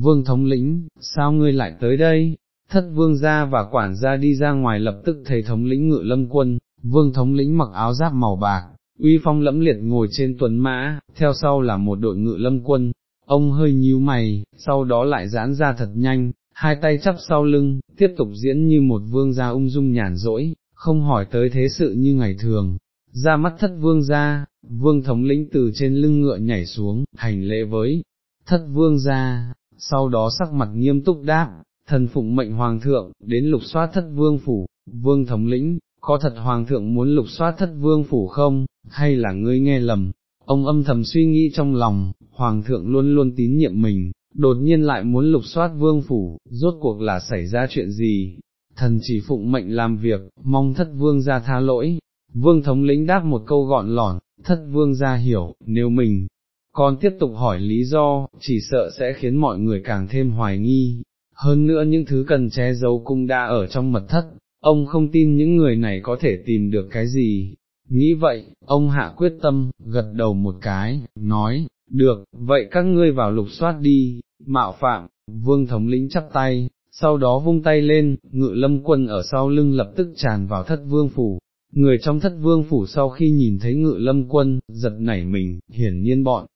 vương thống lĩnh, sao ngươi lại tới đây? Thất vương gia và quản gia đi ra ngoài lập tức thấy thống lĩnh ngự lâm quân, vương thống lĩnh mặc áo giáp màu bạc, uy phong lẫm liệt ngồi trên tuấn mã, theo sau là một đội ngự lâm quân, ông hơi nhíu mày, sau đó lại giãn ra thật nhanh, hai tay chắp sau lưng, tiếp tục diễn như một vương gia ung dung nhàn rỗi, không hỏi tới thế sự như ngày thường. Ra mắt thất vương gia, vương thống lĩnh từ trên lưng ngựa nhảy xuống, hành lễ với thất vương gia, sau đó sắc mặt nghiêm túc đáp, thần phụng mệnh hoàng thượng, đến lục soát thất vương phủ, vương thống lĩnh, có thật hoàng thượng muốn lục soát thất vương phủ không, hay là ngươi nghe lầm, ông âm thầm suy nghĩ trong lòng, hoàng thượng luôn luôn tín nhiệm mình, đột nhiên lại muốn lục soát vương phủ, rốt cuộc là xảy ra chuyện gì, thần chỉ phụng mệnh làm việc, mong thất vương ra tha lỗi, vương thống lĩnh đáp một câu gọn lỏn, thất vương ra hiểu, nếu mình, còn tiếp tục hỏi lý do, chỉ sợ sẽ khiến mọi người càng thêm hoài nghi, hơn nữa những thứ cần che giấu cung đã ở trong mật thất, ông không tin những người này có thể tìm được cái gì. Nghĩ vậy, ông hạ quyết tâm, gật đầu một cái, nói, được, vậy các ngươi vào lục soát đi, mạo phạm, vương thống lĩnh chắp tay, sau đó vung tay lên, ngự lâm quân ở sau lưng lập tức tràn vào thất vương phủ. Người trong thất vương phủ sau khi nhìn thấy ngự lâm quân, giật nảy mình, hiển nhiên bọn,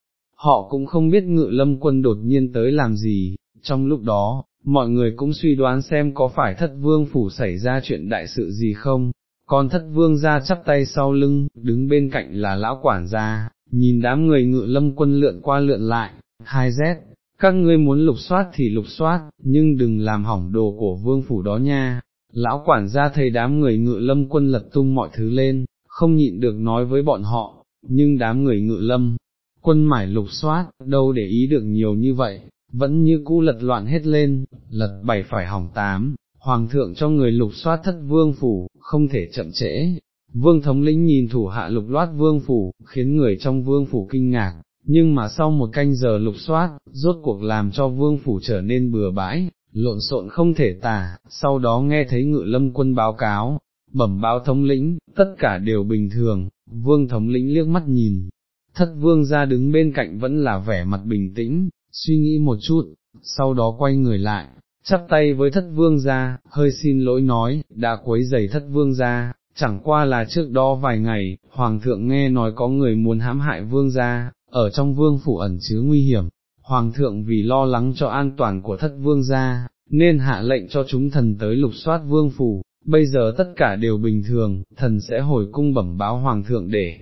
họ cũng không biết ngự lâm quân đột nhiên tới làm gì, trong lúc đó, mọi người cũng suy đoán xem có phải thất vương phủ xảy ra chuyện đại sự gì không, còn thất vương ra chắp tay sau lưng, đứng bên cạnh là lão quản gia, nhìn đám người ngự lâm quân lượn qua lượn lại, hai rét, các ngươi muốn lục soát thì lục soát, nhưng đừng làm hỏng đồ của vương phủ đó nha. Lão quản gia thấy đám người ngự lâm quân lật tung mọi thứ lên, không nhịn được nói với bọn họ, nhưng đám người ngự lâm, quân mải lục soát, đâu để ý được nhiều như vậy, vẫn như cũ lật loạn hết lên, lật bảy phải hỏng tám, hoàng thượng cho người lục soát thất vương phủ, không thể chậm trễ. Vương thống lĩnh nhìn thủ hạ lục loát vương phủ, khiến người trong vương phủ kinh ngạc, nhưng mà sau một canh giờ lục soát, rốt cuộc làm cho vương phủ trở nên bừa bãi, lộn xộn không thể tả, sau đó nghe thấy ngự lâm quân báo cáo, bẩm báo thống lĩnh, tất cả đều bình thường, vương thống lĩnh liếc mắt nhìn, thất vương ra đứng bên cạnh vẫn là vẻ mặt bình tĩnh, suy nghĩ một chút, sau đó quay người lại, chắp tay với thất vương ra, hơi xin lỗi nói, đã quấy giày thất vương ra, chẳng qua là trước đó vài ngày, hoàng thượng nghe nói có người muốn hãm hại vương gia, ở trong vương phủ ẩn chứa nguy hiểm, hoàng thượng vì lo lắng cho an toàn của thất vương gia, nên hạ lệnh cho chúng thần tới lục soát vương phủ, bây giờ tất cả đều bình thường, thần sẽ hồi cung bẩm báo hoàng thượng để.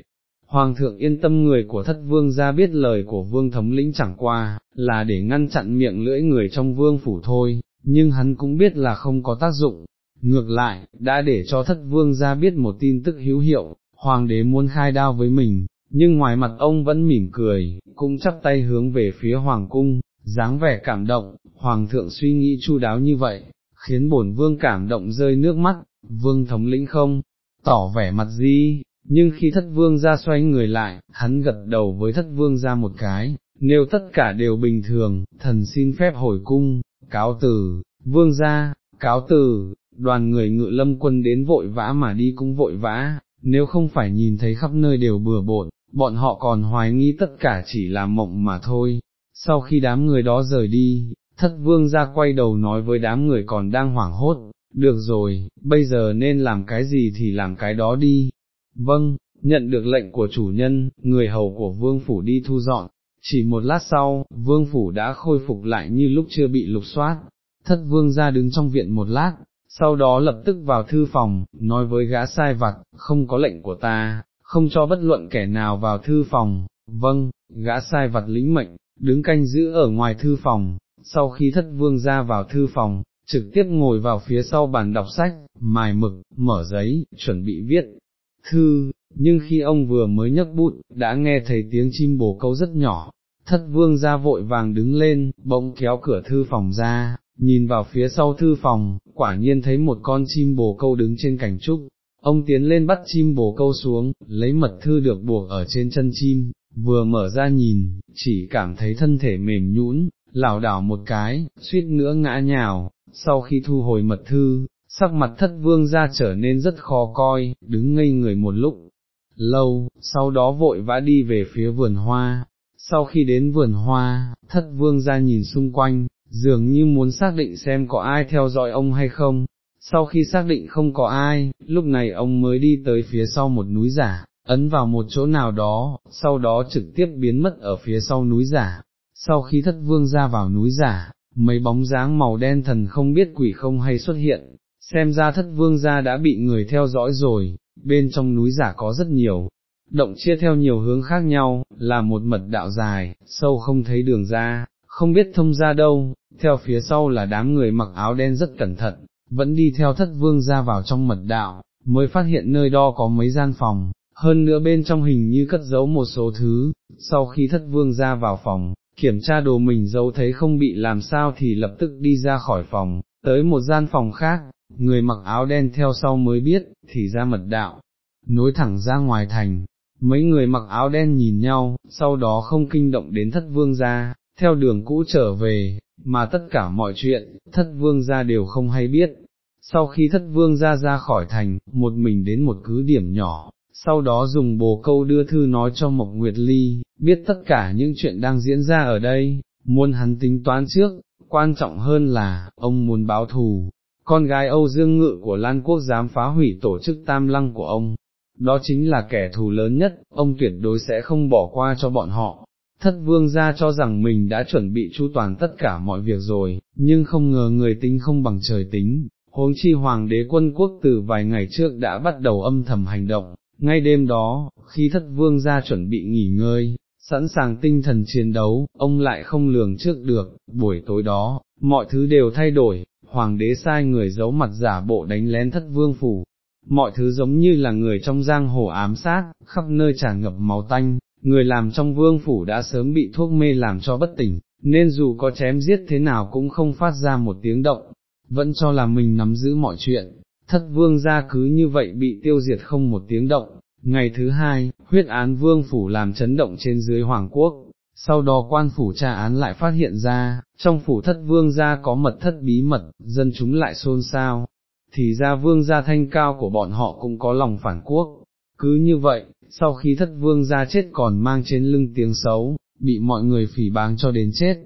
Hoàng thượng yên tâm người của thất vương gia biết lời của vương thống lĩnh chẳng qua, là để ngăn chặn miệng lưỡi người trong vương phủ thôi, nhưng hắn cũng biết là không có tác dụng. Ngược lại, đã để cho thất vương gia biết một tin tức hữu hiệu, hoàng đế muốn khai đao với mình, nhưng ngoài mặt ông vẫn mỉm cười, cũng chắp tay hướng về phía hoàng cung, dáng vẻ cảm động, hoàng thượng suy nghĩ chu đáo như vậy, khiến bổn vương cảm động rơi nước mắt, vương thống lĩnh không, tỏ vẻ mặt gì, nhưng khi thất vương ra xoay người lại, hắn gật đầu với thất vương ra một cái, nếu tất cả đều bình thường, thần xin phép hồi cung, cáo từ, vương ra, cáo từ, đoàn người ngự lâm quân đến vội vã mà đi cũng vội vã, nếu không phải nhìn thấy khắp nơi đều bừa bộn, bọn họ còn hoài nghi tất cả chỉ là mộng mà thôi. Sau khi đám người đó rời đi, thất vương ra quay đầu nói với đám người còn đang hoảng hốt, được rồi, bây giờ nên làm cái gì thì làm cái đó đi. Vâng, nhận được lệnh của chủ nhân, người hầu của vương phủ đi thu dọn, chỉ một lát sau, vương phủ đã khôi phục lại như lúc chưa bị lục soát, thất vương ra đứng trong viện một lát, sau đó lập tức vào thư phòng, nói với gã sai vặt, không có lệnh của ta, không cho bất luận kẻ nào vào thư phòng, vâng, gã sai vặt lĩnh mệnh, đứng canh giữ ở ngoài thư phòng, sau khi thất vương ra vào thư phòng, trực tiếp ngồi vào phía sau bàn đọc sách, mài mực, mở giấy, chuẩn bị viết thư, nhưng khi ông vừa mới nhấc bút, đã nghe thấy tiếng chim bồ câu rất nhỏ, thất vương ra vội vàng đứng lên, bỗng kéo cửa thư phòng ra, nhìn vào phía sau thư phòng, quả nhiên thấy một con chim bồ câu đứng trên cành trúc, Ông tiến lên bắt chim bồ câu xuống, lấy mật thư được buộc ở trên chân chim, vừa mở ra nhìn, chỉ cảm thấy thân thể mềm nhũn, lảo đảo một cái, suýt nữa ngã nhào, sau khi thu hồi mật thư, sắc mặt thất vương ra trở nên rất khó coi, đứng ngây người một lúc, lâu, sau đó vội vã đi về phía vườn hoa, sau khi đến vườn hoa, thất vương ra nhìn xung quanh, dường như muốn xác định xem có ai theo dõi ông hay không. Sau khi xác định không có ai, lúc này ông mới đi tới phía sau một núi giả, ấn vào một chỗ nào đó, sau đó trực tiếp biến mất ở phía sau núi giả. Sau khi thất vương ra vào núi giả, mấy bóng dáng màu đen thần không biết quỷ không hay xuất hiện, xem ra thất vương gia đã bị người theo dõi rồi, bên trong núi giả có rất nhiều, động chia theo nhiều hướng khác nhau, là một mật đạo dài, sâu không thấy đường ra, không biết thông ra đâu, theo phía sau là đám người mặc áo đen rất cẩn thận, vẫn đi theo thất vương ra vào trong mật đạo, mới phát hiện nơi đó có mấy gian phòng, hơn nữa bên trong hình như cất giấu một số thứ, sau khi thất vương ra vào phòng, kiểm tra đồ mình giấu thấy không bị làm sao thì lập tức đi ra khỏi phòng, tới một gian phòng khác, người mặc áo đen theo sau mới biết, thì ra mật đạo, nối thẳng ra ngoài thành, mấy người mặc áo đen nhìn nhau, sau đó không kinh động đến thất vương gia, theo đường cũ trở về, mà tất cả mọi chuyện, thất vương gia đều không hay biết. Sau khi thất vương gia ra khỏi thành, một mình đến một cứ điểm nhỏ, sau đó dùng bồ câu đưa thư nói cho Mộc Nguyệt Ly, biết tất cả những chuyện đang diễn ra ở đây, muốn hắn tính toán trước, quan trọng hơn là, ông muốn báo thù, con gái Âu Dương Ngự của Lan Quốc dám phá hủy tổ chức tam lăng của ông, đó chính là kẻ thù lớn nhất, ông tuyệt đối sẽ không bỏ qua cho bọn họ. Thất vương gia cho rằng mình đã chuẩn bị chu toàn tất cả mọi việc rồi, nhưng không ngờ người tính không bằng trời tính, huống chi hoàng đế quân quốc từ vài ngày trước đã bắt đầu âm thầm hành động, ngay đêm đó, khi thất vương gia chuẩn bị nghỉ ngơi, sẵn sàng tinh thần chiến đấu, ông lại không lường trước được, buổi tối đó, mọi thứ đều thay đổi, hoàng đế sai người giấu mặt giả bộ đánh lén thất vương phủ, mọi thứ giống như là người trong giang hồ ám sát, khắp nơi tràn ngập máu tanh, người làm trong vương phủ đã sớm bị thuốc mê làm cho bất tỉnh, nên dù có chém giết thế nào cũng không phát ra một tiếng động, vẫn cho là mình nắm giữ mọi chuyện, thất vương gia cứ như vậy bị tiêu diệt không một tiếng động. Ngày thứ hai, huyết án vương phủ làm chấn động trên dưới Hoàng quốc, sau đó quan phủ tra án lại phát hiện ra, trong phủ thất vương gia có mật thất bí mật, dân chúng lại xôn xao, thì ra vương gia thanh cao của bọn họ cũng có lòng phản quốc. Cứ như vậy, sau khi thất vương gia chết còn mang trên lưng tiếng xấu, bị mọi người phỉ báng cho đến chết.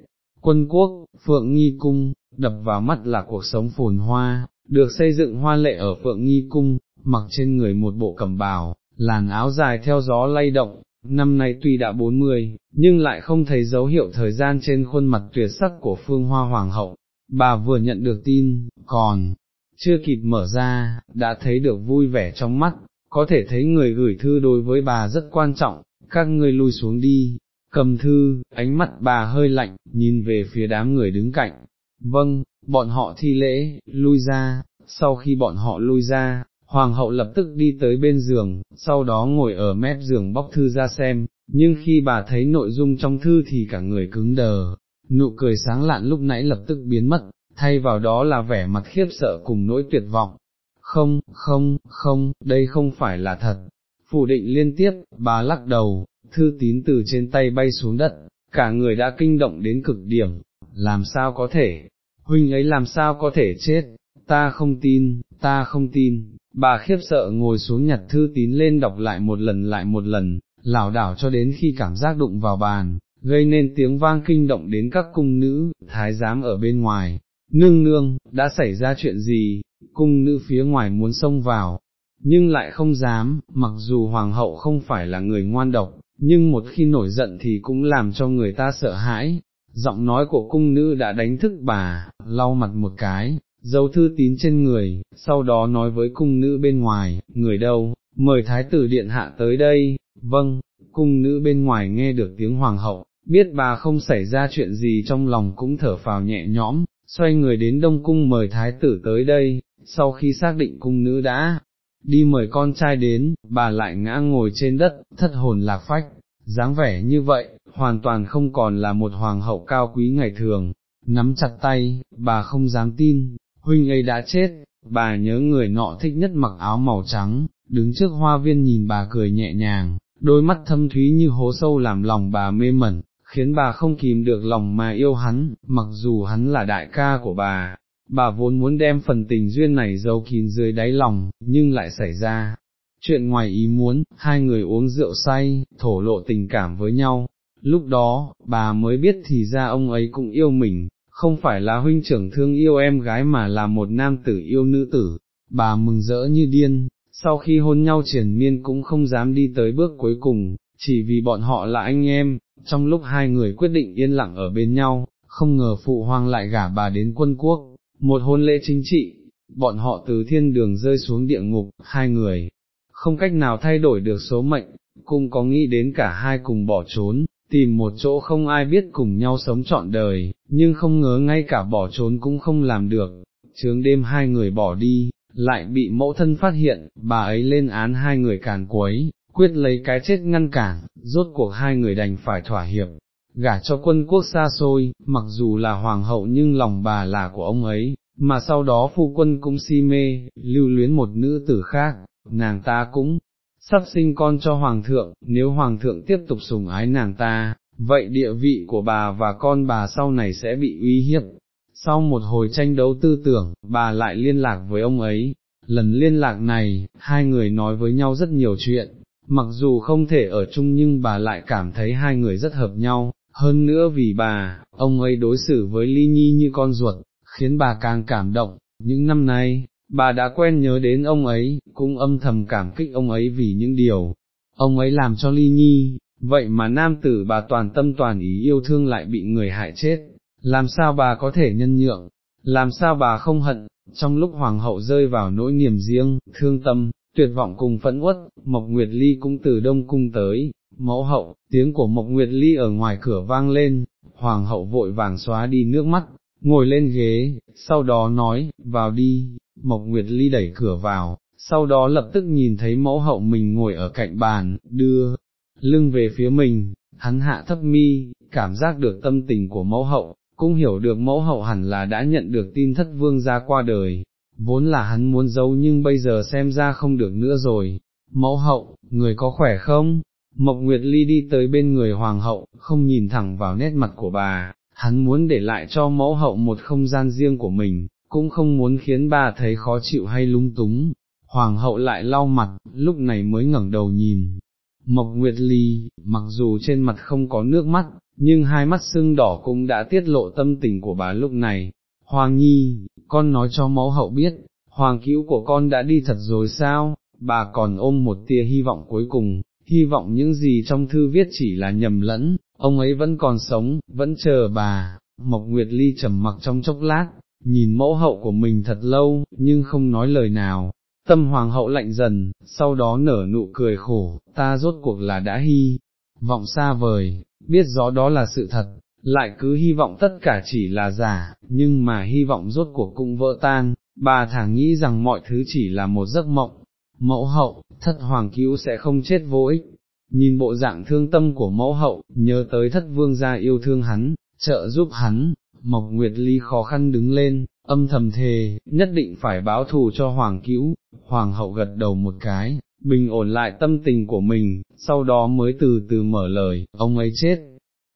Quân quốc, Phượng Nghi Cung, đập vào mắt là cuộc sống phồn hoa, được xây dựng hoa lệ ở Phượng Nghi Cung, mặc trên người một bộ cẩm bào, làn áo dài theo gió lay động, năm nay tuy đã 40, nhưng lại không thấy dấu hiệu thời gian trên khuôn mặt tuyệt sắc của Phương Hoa Hoàng hậu. Bà vừa nhận được tin, còn, chưa kịp mở ra, đã thấy được vui vẻ trong mắt, có thể thấy người gửi thư đối với bà rất quan trọng, các ngươi lui xuống đi, cầm thư, ánh mắt bà hơi lạnh, nhìn về phía đám người đứng cạnh, vâng, bọn họ thi lễ, lui ra, sau khi bọn họ lui ra, hoàng hậu lập tức đi tới bên giường, sau đó ngồi ở mép giường bóc thư ra xem, nhưng khi bà thấy nội dung trong thư thì cả người cứng đờ, nụ cười sáng lạn lúc nãy lập tức biến mất, thay vào đó là vẻ mặt khiếp sợ cùng nỗi tuyệt vọng. Không, không, không, đây không phải là thật. Phủ định liên tiếp, bà lắc đầu, thư tín từ trên tay bay xuống đất, cả người đã kinh động đến cực điểm, làm sao có thể, huynh ấy làm sao có thể chết, ta không tin, ta không tin, bà khiếp sợ ngồi xuống nhặt thư tín lên đọc lại một lần lại một lần, lảo đảo cho đến khi cảm giác đụng vào bàn, gây nên tiếng vang kinh động đến các cung nữ, thái giám ở bên ngoài, nương nương, đã xảy ra chuyện gì, cung nữ phía ngoài muốn xông vào, nhưng lại không dám, mặc dù hoàng hậu không phải là người ngoan độc, nhưng một khi nổi giận thì cũng làm cho người ta sợ hãi, giọng nói của cung nữ đã đánh thức bà, lau mặt một cái, dấu thư tín trên người, sau đó nói với cung nữ bên ngoài, người đâu, mời thái tử điện hạ tới đây, vâng, cung nữ bên ngoài nghe được tiếng hoàng hậu, biết bà không xảy ra chuyện gì trong lòng cũng thở phào nhẹ nhõm, xoay người đến Đông Cung mời thái tử tới đây, sau khi xác định cung nữ đã đi mời con trai đến, bà lại ngã ngồi trên đất, thất hồn lạc phách, dáng vẻ như vậy, hoàn toàn không còn là một hoàng hậu cao quý ngày thường, nắm chặt tay, bà không dám tin, huynh ấy đã chết, bà nhớ người nọ thích nhất mặc áo màu trắng, đứng trước hoa viên nhìn bà cười nhẹ nhàng, đôi mắt thâm thúy như hố sâu làm lòng bà mê mẩn, khiến bà không kìm được lòng mà yêu hắn, mặc dù hắn là đại ca của bà, bà vốn muốn đem phần tình duyên này giấu kín dưới đáy lòng, nhưng lại xảy ra. Chuyện ngoài ý muốn, hai người uống rượu say, thổ lộ tình cảm với nhau, lúc đó, bà mới biết thì ra ông ấy cũng yêu mình, không phải là huynh trưởng thương yêu em gái mà là một nam tử yêu nữ tử, bà mừng rỡ như điên, sau khi hôn nhau triển miên cũng không dám đi tới bước cuối cùng, chỉ vì bọn họ là anh em, trong lúc hai người quyết định yên lặng ở bên nhau, không ngờ phụ hoàng lại gả bà đến quân quốc, một hôn lễ chính trị, bọn họ từ thiên đường rơi xuống địa ngục, hai người, không cách nào thay đổi được số mệnh, cũng có nghĩ đến cả hai cùng bỏ trốn, tìm một chỗ không ai biết cùng nhau sống trọn đời, nhưng không ngờ ngay cả bỏ trốn cũng không làm được, trướng đêm hai người bỏ đi, lại bị mẫu thân phát hiện, bà ấy lên án hai người càn quấy, quyết lấy cái chết ngăn cản, rốt cuộc hai người đành phải thỏa hiệp, gả cho quân quốc xa xôi, mặc dù là hoàng hậu nhưng lòng bà là của ông ấy, mà sau đó phu quân cũng si mê, lưu luyến một nữ tử khác, nàng ta cũng sắp sinh con cho hoàng thượng, nếu hoàng thượng tiếp tục sủng ái nàng ta, vậy địa vị của bà và con bà sau này sẽ bị uy hiếp. Sau một hồi tranh đấu tư tưởng, bà lại liên lạc với ông ấy, lần liên lạc này, hai người nói với nhau rất nhiều chuyện, mặc dù không thể ở chung nhưng bà lại cảm thấy hai người rất hợp nhau, hơn nữa vì bà, ông ấy đối xử với Ly Nhi như con ruột, khiến bà càng cảm động, những năm nay, bà đã quen nhớ đến ông ấy, cũng âm thầm cảm kích ông ấy vì những điều, ông ấy làm cho Ly Nhi, vậy mà nam tử bà toàn tâm toàn ý yêu thương lại bị người hại chết, làm sao bà có thể nhân nhượng, làm sao bà không hận, trong lúc hoàng hậu rơi vào nỗi niềm riêng, thương tâm, tuyệt vọng cùng phẫn uất, Mộc Nguyệt Ly cũng từ đông cung tới, mẫu hậu, tiếng của Mộc Nguyệt Ly ở ngoài cửa vang lên, hoàng hậu vội vàng xóa đi nước mắt, ngồi lên ghế, sau đó nói, vào đi, Mộc Nguyệt Ly đẩy cửa vào, sau đó lập tức nhìn thấy mẫu hậu mình ngồi ở cạnh bàn, đưa lưng về phía mình, hắn hạ thấp mi, cảm giác được tâm tình của mẫu hậu, cũng hiểu được mẫu hậu hẳn là đã nhận được tin thất vương ra qua đời, vốn là hắn muốn giấu nhưng bây giờ xem ra không được nữa rồi. Mẫu hậu, người có khỏe không? Mộc Nguyệt Ly đi tới bên người hoàng hậu, không nhìn thẳng vào nét mặt của bà, hắn muốn để lại cho mẫu hậu một không gian riêng của mình, cũng không muốn khiến bà thấy khó chịu hay lung túng. Hoàng hậu lại lau mặt, lúc này mới ngẩng đầu nhìn. Mộc Nguyệt Ly, mặc dù trên mặt không có nước mắt, nhưng hai mắt sưng đỏ cũng đã tiết lộ tâm tình của bà lúc này. Hoàng Nhi, con nói cho mẫu hậu biết, hoàng cứu của con đã đi thật rồi sao, bà còn ôm một tia hy vọng cuối cùng, hy vọng những gì trong thư viết chỉ là nhầm lẫn, ông ấy vẫn còn sống, vẫn chờ bà, Mộc Nguyệt Ly trầm mặc trong chốc lát, nhìn mẫu hậu của mình thật lâu, nhưng không nói lời nào, tâm hoàng hậu lạnh dần, sau đó nở nụ cười khổ, ta rốt cuộc là đã hy, vọng xa vời, biết rõ đó là sự thật, lại cứ hy vọng tất cả chỉ là giả, nhưng mà hy vọng rốt cuộc cũng vỡ tan, bà thẳng nghĩ rằng mọi thứ chỉ là một giấc mộng, mẫu hậu, thất hoàng cứu sẽ không chết vô ích. Nhìn bộ dạng thương tâm của mẫu hậu, nhớ tới thất vương gia yêu thương hắn, trợ giúp hắn, Mộc Nguyệt Ly khó khăn đứng lên, âm thầm thề, nhất định phải báo thù cho Hoàng Cữu. Hoàng hậu gật đầu một cái, bình ổn lại tâm tình của mình, sau đó mới từ từ mở lời, ông ấy chết.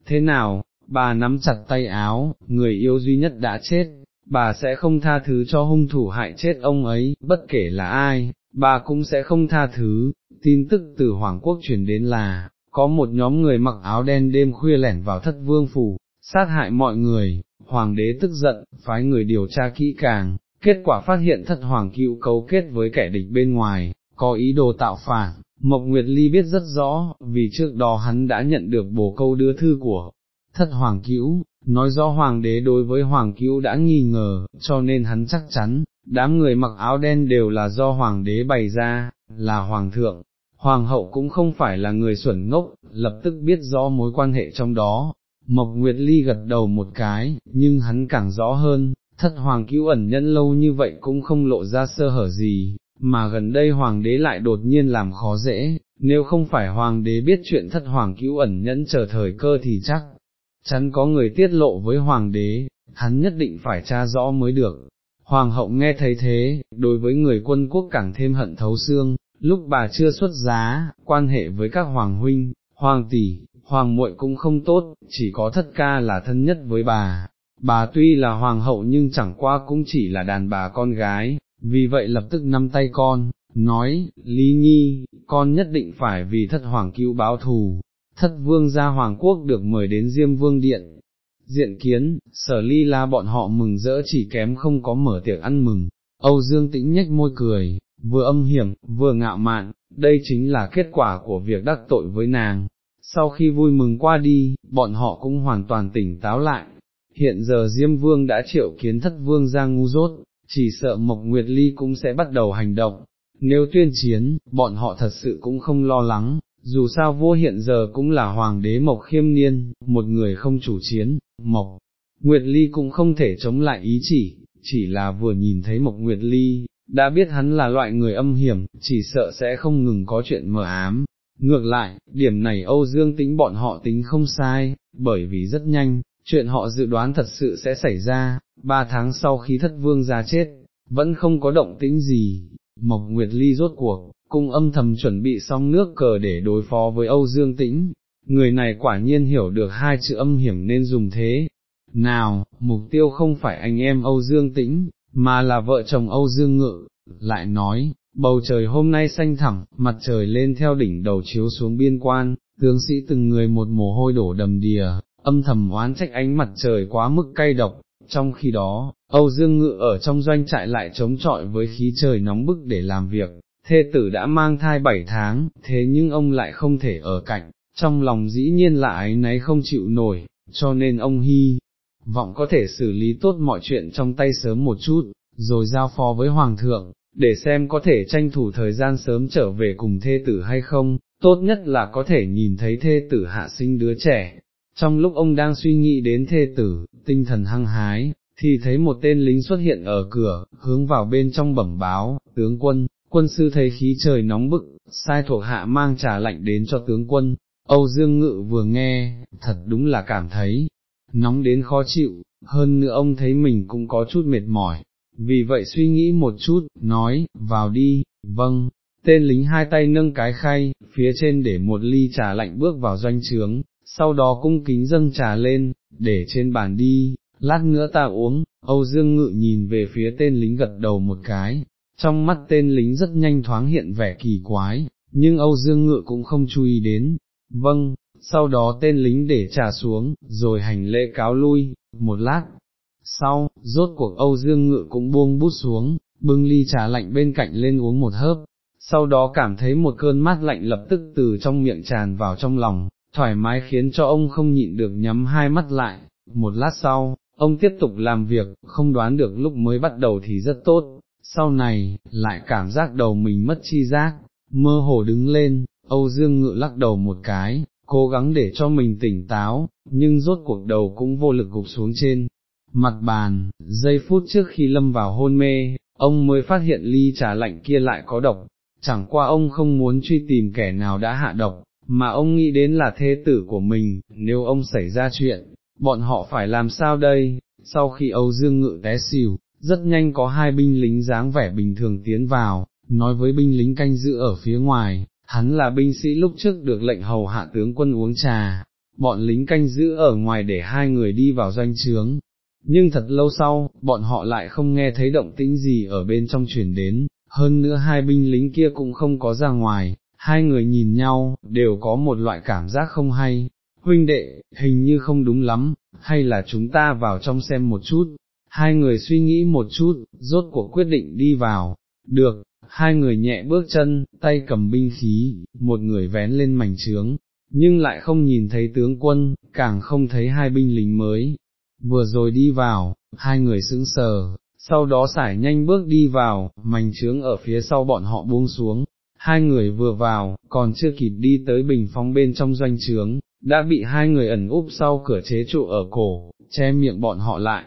Thế nào, bà nắm chặt tay áo, người yêu duy nhất đã chết, bà sẽ không tha thứ cho hung thủ hại chết ông ấy, bất kể là ai, bà cũng sẽ không tha thứ. Tin tức từ Hoàng Quốc truyền đến là, có một nhóm người mặc áo đen đêm khuya lẻn vào thất vương phủ, sát hại mọi người, hoàng đế tức giận, phái người điều tra kỹ càng, kết quả phát hiện thất hoàng cựu cấu kết với kẻ địch bên ngoài, có ý đồ tạo phản. Mộc Nguyệt Ly biết rất rõ, vì trước đó hắn đã nhận được bổ câu đưa thư của thất hoàng cữu, nói rõ hoàng đế đối với hoàng cữu đã nghi ngờ, cho nên hắn chắc chắn, đám người mặc áo đen đều là do hoàng đế bày ra, là hoàng thượng. Hoàng hậu cũng không phải là người xuẩn ngốc, lập tức biết rõ mối quan hệ trong đó, Mộc Nguyệt Ly gật đầu một cái, nhưng hắn càng rõ hơn, thất hoàng cứu ẩn nhân lâu như vậy cũng không lộ ra sơ hở gì, mà gần đây hoàng đế lại đột nhiên làm khó dễ, nếu không phải hoàng đế biết chuyện thất hoàng cứu ẩn nhẫn chờ thời cơ thì chắc, chắn có người tiết lộ với hoàng đế, hắn nhất định phải tra rõ mới được. Hoàng hậu nghe thấy thế, đối với người quân quốc càng thêm hận thấu xương, lúc bà chưa xuất giá, quan hệ với các hoàng huynh, hoàng tỷ, hoàng muội cũng không tốt, chỉ có thất ca là thân nhất với bà. Bà tuy là hoàng hậu nhưng chẳng qua cũng chỉ là đàn bà con gái, vì vậy lập tức nắm tay con, nói, Lý Nhi, con nhất định phải vì thất hoàng cứu báo thù, thất vương gia hoàng quốc được mời đến Diêm Vương Điện. diện kiến, sở ly la bọn họ mừng rỡ chỉ kém không có mở tiệc ăn mừng, Âu Dương tĩnh nhếch môi cười, vừa âm hiểm, vừa ngạo mạn, đây chính là kết quả của việc đắc tội với nàng. Sau khi vui mừng qua đi, bọn họ cũng hoàn toàn tỉnh táo lại. Hiện giờ Diêm Vương đã triệu kiến thất vương ra ngu dốt, chỉ sợ Mộc Nguyệt Ly cũng sẽ bắt đầu hành động. Nếu tuyên chiến, bọn họ thật sự cũng không lo lắng, dù sao vua hiện giờ cũng là hoàng đế Mộc Khiêm Niên, một người không chủ chiến, Mộc. Nguyệt Ly cũng không thể chống lại ý chỉ, chỉ là vừa nhìn thấy Mộc Nguyệt Ly, đã biết hắn là loại người âm hiểm, chỉ sợ sẽ không ngừng có chuyện mờ ám. Ngược lại, điểm này Âu Dương tính bọn họ tính không sai, bởi vì rất nhanh, chuyện họ dự đoán thật sự sẽ xảy ra, ba tháng sau khi thất vương ra chết, vẫn không có động tĩnh gì, Mộc Nguyệt Ly rốt cuộc, cung âm thầm chuẩn bị xong nước cờ để đối phó với Âu Dương Tĩnh, người này quả nhiên hiểu được hai chữ âm hiểm nên dùng thế. Nào, mục tiêu không phải anh em Âu Dương Tĩnh, mà là vợ chồng Âu Dương Ngự, lại nói, bầu trời hôm nay xanh thẳm, mặt trời lên theo đỉnh đầu chiếu xuống biên quan, tướng sĩ từng người một mồ hôi đổ đầm đìa, âm thầm oán trách ánh mặt trời quá mức cay độc, trong khi đó, Âu Dương Ngự ở trong doanh trại lại chống chọi với khí trời nóng bức để làm việc, thê tử đã mang thai bảy tháng, thế nhưng ông lại không thể ở cạnh, trong lòng dĩ nhiên là ái náy không chịu nổi, cho nên ông hy vọng có thể xử lý tốt mọi chuyện trong tay sớm một chút, rồi giao phó với Hoàng thượng, để xem có thể tranh thủ thời gian sớm trở về cùng thê tử hay không, tốt nhất là có thể nhìn thấy thê tử hạ sinh đứa trẻ. Trong lúc ông đang suy nghĩ đến thê tử, tinh thần hăng hái, thì thấy một tên lính xuất hiện ở cửa, hướng vào bên trong bẩm báo, tướng quân, quân sư thấy khí trời nóng bức, sai thuộc hạ mang trà lạnh đến cho tướng quân, Âu Dương Ngự vừa nghe, thật đúng là cảm thấy, nóng đến khó chịu, hơn nữa ông thấy mình cũng có chút mệt mỏi, vì vậy suy nghĩ một chút, nói, vào đi, vâng, tên lính hai tay nâng cái khay, phía trên để một ly trà lạnh bước vào doanh trướng, sau đó cung kính dâng trà lên, để trên bàn đi, lát nữa ta uống, Âu Dương Ngự nhìn về phía tên lính gật đầu một cái, trong mắt tên lính rất nhanh thoáng hiện vẻ kỳ quái, nhưng Âu Dương Ngự cũng không chú ý đến, vâng, sau đó tên lính để trà xuống, rồi hành lễ cáo lui, một lát, sau, rốt cuộc Âu Dương Ngự cũng buông bút xuống, bưng ly trà lạnh bên cạnh lên uống một hớp, sau đó cảm thấy một cơn mát lạnh lập tức từ trong miệng tràn vào trong lòng, thoải mái khiến cho ông không nhịn được nhắm hai mắt lại, một lát sau, ông tiếp tục làm việc, không đoán được lúc mới bắt đầu thì rất tốt, sau này, lại cảm giác đầu mình mất chi giác, mơ hồ đứng lên, Âu Dương Ngự lắc đầu một cái, cố gắng để cho mình tỉnh táo, nhưng rốt cuộc đầu cũng vô lực gục xuống trên mặt bàn, giây phút trước khi lâm vào hôn mê, ông mới phát hiện ly trà lạnh kia lại có độc, chẳng qua ông không muốn truy tìm kẻ nào đã hạ độc, mà ông nghĩ đến là thế tử của mình, nếu ông xảy ra chuyện, bọn họ phải làm sao đây, sau khi Âu Dương Ngự té xỉu, rất nhanh có hai binh lính dáng vẻ bình thường tiến vào, nói với binh lính canh giữ ở phía ngoài, hắn là binh sĩ lúc trước được lệnh hầu hạ tướng quân uống trà, bọn lính canh giữ ở ngoài để hai người đi vào doanh trướng. Nhưng thật lâu sau, bọn họ lại không nghe thấy động tĩnh gì ở bên trong truyền đến, hơn nữa hai binh lính kia cũng không có ra ngoài, hai người nhìn nhau, đều có một loại cảm giác không hay, huynh đệ, hình như không đúng lắm, hay là chúng ta vào trong xem một chút, hai người suy nghĩ một chút, rốt cuộc quyết định đi vào, được, hai người nhẹ bước chân, tay cầm binh khí, một người vén lên mảnh trướng, nhưng lại không nhìn thấy tướng quân, càng không thấy hai binh lính mới. Vừa rồi đi vào, hai người sững sờ, sau đó sải nhanh bước đi vào, mảnh trướng ở phía sau bọn họ buông xuống, hai người vừa vào, còn chưa kịp đi tới bình phong bên trong doanh trướng, đã bị hai người ẩn úp sau cửa chế trụ ở cổ, che miệng bọn họ lại,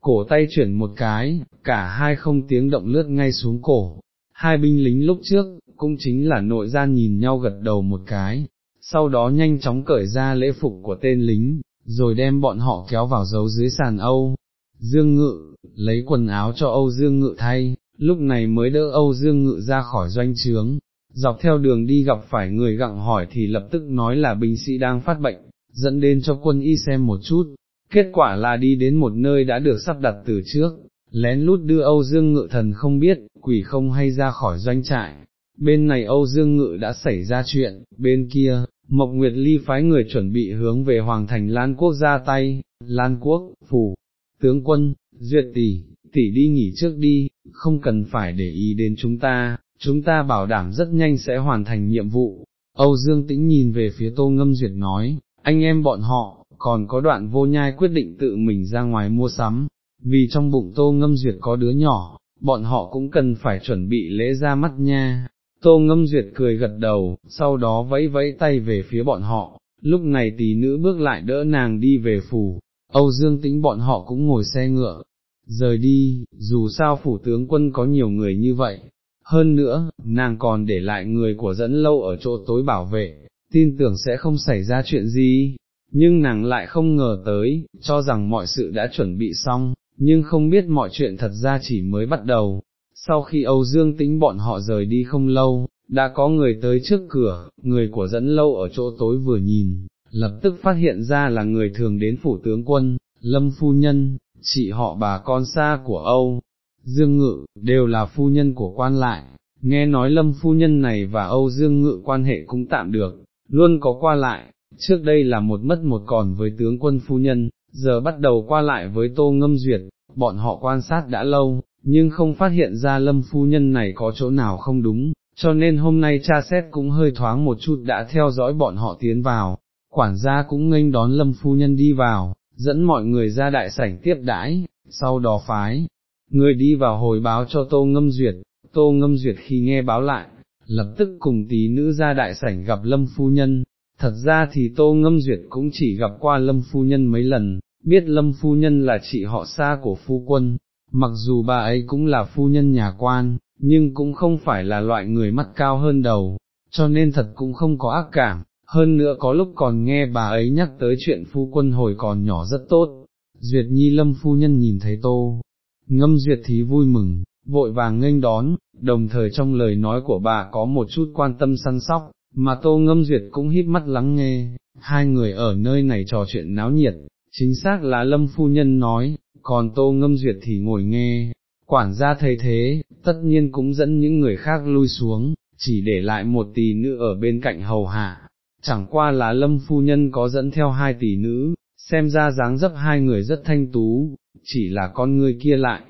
cổ tay chuyển một cái, cả hai không tiếng động lướt ngay xuống cổ, hai binh lính lúc trước, cũng chính là nội gian nhìn nhau gật đầu một cái, sau đó nhanh chóng cởi ra lễ phục của tên lính, rồi đem bọn họ kéo vào giấu dưới sàn Âu. Dương Ngự, lấy quần áo cho Âu Dương Ngự thay, lúc này mới đỡ Âu Dương Ngự ra khỏi doanh trướng, dọc theo đường đi gặp phải người gặng hỏi thì lập tức nói là binh sĩ đang phát bệnh, dẫn đến cho quân y xem một chút, kết quả là đi đến một nơi đã được sắp đặt từ trước, lén lút đưa Âu Dương Ngự thần không biết, quỷ không hay ra khỏi doanh trại. Bên này Âu Dương Ngự đã xảy ra chuyện, bên kia, Mộc Nguyệt Ly phái người chuẩn bị hướng về Hoàng thành Lan Quốc ra tay, Lan Quốc, phủ, tướng quân, duyệt tỷ, tỷ đi nghỉ trước đi, không cần phải để ý đến chúng ta, chúng ta bảo đảm rất nhanh sẽ hoàn thành nhiệm vụ. Âu Dương Tĩnh nhìn về phía Tô Ngâm Duyệt nói, anh em bọn họ, còn có đoạn vô nhai quyết định tự mình ra ngoài mua sắm, vì trong bụng Tô Ngâm Duyệt có đứa nhỏ, bọn họ cũng cần phải chuẩn bị lễ ra mắt nha. Tô Ngâm Duyệt cười gật đầu, sau đó vẫy vẫy tay về phía bọn họ, lúc này tỷ nữ bước lại đỡ nàng đi về phủ, Âu Dương Tĩnh bọn họ cũng ngồi xe ngựa, rời đi, dù sao phủ tướng quân có nhiều người như vậy, hơn nữa, nàng còn để lại người của dẫn lâu ở chỗ tối bảo vệ, tin tưởng sẽ không xảy ra chuyện gì, nhưng nàng lại không ngờ tới, cho rằng mọi sự đã chuẩn bị xong, nhưng không biết mọi chuyện thật ra chỉ mới bắt đầu. Sau khi Âu Dương tính bọn họ rời đi không lâu, đã có người tới trước cửa, người của dẫn lâu ở chỗ tối vừa nhìn, lập tức phát hiện ra là người thường đến phủ tướng quân, Lâm Phu Nhân, chị họ bà con xa của Âu, Dương Ngự, đều là phu nhân của quan lại, nghe nói Lâm Phu Nhân này và Âu Dương Ngự quan hệ cũng tạm được, luôn có qua lại, trước đây là một mất một còn với tướng quân Phu Nhân, giờ bắt đầu qua lại với Tô Ngâm Duyệt, bọn họ quan sát đã lâu, nhưng không phát hiện ra Lâm Phu Nhân này có chỗ nào không đúng, cho nên hôm nay cha xét cũng hơi thoáng một chút đã theo dõi bọn họ tiến vào, quản gia cũng nghênh đón Lâm Phu Nhân đi vào, dẫn mọi người ra đại sảnh tiếp đãi, sau đó phái, người đi vào hồi báo cho Tô Ngâm Duyệt, Tô Ngâm Duyệt khi nghe báo lại, lập tức cùng tí nữ ra đại sảnh gặp Lâm Phu Nhân, thật ra thì Tô Ngâm Duyệt cũng chỉ gặp qua Lâm Phu Nhân mấy lần, biết Lâm Phu Nhân là chị họ xa của Phu Quân, mặc dù bà ấy cũng là Phu Nhân nhà quan, nhưng cũng không phải là loại người mắt cao hơn đầu, cho nên thật cũng không có ác cảm, hơn nữa có lúc còn nghe bà ấy nhắc tới chuyện phu quân hồi còn nhỏ rất tốt, Duyệt Nhi Lâm phu nhân nhìn thấy tô, ngâm Duyệt thí vui mừng, vội vàng nghênh đón, đồng thời trong lời nói của bà có một chút quan tâm săn sóc, mà tô ngâm Duyệt cũng híp mắt lắng nghe, hai người ở nơi này trò chuyện náo nhiệt, chính xác là Lâm phu nhân nói, còn tô ngâm Duyệt thì ngồi nghe. Quản gia thấy thế, tất nhiên cũng dẫn những người khác lui xuống, chỉ để lại một tỷ nữ ở bên cạnh hầu hạ, chẳng qua là lâm phu nhân có dẫn theo hai tỷ nữ, xem ra dáng dấp hai người rất thanh tú, chỉ là con người kia lại,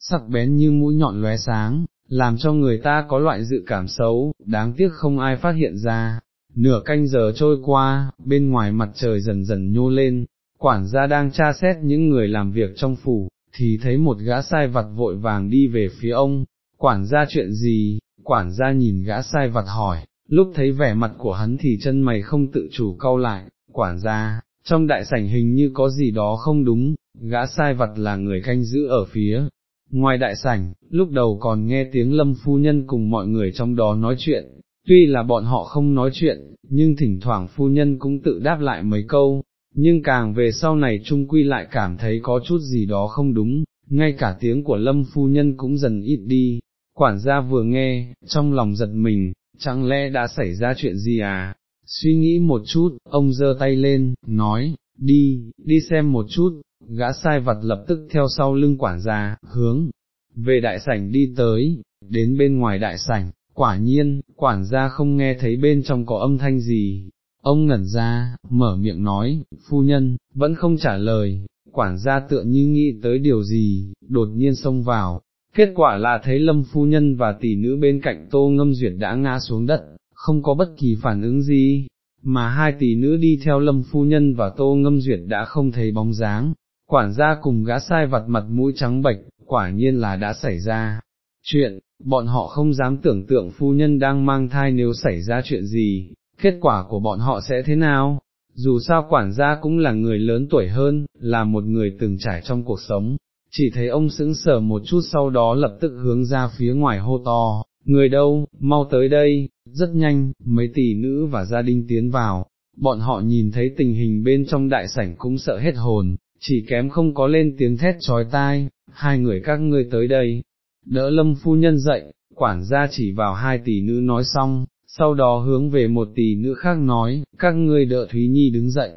sắc bén như mũi nhọn lóe sáng, làm cho người ta có loại dự cảm xấu, đáng tiếc không ai phát hiện ra. Nửa canh giờ trôi qua, bên ngoài mặt trời dần dần nhô lên, quản gia đang tra xét những người làm việc trong phủ, thì thấy một gã sai vặt vội vàng đi về phía ông, quản gia chuyện gì, quản gia nhìn gã sai vặt hỏi, lúc thấy vẻ mặt của hắn thì chân mày không tự chủ cau lại, quản gia, trong đại sảnh hình như có gì đó không đúng, gã sai vặt là người canh giữ ở phía. Ngoài đại sảnh, lúc đầu còn nghe tiếng lâm phu nhân cùng mọi người trong đó nói chuyện, tuy là bọn họ không nói chuyện, nhưng thỉnh thoảng phu nhân cũng tự đáp lại mấy câu, nhưng càng về sau này trung quy lại cảm thấy có chút gì đó không đúng, ngay cả tiếng của lâm phu nhân cũng dần ít đi, quản gia vừa nghe, trong lòng giật mình, chẳng lẽ đã xảy ra chuyện gì à? Suy nghĩ một chút, ông giơ tay lên, nói, đi, đi xem một chút, gã sai vật lập tức theo sau lưng quản gia, hướng, về đại sảnh đi tới, đến bên ngoài đại sảnh, quả nhiên, quản gia không nghe thấy bên trong có âm thanh gì, ông ngẩn ra, mở miệng nói, phu nhân, vẫn không trả lời, quản gia tựa như nghĩ tới điều gì, đột nhiên xông vào, Kết quả là thấy lâm phu nhân và tỷ nữ bên cạnh tô ngâm duyệt đã ngã xuống đất, không có bất kỳ phản ứng gì, mà hai tỷ nữ đi theo lâm phu nhân và tô ngâm duyệt đã không thấy bóng dáng, quản gia cùng gã sai vặt mặt mũi trắng bệch, quả nhiên là đã xảy ra. Chuyện, bọn họ không dám tưởng tượng phu nhân đang mang thai nếu xảy ra chuyện gì, kết quả của bọn họ sẽ thế nào? Dù sao quản gia cũng là người lớn tuổi hơn, là một người từng trải trong cuộc sống, chỉ thấy ông sững sờ một chút sau đó lập tức hướng ra phía ngoài hô to, người đâu, mau tới đây, rất nhanh, mấy tỷ nữ và gia đình tiến vào, bọn họ nhìn thấy tình hình bên trong đại sảnh cũng sợ hết hồn, chỉ kém không có lên tiếng thét trói tai, hai người các ngươi tới đây, đỡ lâm phu nhân dậy, quản gia chỉ vào hai tỷ nữ nói xong, sau đó hướng về một tỷ nữ khác nói, các ngươi đỡ Thúy Nhi đứng dậy,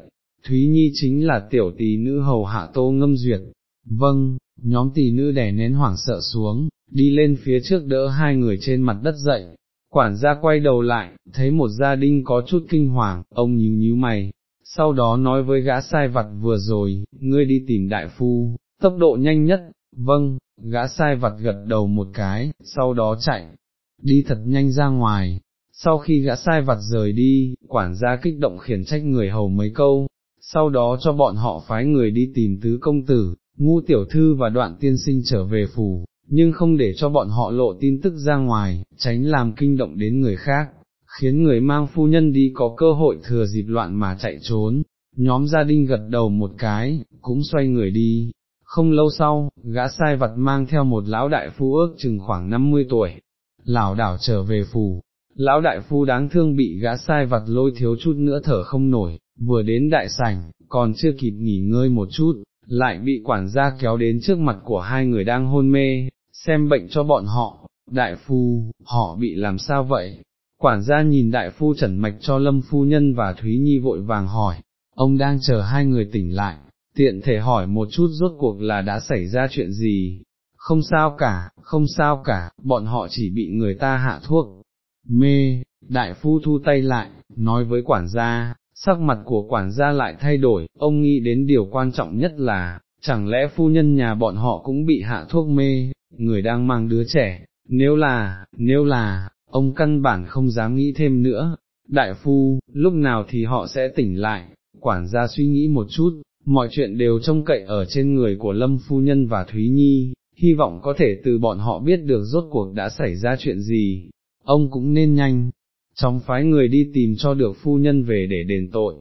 Thúy Nhi chính là tiểu tỷ nữ hầu hạ tô ngâm duyệt, vâng, nhóm tỷ nữ đẻ nén hoảng sợ xuống, đi lên phía trước đỡ hai người trên mặt đất dậy, quản gia quay đầu lại, thấy một gia đình có chút kinh hoàng, ông nhíu nhíu mày, sau đó nói với gã sai vặt vừa rồi, ngươi đi tìm đại phu, tốc độ nhanh nhất, vâng, gã sai vặt gật đầu một cái, sau đó chạy, đi thật nhanh ra ngoài. Sau khi gã sai vặt rời đi, quản gia kích động khiển trách người hầu mấy câu, sau đó cho bọn họ phái người đi tìm tứ công tử, ngu tiểu thư và đoạn tiên sinh trở về phủ, nhưng không để cho bọn họ lộ tin tức ra ngoài, tránh làm kinh động đến người khác, khiến người mang phu nhân đi có cơ hội thừa dịp loạn mà chạy trốn. Nhóm gia đình gật đầu một cái, cũng xoay người đi. Không lâu sau, gã sai vật mang theo một lão đại phu ước chừng khoảng 50 tuổi, lão đảo trở về phủ. Lão đại phu đáng thương bị gã sai vặt lôi thiếu chút nữa thở không nổi, vừa đến đại sảnh, còn chưa kịp nghỉ ngơi một chút, lại bị quản gia kéo đến trước mặt của hai người đang hôn mê, xem bệnh cho bọn họ, đại phu, họ bị làm sao vậy? Quản gia nhìn đại phu trần mạch cho lâm phu nhân và Thúy Nhi vội vàng hỏi, ông đang chờ hai người tỉnh lại, tiện thể hỏi một chút rốt cuộc là đã xảy ra chuyện gì, không sao cả, không sao cả, bọn họ chỉ bị người ta hạ thuốc, mê, đại phu thu tay lại, nói với quản gia, sắc mặt của quản gia lại thay đổi, ông nghĩ đến điều quan trọng nhất là, chẳng lẽ phu nhân nhà bọn họ cũng bị hạ thuốc mê, người đang mang đứa trẻ, nếu là, nếu là, ông căn bản không dám nghĩ thêm nữa, đại phu, lúc nào thì họ sẽ tỉnh lại, quản gia suy nghĩ một chút, mọi chuyện đều trông cậy ở trên người của Lâm Phu Nhân và Thúy Nhi, hy vọng có thể từ bọn họ biết được rốt cuộc đã xảy ra chuyện gì, ông cũng nên nhanh, chóng phái người đi tìm cho được phu nhân về để đền tội.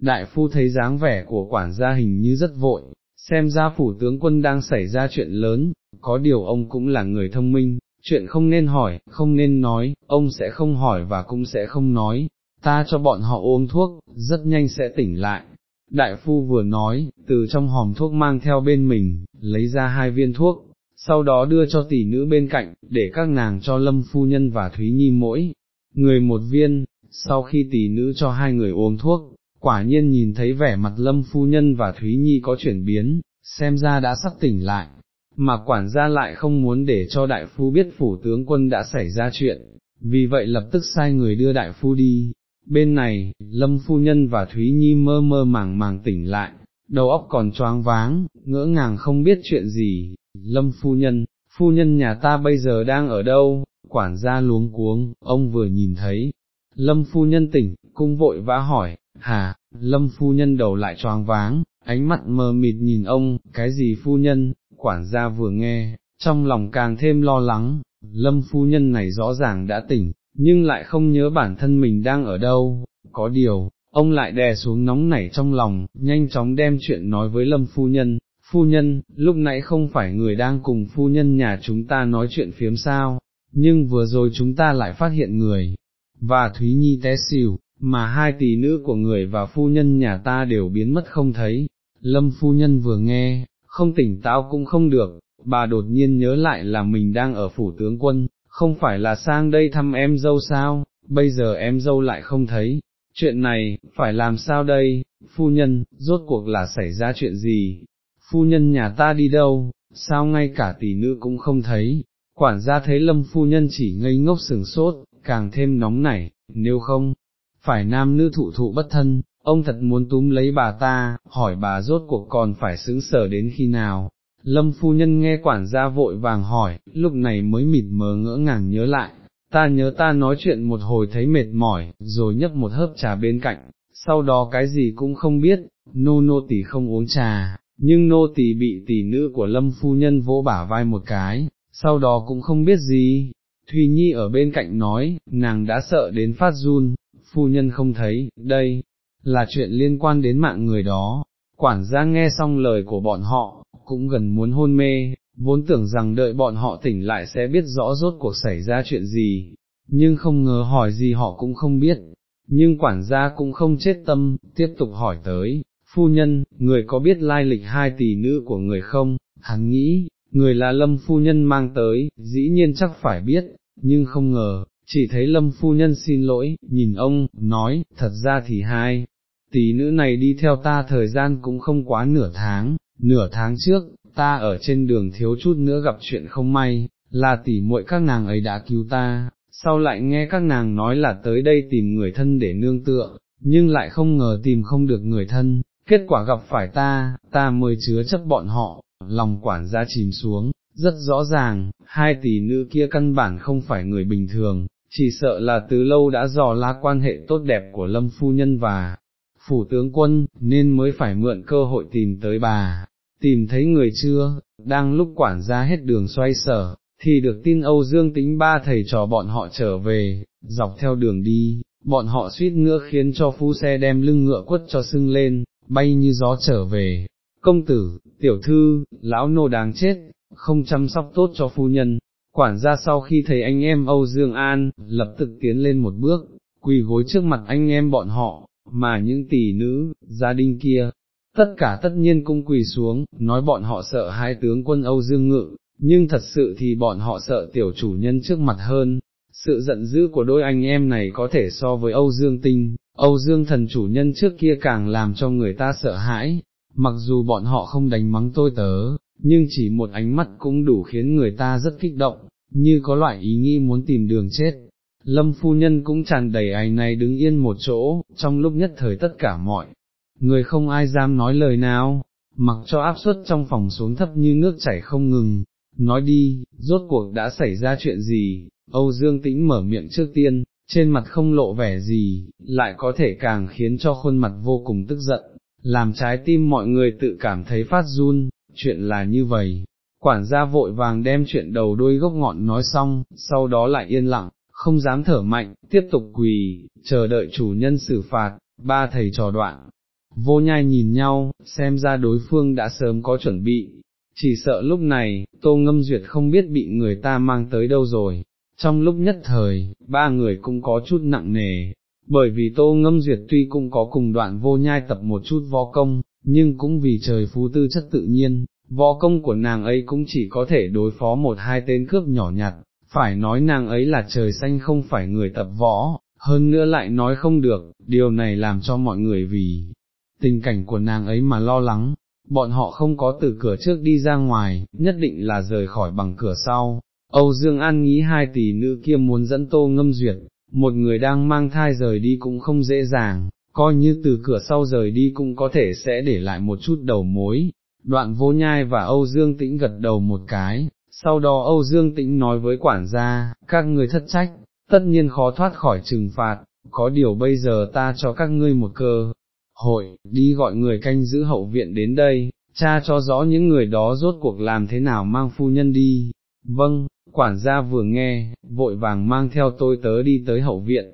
Đại phu thấy dáng vẻ của quản gia hình như rất vội, xem ra phủ tướng quân đang xảy ra chuyện lớn, có điều ông cũng là người thông minh, chuyện không nên hỏi, không nên nói, ông sẽ không hỏi và cũng sẽ không nói, ta cho bọn họ uống thuốc, rất nhanh sẽ tỉnh lại. Đại phu vừa nói, từ trong hòm thuốc mang theo bên mình, lấy ra hai viên thuốc, sau đó đưa cho tỷ nữ bên cạnh, để các nàng cho lâm phu nhân và Thúy Nhi mỗi, người một viên, sau khi tỷ nữ cho hai người uống thuốc, quả nhiên nhìn thấy vẻ mặt lâm phu nhân và Thúy Nhi có chuyển biến, xem ra đã sắp tỉnh lại, mà quản gia lại không muốn để cho đại phu biết phủ tướng quân đã xảy ra chuyện, vì vậy lập tức sai người đưa đại phu đi. Bên này, Lâm Phu Nhân và Thúy Nhi mơ mơ màng màng tỉnh lại, đầu óc còn choáng váng, ngỡ ngàng không biết chuyện gì, Lâm Phu Nhân, Phu Nhân nhà ta bây giờ đang ở đâu, quản gia luống cuống, ông vừa nhìn thấy, Lâm Phu Nhân tỉnh, cung vội vã hỏi, hà, Lâm Phu Nhân đầu lại choáng váng, ánh mắt mờ mịt nhìn ông, cái gì Phu Nhân, quản gia vừa nghe, trong lòng càng thêm lo lắng, Lâm Phu Nhân này rõ ràng đã tỉnh, nhưng lại không nhớ bản thân mình đang ở đâu, có điều, ông lại đè xuống nóng nảy trong lòng, nhanh chóng đem chuyện nói với Lâm Phu Nhân, Phu Nhân, lúc nãy không phải người đang cùng Phu Nhân nhà chúng ta nói chuyện phiếm sao, nhưng vừa rồi chúng ta lại phát hiện người, và Thúy Nhi té xỉu, mà hai tỷ nữ của người và Phu Nhân nhà ta đều biến mất không thấy. Lâm Phu Nhân vừa nghe, không tỉnh táo cũng không được, bà đột nhiên nhớ lại là mình đang ở phủ tướng quân, không phải là sang đây thăm em dâu sao, bây giờ em dâu lại không thấy, chuyện này, phải làm sao đây, phu nhân, rốt cuộc là xảy ra chuyện gì, phu nhân nhà ta đi đâu, sao ngay cả tỷ nữ cũng không thấy, quản gia thấy lâm phu nhân chỉ ngây ngốc sừng sốt, càng thêm nóng nảy, nếu không, phải nam nữ thụ thụ bất thân, ông thật muốn túm lấy bà ta, hỏi bà rốt cuộc còn phải xứng sở đến khi nào. Lâm phu nhân nghe quản gia vội vàng hỏi, lúc này mới mịt mờ ngỡ ngàng nhớ lại, ta nhớ ta nói chuyện một hồi thấy mệt mỏi, rồi nhấp một hớp trà bên cạnh, sau đó cái gì cũng không biết, nô nô tỷ không uống trà, nhưng nô tỳ bị tỷ nữ của lâm phu nhân vỗ bả vai một cái, sau đó cũng không biết gì. Thùy Nhi ở bên cạnh nói, nàng đã sợ đến phát run, phu nhân không thấy, đây, là chuyện liên quan đến mạng người đó. Quản gia nghe xong lời của bọn họ, cũng gần muốn hôn mê, vốn tưởng rằng đợi bọn họ tỉnh lại sẽ biết rõ rốt cuộc xảy ra chuyện gì, nhưng không ngờ hỏi gì họ cũng không biết, nhưng quản gia cũng không chết tâm, tiếp tục hỏi tới, phu nhân, người có biết lai lịch hai tỷ nữ của người không, hắn nghĩ, người là lâm phu nhân mang tới, dĩ nhiên chắc phải biết, nhưng không ngờ, chỉ thấy lâm phu nhân xin lỗi, nhìn ông, nói, thật ra thì hai, tỷ nữ này đi theo ta thời gian cũng không quá nửa tháng, nửa tháng trước, ta ở trên đường thiếu chút nữa gặp chuyện không may, là tỷ muội các nàng ấy đã cứu ta, sau lại nghe các nàng nói là tới đây tìm người thân để nương tựa, nhưng lại không ngờ tìm không được người thân, kết quả gặp phải ta, ta mới chứa chấp bọn họ, lòng quản gia chìm xuống, rất rõ ràng, hai tỷ nữ kia căn bản không phải người bình thường, chỉ sợ là từ lâu đã dò la quan hệ tốt đẹp của Lâm Phu Nhân và Phủ tướng quân, nên mới phải mượn cơ hội tìm tới bà, tìm thấy người chưa, đang lúc quản gia hết đường xoay sở, thì được tin Âu Dương tính ba thầy trò bọn họ trở về, dọc theo đường đi, bọn họ suýt nữa khiến cho phu xe đem lưng ngựa quất cho sưng lên, bay như gió trở về. Công tử, tiểu thư, lão nô đáng chết, không chăm sóc tốt cho phu nhân, quản gia sau khi thấy anh em Âu Dương An, lập tức tiến lên một bước, quỳ gối trước mặt anh em bọn họ, mà những tỷ nữ, gia đình kia, tất cả tất nhiên cung quỳ xuống, nói bọn họ sợ hai tướng quân Âu Dương Ngự, nhưng thật sự thì bọn họ sợ tiểu chủ nhân trước mặt hơn. Sự giận dữ của đôi anh em này có thể so với Âu Dương Tinh, Âu Dương thần chủ nhân trước kia càng làm cho người ta sợ hãi, mặc dù bọn họ không đánh mắng tôi tớ, nhưng chỉ một ánh mắt cũng đủ khiến người ta rất kích động, như có loại ý nghĩ muốn tìm đường chết. Lâm phu nhân cũng tràn đầy ảnh này đứng yên một chỗ, trong lúc nhất thời tất cả mọi người không ai dám nói lời nào, mặc cho áp suất trong phòng xuống thấp như nước chảy không ngừng, nói đi, rốt cuộc đã xảy ra chuyện gì, Âu Dương Tĩnh mở miệng trước tiên, trên mặt không lộ vẻ gì, lại có thể càng khiến cho khuôn mặt vô cùng tức giận, làm trái tim mọi người tự cảm thấy phát run, chuyện là như vậy. Quản gia vội vàng đem chuyện đầu đuôi gốc ngọn nói xong, sau đó lại yên lặng, không dám thở mạnh, tiếp tục quỳ, chờ đợi chủ nhân xử phạt, ba thầy trò đoạn. Vô nhai nhìn nhau, xem ra đối phương đã sớm có chuẩn bị, chỉ sợ lúc này, tô ngâm duyệt không biết bị người ta mang tới đâu rồi. Trong lúc nhất thời, ba người cũng có chút nặng nề, bởi vì tô ngâm duyệt tuy cũng có cùng đoạn vô nhai tập một chút võ công, nhưng cũng vì trời phú tư chất tự nhiên, võ công của nàng ấy cũng chỉ có thể đối phó một hai tên cướp nhỏ nhặt, phải nói nàng ấy là trời xanh không phải người tập võ, hơn nữa lại nói không được, điều này làm cho mọi người vì tình cảnh của nàng ấy mà lo lắng, bọn họ không có từ cửa trước đi ra ngoài, nhất định là rời khỏi bằng cửa sau. Âu Dương An nghĩ hai tỷ nữ kia muốn dẫn tô ngâm duyệt, một người đang mang thai rời đi cũng không dễ dàng, coi như từ cửa sau rời đi cũng có thể sẽ để lại một chút đầu mối. Đoạn vô nhai và Âu Dương Tĩnh gật đầu một cái, sau đó Âu Dương Tĩnh nói với quản gia, các người thất trách, tất nhiên khó thoát khỏi trừng phạt, có điều bây giờ ta cho các ngươi một cơ hội, đi gọi người canh giữ hậu viện đến đây, cha cho rõ những người đó rốt cuộc làm thế nào mang phu nhân đi. Vâng, quản gia vừa nghe, vội vàng mang theo tôi tớ đi tới hậu viện.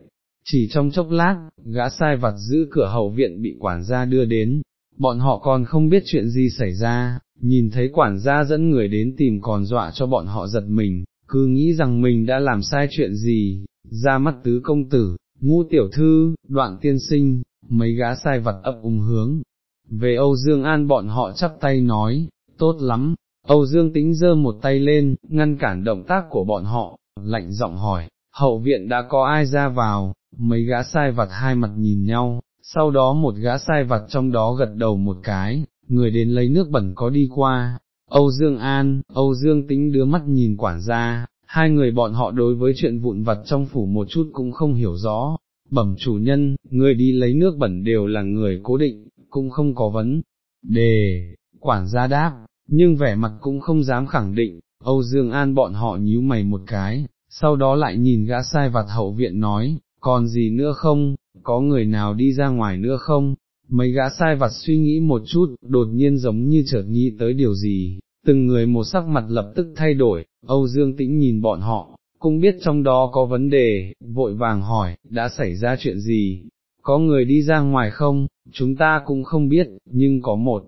Chỉ trong chốc lát, gã sai vặt giữ cửa hậu viện bị quản gia đưa đến, bọn họ còn không biết chuyện gì xảy ra, nhìn thấy quản gia dẫn người đến tìm còn dọa cho bọn họ giật mình, cứ nghĩ rằng mình đã làm sai chuyện gì, ra mắt tứ công tử, ngu tiểu thư, đoạn tiên sinh, mấy gã sai vật ấp ung hướng. Về Âu Dương An bọn họ chắp tay nói, tốt lắm, Âu Dương tĩnh giơ một tay lên, ngăn cản động tác của bọn họ, lạnh giọng hỏi, hậu viện đã có ai ra vào, mấy gã sai vật hai mặt nhìn nhau, sau đó một gã sai vật trong đó gật đầu một cái, người đến lấy nước bẩn có đi qua, Âu Dương An, Âu Dương tĩnh đưa mắt nhìn quản gia, hai người bọn họ đối với chuyện vụn vặt trong phủ một chút cũng không hiểu rõ, bẩm chủ nhân, người đi lấy nước bẩn đều là người cố định, cũng không có vấn đề, quản gia đáp, nhưng vẻ mặt cũng không dám khẳng định, Âu Dương An bọn họ nhíu mày một cái, sau đó lại nhìn gã sai vặt hậu viện nói, còn gì nữa không, có người nào đi ra ngoài nữa không, mấy gã sai vặt suy nghĩ một chút, đột nhiên giống như chợt nghĩ tới điều gì, từng người một sắc mặt lập tức thay đổi, Âu Dương Tĩnh nhìn bọn họ, cũng biết trong đó có vấn đề, vội vàng hỏi, đã xảy ra chuyện gì, có người đi ra ngoài không, chúng ta cũng không biết, nhưng có một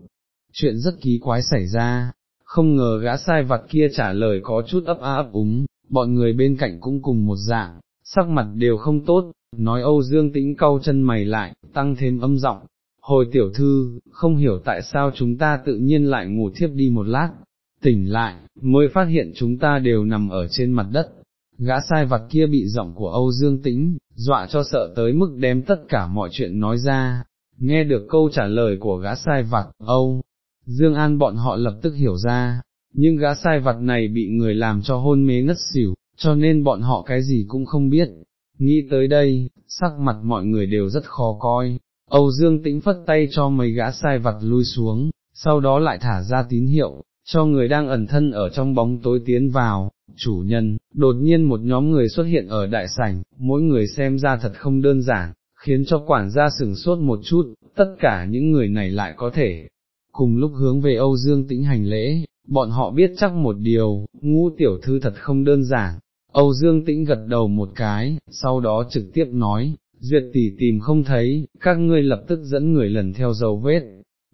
chuyện rất kỳ quái xảy ra, không ngờ gã sai vặt kia trả lời có chút ấp á ấp úng, bọn người bên cạnh cũng cùng một dạng, sắc mặt đều không tốt, nói Âu Dương tĩnh cau chân mày lại, tăng thêm âm giọng. Hồi tiểu thư, không hiểu tại sao chúng ta tự nhiên lại ngủ thiếp đi một lát, tỉnh lại, mới phát hiện chúng ta đều nằm ở trên mặt đất, gã sai vặt kia bị giọng của Âu Dương Tĩnh, dọa cho sợ tới mức đem tất cả mọi chuyện nói ra, nghe được câu trả lời của gã sai vặt, Âu, Dương An bọn họ lập tức hiểu ra, nhưng gã sai vặt này bị người làm cho hôn mê ngất xỉu, cho nên bọn họ cái gì cũng không biết. Nghĩ tới đây, sắc mặt mọi người đều rất khó coi, Âu Dương tĩnh phất tay cho mấy gã sai vặt lui xuống, sau đó lại thả ra tín hiệu, cho người đang ẩn thân ở trong bóng tối tiến vào, chủ nhân, đột nhiên một nhóm người xuất hiện ở đại sảnh, mỗi người xem ra thật không đơn giản, khiến cho quản gia sửng sốt một chút, tất cả những người này lại có thể, cùng lúc hướng về Âu Dương tĩnh hành lễ, bọn họ biết chắc một điều, ngũ tiểu thư thật không đơn giản. Âu Dương tĩnh gật đầu một cái, sau đó trực tiếp nói, duyệt tỷ tìm không thấy, các ngươi lập tức dẫn người lần theo dấu vết,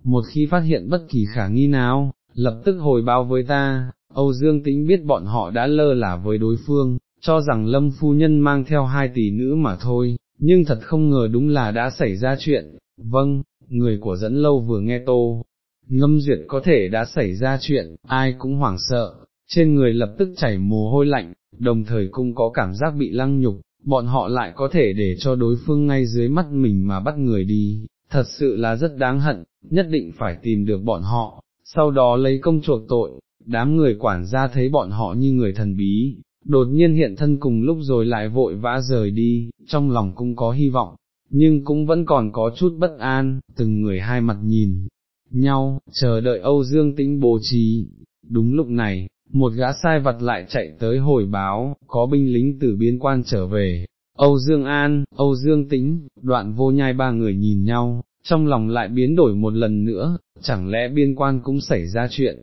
một khi phát hiện bất kỳ khả nghi nào, lập tức hồi báo với ta, Âu Dương Tĩnh biết bọn họ đã lơ là với đối phương, cho rằng Lâm Phu Nhân mang theo hai tỷ nữ mà thôi, nhưng thật không ngờ đúng là đã xảy ra chuyện, vâng, người của dẫn lâu vừa nghe tô, ngâm duyệt có thể đã xảy ra chuyện, ai cũng hoảng sợ, trên người lập tức chảy mồ hôi lạnh, đồng thời cũng có cảm giác bị lăng nhục, bọn họ lại có thể để cho đối phương ngay dưới mắt mình mà bắt người đi, thật sự là rất đáng hận, nhất định phải tìm được bọn họ, sau đó lấy công chuộc tội, đám người quản gia thấy bọn họ như người thần bí, đột nhiên hiện thân cùng lúc rồi lại vội vã rời đi, trong lòng cũng có hy vọng, nhưng cũng vẫn còn có chút bất an, từng người hai mặt nhìn nhau, chờ đợi Âu Dương Tĩnh bố trí. Đúng lúc này, một gã sai vật lại chạy tới hồi báo, có binh lính từ biên quan trở về. Âu Dương An, Âu Dương Tĩnh, đoạn vô nhai ba người nhìn nhau, trong lòng lại biến đổi một lần nữa, chẳng lẽ biên quan cũng xảy ra chuyện.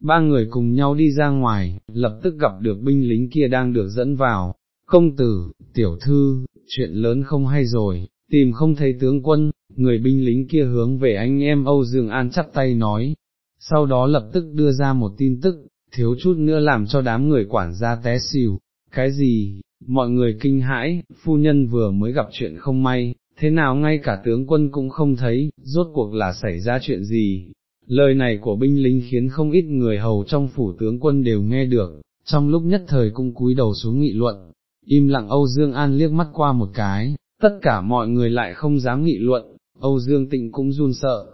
Ba người cùng nhau đi ra ngoài, lập tức gặp được binh lính kia đang được dẫn vào. Công tử, tiểu thư, chuyện lớn không hay rồi, tìm không thấy tướng quân, người binh lính kia hướng về anh em Âu Dương An chắp tay nói. Sau đó lập tức đưa ra một tin tức, thiếu chút nữa làm cho đám người quản gia té xỉu. Cái gì, mọi người kinh hãi, phu nhân vừa mới gặp chuyện không may, thế nào ngay cả tướng quân cũng không thấy, rốt cuộc là xảy ra chuyện gì. Lời này của binh lính khiến không ít người hầu trong phủ tướng quân đều nghe được, trong lúc nhất thời cũng cúi đầu xuống nghị luận, im lặng Âu Dương An liếc mắt qua một cái, tất cả mọi người lại không dám nghị luận, Âu Dương Tịnh cũng run sợ,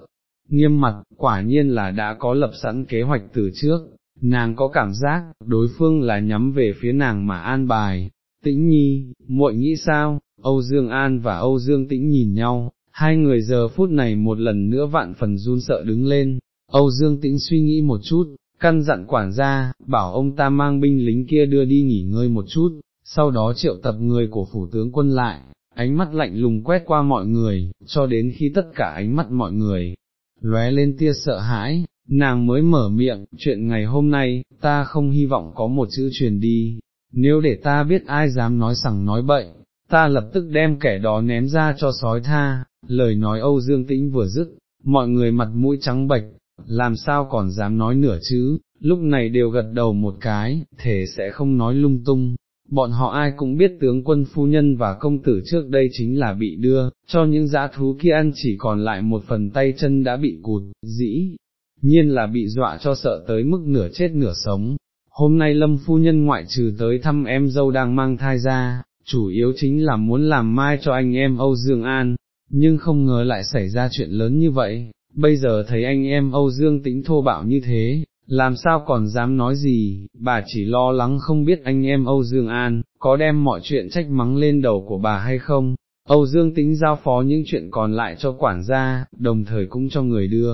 nghiêm mặt, quả nhiên là đã có lập sẵn kế hoạch từ trước, nàng có cảm giác, đối phương là nhắm về phía nàng mà an bài, tĩnh nhi, muội nghĩ sao, Âu Dương An và Âu Dương Tĩnh nhìn nhau, hai người giờ phút này một lần nữa vạn phần run sợ đứng lên, Âu Dương Tĩnh suy nghĩ một chút, căn dặn quản gia, bảo ông ta mang binh lính kia đưa đi nghỉ ngơi một chút, sau đó triệu tập người của phủ tướng quân lại, ánh mắt lạnh lùng quét qua mọi người, cho đến khi tất cả ánh mắt mọi người lóe lên tia sợ hãi, nàng mới mở miệng, chuyện ngày hôm nay, ta không hy vọng có một chữ truyền đi, nếu để ta biết ai dám nói sằng nói bậy, ta lập tức đem kẻ đó ném ra cho sói tha, lời nói Âu Dương Tĩnh vừa dứt, mọi người mặt mũi trắng bệch, làm sao còn dám nói nửa chứ, lúc này đều gật đầu một cái, thể sẽ không nói lung tung. Bọn họ ai cũng biết tướng quân phu nhân và công tử trước đây chính là bị đưa, cho những dã thú kia ăn chỉ còn lại một phần tay chân đã bị cụt, dĩ, nhiên là bị dọa cho sợ tới mức nửa chết nửa sống. Hôm nay lâm phu nhân ngoại trừ tới thăm em dâu đang mang thai ra, chủ yếu chính là muốn làm mai cho anh em Âu Dương An, nhưng không ngờ lại xảy ra chuyện lớn như vậy, bây giờ thấy anh em Âu Dương tính thô bạo như thế, làm sao còn dám nói gì, bà chỉ lo lắng không biết anh em Âu Dương An, có đem mọi chuyện trách mắng lên đầu của bà hay không. Âu Dương tính giao phó những chuyện còn lại cho quản gia, đồng thời cũng cho người đưa,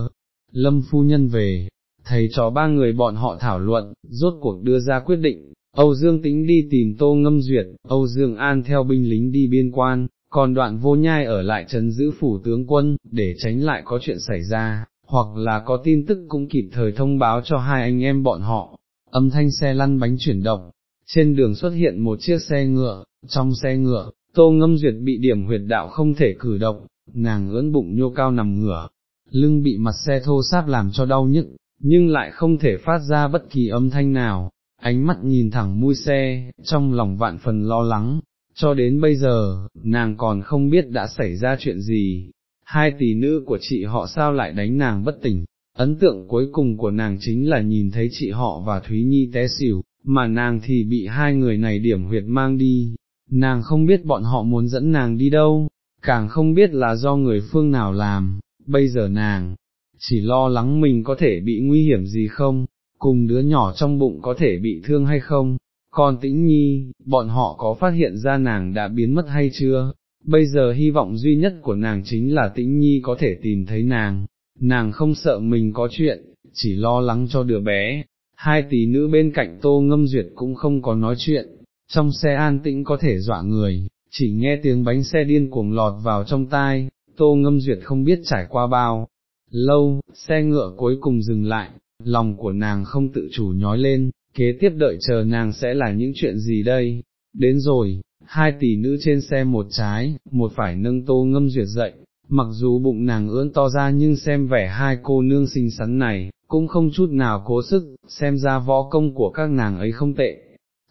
lâm phu nhân về, thầy trò ba người bọn họ thảo luận, rốt cuộc đưa ra quyết định, Âu Dương tính đi tìm tô ngâm duyệt, Âu Dương An theo binh lính đi biên quan, còn đoạn vô nhai ở lại trấn giữ phủ tướng quân, để tránh lại có chuyện xảy ra, hoặc là có tin tức cũng kịp thời thông báo cho hai anh em bọn họ. Âm thanh xe lăn bánh chuyển động, trên đường xuất hiện một chiếc xe ngựa, trong xe ngựa, tô ngâm duyệt bị điểm huyệt đạo không thể cử động, nàng ưỡn bụng nhô cao nằm ngửa, lưng bị mặt xe thô sáp làm cho đau nhức, nhưng lại không thể phát ra bất kỳ âm thanh nào, ánh mắt nhìn thẳng mui xe, trong lòng vạn phần lo lắng, cho đến bây giờ, nàng còn không biết đã xảy ra chuyện gì, hai tỷ nữ của chị họ sao lại đánh nàng bất tỉnh, ấn tượng cuối cùng của nàng chính là nhìn thấy chị họ và Thúy Nhi té xỉu, mà nàng thì bị hai người này điểm huyệt mang đi, nàng không biết bọn họ muốn dẫn nàng đi đâu, càng không biết là do người phương nào làm, bây giờ nàng, chỉ lo lắng mình có thể bị nguy hiểm gì không, cùng đứa nhỏ trong bụng có thể bị thương hay không, còn tĩnh nhi, bọn họ có phát hiện ra nàng đã biến mất hay chưa? Bây giờ hy vọng duy nhất của nàng chính là tĩnh nhi có thể tìm thấy nàng, nàng không sợ mình có chuyện, chỉ lo lắng cho đứa bé. Hai tỷ nữ bên cạnh tô ngâm duyệt cũng không có nói chuyện, trong xe an tĩnh có thể dọa người, chỉ nghe tiếng bánh xe điên cuồng lọt vào trong tai, tô ngâm duyệt không biết trải qua bao. Lâu, xe ngựa cuối cùng dừng lại, lòng của nàng không tự chủ nhói lên, kế tiếp đợi chờ nàng sẽ là những chuyện gì đây, đến rồi, hai tỷ nữ trên xe một trái, một phải nâng tô ngâm duyệt dậy, mặc dù bụng nàng ưỡn to ra nhưng xem vẻ hai cô nương xinh xắn này, cũng không chút nào cố sức, xem ra võ công của các nàng ấy không tệ.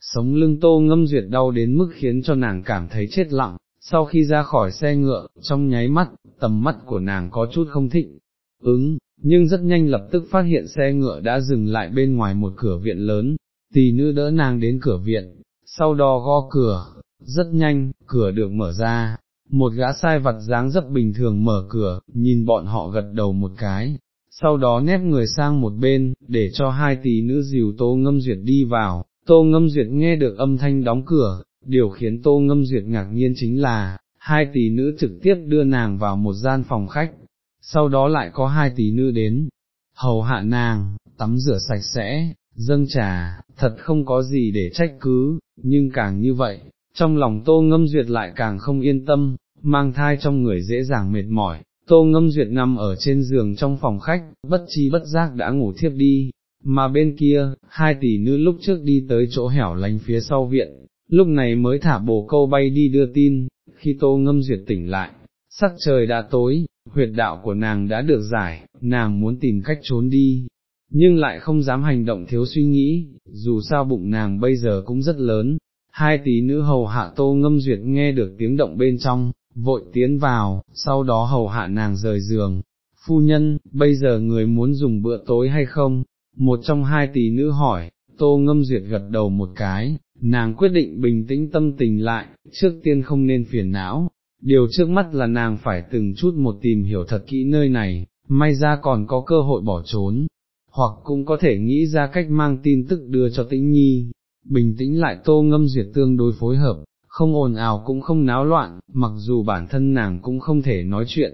Sống lưng tô ngâm duyệt đau đến mức khiến cho nàng cảm thấy chết lặng, sau khi ra khỏi xe ngựa, trong nháy mắt, tầm mắt của nàng có chút không thịnh, ứng, nhưng rất nhanh lập tức phát hiện xe ngựa đã dừng lại bên ngoài một cửa viện lớn, tỷ nữ đỡ nàng đến cửa viện, sau đó gõ cửa, rất nhanh, cửa được mở ra, một gã sai vặt dáng rất bình thường mở cửa, nhìn bọn họ gật đầu một cái, sau đó nép người sang một bên, để cho hai tỷ nữ dìu tô ngâm duyệt đi vào, tô ngâm duyệt nghe được âm thanh đóng cửa, điều khiến tô ngâm duyệt ngạc nhiên chính là, hai tỷ nữ trực tiếp đưa nàng vào một gian phòng khách, sau đó lại có hai tỷ nữ đến, hầu hạ nàng, tắm rửa sạch sẽ, dâng trà, thật không có gì để trách cứ, nhưng càng như vậy, trong lòng tô ngâm duyệt lại càng không yên tâm, mang thai trong người dễ dàng mệt mỏi, tô ngâm duyệt nằm ở trên giường trong phòng khách, bất chi bất giác đã ngủ thiếp đi, mà bên kia, hai tỷ nữ lúc trước đi tới chỗ hẻo lánh phía sau viện, lúc này mới thả bồ câu bay đi đưa tin, khi tô ngâm duyệt tỉnh lại, sắc trời đã tối, huyệt đạo của nàng đã được giải, nàng muốn tìm cách trốn đi, nhưng lại không dám hành động thiếu suy nghĩ, dù sao bụng nàng bây giờ cũng rất lớn. Hai tỷ nữ hầu hạ tô ngâm duyệt nghe được tiếng động bên trong, vội tiến vào, sau đó hầu hạ nàng rời giường. Phu nhân, bây giờ người muốn dùng bữa tối hay không? Một trong hai tỷ nữ hỏi, tô ngâm duyệt gật đầu một cái, nàng quyết định bình tĩnh tâm tình lại, trước tiên không nên phiền não, điều trước mắt là nàng phải từng chút một tìm hiểu thật kỹ nơi này, may ra còn có cơ hội bỏ trốn, hoặc cũng có thể nghĩ ra cách mang tin tức đưa cho tĩnh nhi, bình tĩnh lại tô ngâm duyệt tương đối phối hợp, không ồn ào cũng không náo loạn, mặc dù bản thân nàng cũng không thể nói chuyện,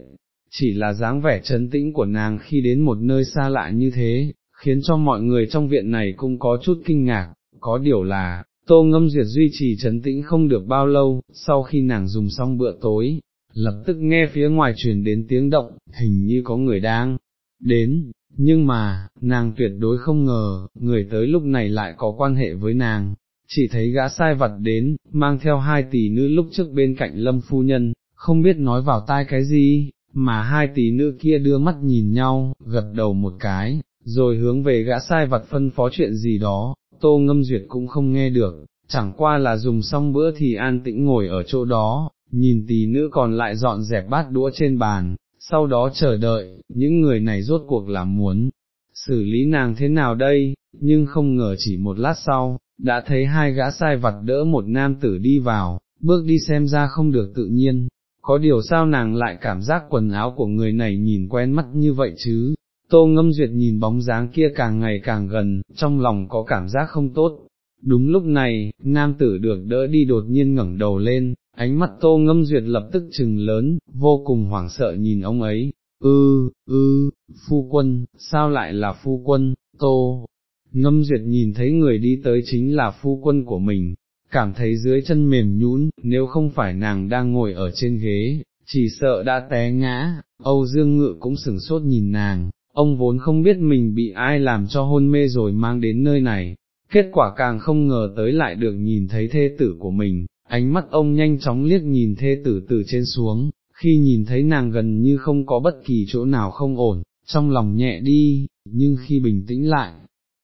chỉ là dáng vẻ trấn tĩnh của nàng khi đến một nơi xa lạ như thế, khiến cho mọi người trong viện này cũng có chút kinh ngạc, có điều là, tô ngâm duyệt duy trì trấn tĩnh không được bao lâu, sau khi nàng dùng xong bữa tối, lập tức nghe phía ngoài truyền đến tiếng động, hình như có người đang đến, nhưng mà, nàng tuyệt đối không ngờ, người tới lúc này lại có quan hệ với nàng, chỉ thấy gã sai vặt đến, mang theo hai tỷ nữ lúc trước bên cạnh lâm phu nhân, không biết nói vào tai cái gì, mà hai tỷ nữ kia đưa mắt nhìn nhau, gật đầu một cái, rồi hướng về gã sai vặt phân phó chuyện gì đó, tô ngâm duyệt cũng không nghe được, chẳng qua là dùng xong bữa thì an tĩnh ngồi ở chỗ đó, nhìn tỷ nữ còn lại dọn dẹp bát đũa trên bàn, sau đó chờ đợi, những người này rốt cuộc là muốn xử lý nàng thế nào đây, nhưng không ngờ chỉ một lát sau, đã thấy hai gã sai vặt đỡ một nam tử đi vào, bước đi xem ra không được tự nhiên, có điều sao nàng lại cảm giác quần áo của người này nhìn quen mắt như vậy chứ, tô ngâm duyệt nhìn bóng dáng kia càng ngày càng gần, trong lòng có cảm giác không tốt. Đúng lúc này, nam tử được đỡ đi đột nhiên ngẩng đầu lên, ánh mắt tô ngâm duyệt lập tức trừng lớn, vô cùng hoảng sợ nhìn ông ấy, ư, ư, phu quân, sao lại là phu quân, tô, ngâm duyệt nhìn thấy người đi tới chính là phu quân của mình, cảm thấy dưới chân mềm nhũn, nếu không phải nàng đang ngồi ở trên ghế, chỉ sợ đã té ngã, Âu Dương Ngự cũng sửng sốt nhìn nàng, ông vốn không biết mình bị ai làm cho hôn mê rồi mang đến nơi này, kết quả càng không ngờ tới lại được nhìn thấy thê tử của mình, ánh mắt ông nhanh chóng liếc nhìn thê tử từ trên xuống, khi nhìn thấy nàng gần như không có bất kỳ chỗ nào không ổn, trong lòng nhẹ đi, nhưng khi bình tĩnh lại,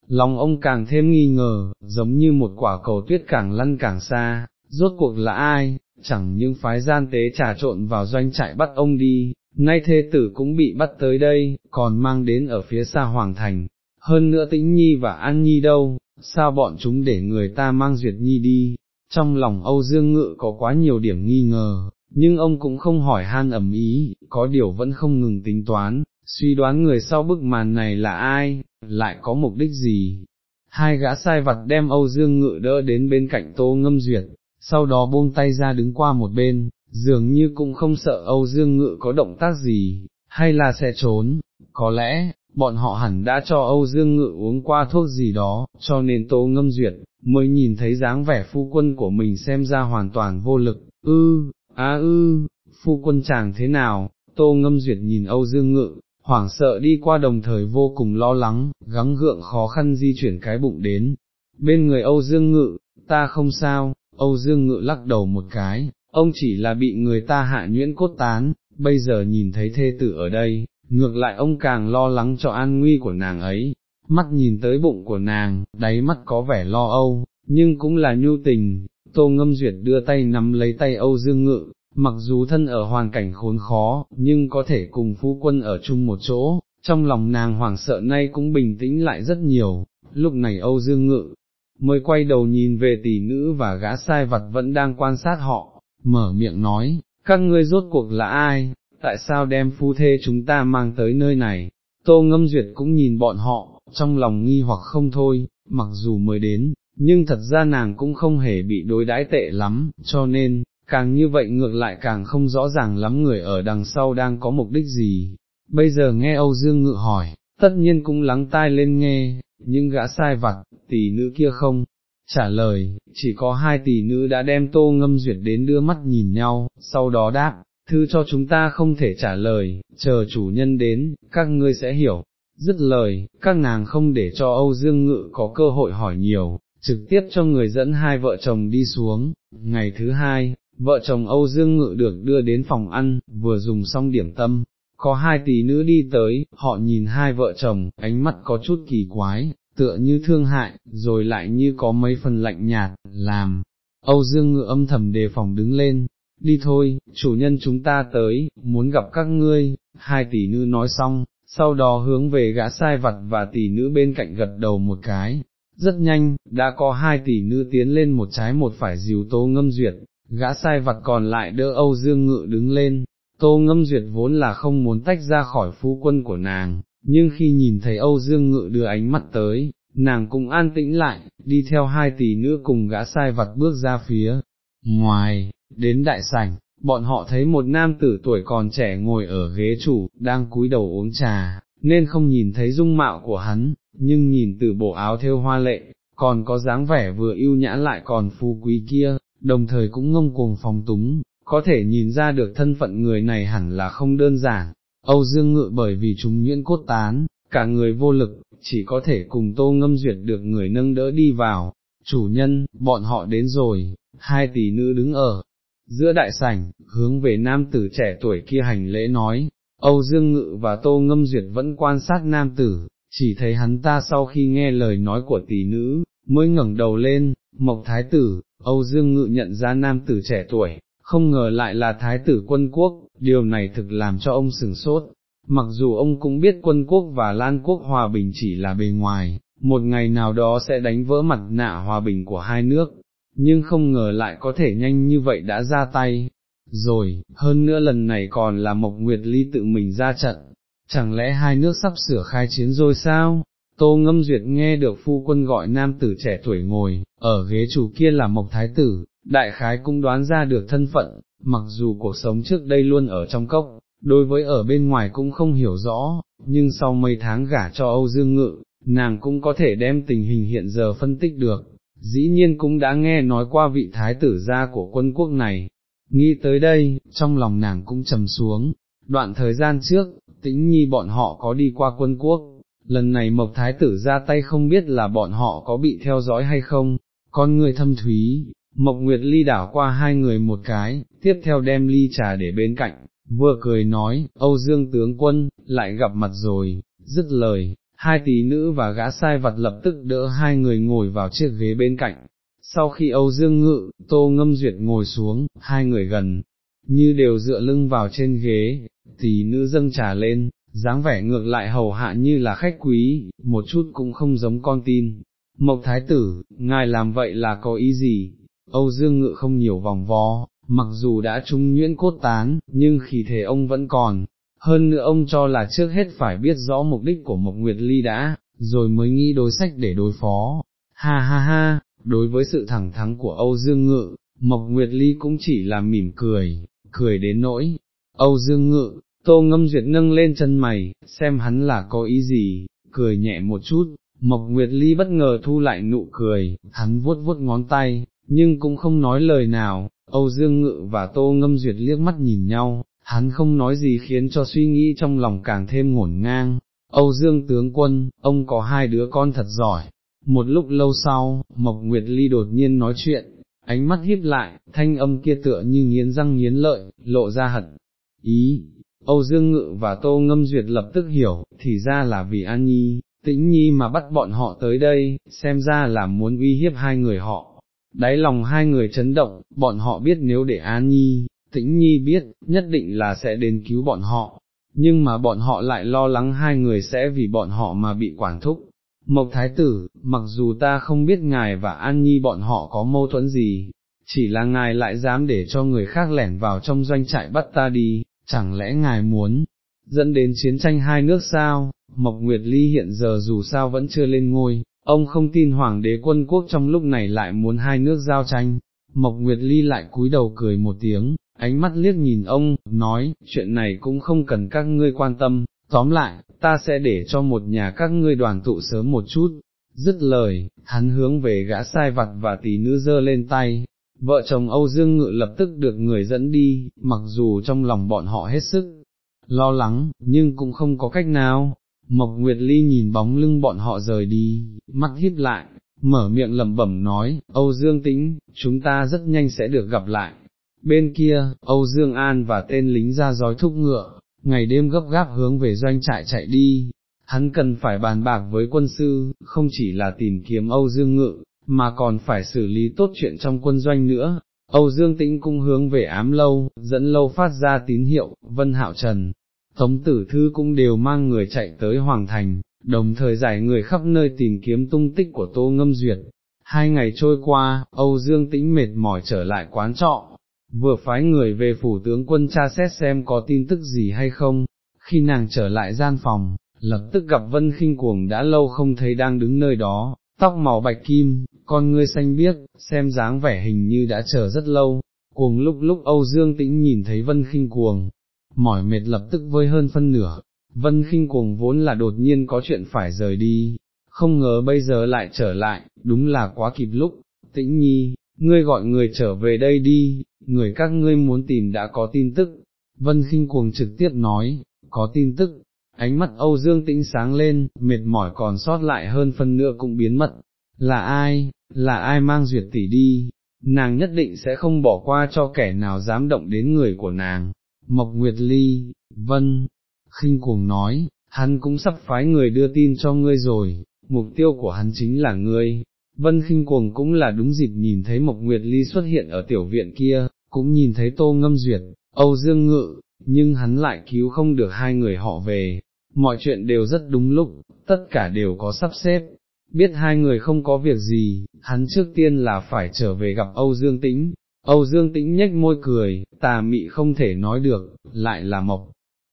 lòng ông càng thêm nghi ngờ, giống như một quả cầu tuyết càng lăn càng xa, rốt cuộc là ai, chẳng những phái gian tế trà trộn vào doanh trại bắt ông đi, nay thê tử cũng bị bắt tới đây, còn mang đến ở phía xa Hoàng Thành, hơn nữa tĩnh nhi và an nhi đâu, sao bọn chúng để người ta mang duyệt nhi đi, trong lòng Âu Dương Ngự có quá nhiều điểm nghi ngờ, nhưng ông cũng không hỏi han ẩm ý, có điều vẫn không ngừng tính toán, suy đoán người sau bức màn này là ai, lại có mục đích gì. hai gã sai vặt đem Âu Dương Ngự đỡ đến bên cạnh Tô Ngâm Duyệt, sau đó buông tay ra đứng qua một bên, dường như cũng không sợ Âu Dương Ngự có động tác gì, hay là sẽ trốn, có lẽ, bọn họ hẳn đã cho Âu Dương Ngự uống qua thuốc gì đó, cho nên Tô Ngâm Duyệt, mới nhìn thấy dáng vẻ phu quân của mình xem ra hoàn toàn vô lực, ư, á ư, phu quân chàng thế nào, Tô Ngâm Duyệt nhìn Âu Dương Ngự, hoảng sợ đi qua đồng thời vô cùng lo lắng, gắng gượng khó khăn di chuyển cái bụng đến, bên người Âu Dương Ngự, ta không sao, Âu Dương Ngự lắc đầu một cái, ông chỉ là bị người ta hạ nhuyễn cốt tán, bây giờ nhìn thấy thê tử ở đây, ngược lại ông càng lo lắng cho an nguy của nàng ấy, mắt nhìn tới bụng của nàng, đáy mắt có vẻ lo âu, nhưng cũng là nhu tình, Tô Ngâm Duyệt đưa tay nắm lấy tay Âu Dương Ngự, mặc dù thân ở hoàn cảnh khốn khó, nhưng có thể cùng phu quân ở chung một chỗ, trong lòng nàng hoảng sợ nay cũng bình tĩnh lại rất nhiều, lúc này Âu Dương Ngự, mới quay đầu nhìn về tỷ nữ và gã sai vật vẫn đang quan sát họ, mở miệng nói, các ngươi rốt cuộc là ai, tại sao đem phu thê chúng ta mang tới nơi này, tô ngâm duyệt cũng nhìn bọn họ, trong lòng nghi hoặc không thôi, mặc dù mới đến, nhưng thật ra nàng cũng không hề bị đối đãi tệ lắm, cho nên, càng như vậy ngược lại càng không rõ ràng lắm người ở đằng sau đang có mục đích gì. Bây giờ nghe Âu Dương Ngự hỏi, tất nhiên cũng lắng tai lên nghe, nhưng gã sai vặt, tỷ nữ kia không, trả lời, chỉ có hai tỷ nữ đã đem tô ngâm duyệt đến đưa mắt nhìn nhau, sau đó đáp, thư cho chúng ta không thể trả lời, chờ chủ nhân đến, các ngươi sẽ hiểu. Dứt lời, các nàng không để cho Âu Dương Ngự có cơ hội hỏi nhiều, trực tiếp cho người dẫn hai vợ chồng đi xuống. Ngày thứ hai, vợ chồng Âu Dương Ngự được đưa đến phòng ăn, vừa dùng xong điểm tâm, có hai tỷ nữ đi tới, họ nhìn hai vợ chồng, ánh mắt có chút kỳ quái, tựa như thương hại, rồi lại như có mấy phần lạnh nhạt, làm. Âu Dương Ngự âm thầm đề phòng đứng lên, đi thôi, chủ nhân chúng ta tới, muốn gặp các ngươi, hai tỷ nữ nói xong, sau đó hướng về gã sai vặt và tỷ nữ bên cạnh gật đầu một cái. Rất nhanh, đã có hai tỷ nữ tiến lên một trái một phải dìu tô ngâm duyệt, gã sai vặt còn lại đỡ Âu Dương Ngự đứng lên, tô ngâm duyệt vốn là không muốn tách ra khỏi phu quân của nàng, nhưng khi nhìn thấy Âu Dương Ngự đưa ánh mắt tới, nàng cũng an tĩnh lại, đi theo hai tỷ nữ cùng gã sai vặt bước ra phía ngoài, đến đại sảnh, bọn họ thấy một nam tử tuổi còn trẻ ngồi ở ghế chủ, đang cúi đầu uống trà, nên không nhìn thấy dung mạo của hắn, nhưng nhìn từ bộ áo thêu hoa lệ, còn có dáng vẻ vừa yêu nhã lại còn phú quý kia, đồng thời cũng ngông cuồng phòng túng, có thể nhìn ra được thân phận người này hẳn là không đơn giản. Âu Dương Ngự bởi vì chúng nhuyễn cốt tán, cả người vô lực, chỉ có thể cùng tô ngâm duyệt được người nâng đỡ đi vào. Chủ nhân, bọn họ đến rồi, hai tỷ nữ đứng ở, giữa đại sảnh, hướng về nam tử trẻ tuổi kia hành lễ nói, Âu Dương Ngự và Tô Ngâm Duyệt vẫn quan sát nam tử, chỉ thấy hắn ta sau khi nghe lời nói của tỷ nữ, mới ngẩng đầu lên, Mộc Thái Tử, Âu Dương Ngự nhận ra nam tử trẻ tuổi, không ngờ lại là Thái Tử quân quốc, điều này thực làm cho ông sừng sốt. Mặc dù ông cũng biết quân quốc và Lan quốc hòa bình chỉ là bề ngoài, một ngày nào đó sẽ đánh vỡ mặt nạ hòa bình của hai nước, nhưng không ngờ lại có thể nhanh như vậy đã ra tay. Rồi, hơn nữa lần này còn là Mộc Nguyệt Ly tự mình ra trận, chẳng lẽ hai nước sắp sửa khai chiến rồi sao? Tô Ngâm Duyệt nghe được phu quân gọi nam tử trẻ tuổi ngồi, ở ghế chủ kia là Mộc Thái Tử, đại khái cũng đoán ra được thân phận, mặc dù cuộc sống trước đây luôn ở trong cốc, đối với ở bên ngoài cũng không hiểu rõ, nhưng sau mấy tháng gả cho Âu Dương Ngự, nàng cũng có thể đem tình hình hiện giờ phân tích được, dĩ nhiên cũng đã nghe nói qua vị thái tử gia của quân quốc này, nghĩ tới đây, trong lòng nàng cũng trầm xuống, đoạn thời gian trước, tĩnh nhi bọn họ có đi qua quân quốc, lần này mộc thái tử ra tay không biết là bọn họ có bị theo dõi hay không, con người thâm thúy, mộc nguyệt ly đảo qua hai người một cái, tiếp theo đem ly trà để bên cạnh, vừa cười nói, Âu Dương tướng quân, lại gặp mặt rồi, dứt lời, hai tỷ nữ và gã sai vật lập tức đỡ hai người ngồi vào chiếc ghế bên cạnh. Sau khi Âu Dương Ngự, Tô Ngâm Duyệt ngồi xuống, hai người gần, như đều dựa lưng vào trên ghế, tỷ nữ dâng trà lên, dáng vẻ ngược lại hầu hạ như là khách quý, một chút cũng không giống con tin. Mộc Thái Tử, ngài làm vậy là có ý gì? Âu Dương Ngự không nhiều vòng vo, mặc dù đã trung nhuyễn cốt tán, nhưng khí thể ông vẫn còn, hơn nữa ông cho là trước hết phải biết rõ mục đích của Mộc Nguyệt Ly đã, rồi mới nghĩ đối sách để đối phó. Ha ha ha, đối với sự thẳng thắng của Âu Dương Ngự, Mộc Nguyệt Ly cũng chỉ là mỉm cười, cười đến nỗi. Âu Dương Ngự, Tô Ngâm Duyệt nâng lên chân mày, xem hắn là có ý gì, cười nhẹ một chút, Mộc Nguyệt Ly bất ngờ thu lại nụ cười, hắn vuốt vuốt ngón tay, nhưng cũng không nói lời nào, Âu Dương Ngự và Tô Ngâm Duyệt liếc mắt nhìn nhau, hắn không nói gì khiến cho suy nghĩ trong lòng càng thêm ngổn ngang. Âu Dương tướng quân, ông có hai đứa con thật giỏi. Một lúc lâu sau, Mộc Nguyệt Ly đột nhiên nói chuyện, ánh mắt híp lại, thanh âm kia tựa như nghiến răng nghiến lợi, lộ ra hận. Ý, Âu Dương Ngự và Tô Ngâm Duyệt lập tức hiểu, thì ra là vì An Nhi, tĩnh Nhi mà bắt bọn họ tới đây, xem ra là muốn uy hiếp hai người họ. Đáy lòng hai người chấn động, bọn họ biết nếu để An Nhi, tĩnh Nhi biết, nhất định là sẽ đến cứu bọn họ, nhưng mà bọn họ lại lo lắng hai người sẽ vì bọn họ mà bị quản thúc. Mộc Thái Tử, mặc dù ta không biết ngài và An Nhi bọn họ có mâu thuẫn gì, chỉ là ngài lại dám để cho người khác lẻn vào trong doanh trại bắt ta đi, chẳng lẽ ngài muốn, dẫn đến chiến tranh hai nước sao, Mộc Nguyệt Ly hiện giờ dù sao vẫn chưa lên ngôi, ông không tin Hoàng đế quân quốc trong lúc này lại muốn hai nước giao tranh, Mộc Nguyệt Ly lại cúi đầu cười một tiếng, ánh mắt liếc nhìn ông, nói, chuyện này cũng không cần các ngươi quan tâm, tóm lại, ta sẽ để cho một nhà các ngươi đoàn tụ sớm một chút. Dứt lời, hắn hướng về gã sai vặt và tỷ nữ dơ lên tay, vợ chồng Âu Dương Ngự lập tức được người dẫn đi, mặc dù trong lòng bọn họ hết sức lo lắng, nhưng cũng không có cách nào. Mộc Nguyệt Ly nhìn bóng lưng bọn họ rời đi, mắt híp lại, mở miệng lẩm bẩm nói, Âu Dương Tĩnh, chúng ta rất nhanh sẽ được gặp lại. Bên kia, Âu Dương An và tên lính ra giói thúc ngựa, ngày đêm gấp gáp hướng về doanh trại chạy đi. Hắn cần phải bàn bạc với quân sư, không chỉ là tìm kiếm Âu Dương Ngự, mà còn phải xử lý tốt chuyện trong quân doanh nữa. Âu Dương Tĩnh cũng hướng về ám lâu, dẫn lâu phát ra tín hiệu, Vân Hạo Trần, Tống Tử Thư cũng đều mang người chạy tới Hoàng Thành, đồng thời giải người khắp nơi tìm kiếm tung tích của Tô Ngâm Duyệt. Hai ngày trôi qua, Âu Dương Tĩnh mệt mỏi trở lại quán trọ, vừa phái người về phủ tướng quân tra xét xem có tin tức gì hay không, khi nàng trở lại gian phòng, lập tức gặp Vân khinh cuồng đã lâu không thấy đang đứng nơi đó, tóc màu bạch kim, con ngươi xanh biếc, xem dáng vẻ hình như đã chờ rất lâu, cuồng lúc lúc Âu Dương Tĩnh nhìn thấy Vân khinh cuồng, mỏi mệt lập tức vơi hơn phân nửa, Vân khinh cuồng vốn là đột nhiên có chuyện phải rời đi, không ngờ bây giờ lại trở lại, đúng là quá kịp lúc, tĩnh nhi, ngươi gọi người trở về đây đi, người các ngươi muốn tìm đã có tin tức, Vân khinh cuồng trực tiếp nói, có tin tức, ánh mắt Âu Dương tĩnh sáng lên, mệt mỏi còn sót lại hơn phân nửa cũng biến mất, là ai, là ai mang duyệt tỷ đi, nàng nhất định sẽ không bỏ qua cho kẻ nào dám động đến người của nàng, Mộc Nguyệt Ly, Vân, khinh cuồng nói, hắn cũng sắp phái người đưa tin cho ngươi rồi, mục tiêu của hắn chính là ngươi. Vân khinh cuồng cũng là đúng dịp nhìn thấy Mộc Nguyệt Ly xuất hiện ở tiểu viện kia, cũng nhìn thấy Tô Ngâm Duyệt, Âu Dương Ngự, nhưng hắn lại cứu không được hai người họ về, mọi chuyện đều rất đúng lúc, tất cả đều có sắp xếp, biết hai người không có việc gì, hắn trước tiên là phải trở về gặp Âu Dương Tĩnh, Âu Dương Tĩnh nhếch môi cười, tà mị không thể nói được, lại là Mộc.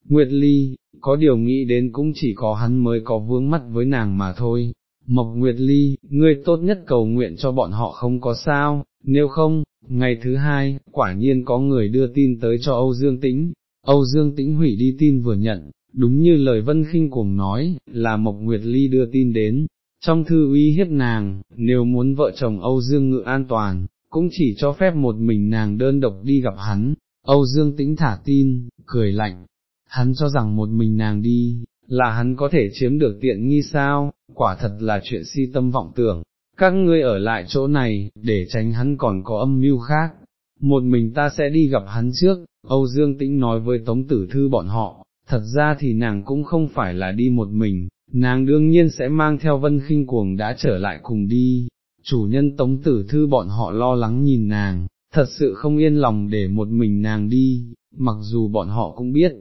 Nguyệt Ly, có điều nghĩ đến cũng chỉ có hắn mới có vướng mắt với nàng mà thôi. Mộc Nguyệt Ly, ngươi tốt nhất cầu nguyện cho bọn họ không có sao, nếu không, ngày thứ hai, quả nhiên có người đưa tin tới cho Âu Dương Tĩnh, Âu Dương Tĩnh hủy đi tin vừa nhận, đúng như lời Vân Kinh cuồng nói, là Mộc Nguyệt Ly đưa tin đến, trong thư uy hiếp nàng, nếu muốn vợ chồng Âu Dương Ngự an toàn, cũng chỉ cho phép một mình nàng đơn độc đi gặp hắn, Âu Dương tĩnh thả tin, cười lạnh, hắn cho rằng một mình nàng đi, là hắn có thể chiếm được tiện nghi sao, quả thật là chuyện si tâm vọng tưởng, các ngươi ở lại chỗ này, để tránh hắn còn có âm mưu khác, một mình ta sẽ đi gặp hắn trước, Âu Dương Tĩnh nói với Tống Tử Thư bọn họ, thật ra thì nàng cũng không phải là đi một mình, nàng đương nhiên sẽ mang theo vân khinh cuồng đã trở lại cùng đi, chủ nhân tống tử thư bọn họ lo lắng nhìn nàng, thật sự không yên lòng để một mình nàng đi, mặc dù bọn họ cũng biết,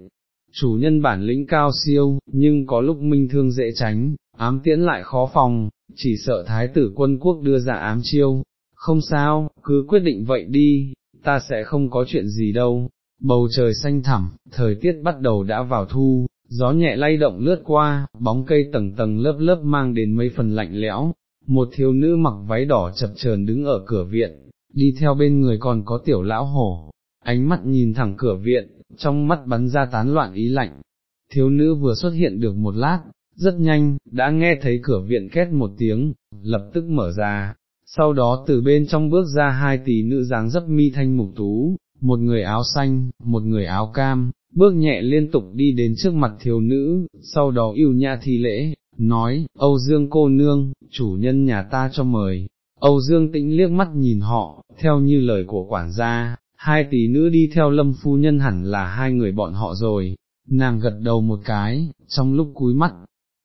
chủ nhân bản lĩnh cao siêu, nhưng có lúc minh thương dễ tránh, ám tiễn lại khó phòng, chỉ sợ thái tử quân quốc đưa ra ám chiêu, không sao, cứ quyết định vậy đi, ta sẽ không có chuyện gì đâu. Bầu trời xanh thẳm, thời tiết bắt đầu đã vào thu, gió nhẹ lay động lướt qua, bóng cây tầng tầng lớp lớp mang đến mấy phần lạnh lẽo, một thiếu nữ mặc váy đỏ chập chờn đứng ở cửa viện, đi theo bên người còn có tiểu lão hổ, ánh mắt nhìn thẳng cửa viện, trong mắt bắn ra tán loạn ý lạnh. Thiếu nữ vừa xuất hiện được một lát, rất nhanh, đã nghe thấy cửa viện két một tiếng, lập tức mở ra, sau đó từ bên trong bước ra hai tỷ nữ dáng dấp mi thanh mục tú, một người áo xanh, một người áo cam, bước nhẹ liên tục đi đến trước mặt thiếu nữ, sau đó yêu nhã thi lễ, nói, Âu Dương cô nương, chủ nhân nhà ta cho mời. Âu Dương tĩnh liếc mắt nhìn họ, theo như lời của quản gia, hai tỷ nữ đi theo lâm phu nhân hẳn là hai người bọn họ rồi, nàng gật đầu một cái, trong lúc cúi mắt,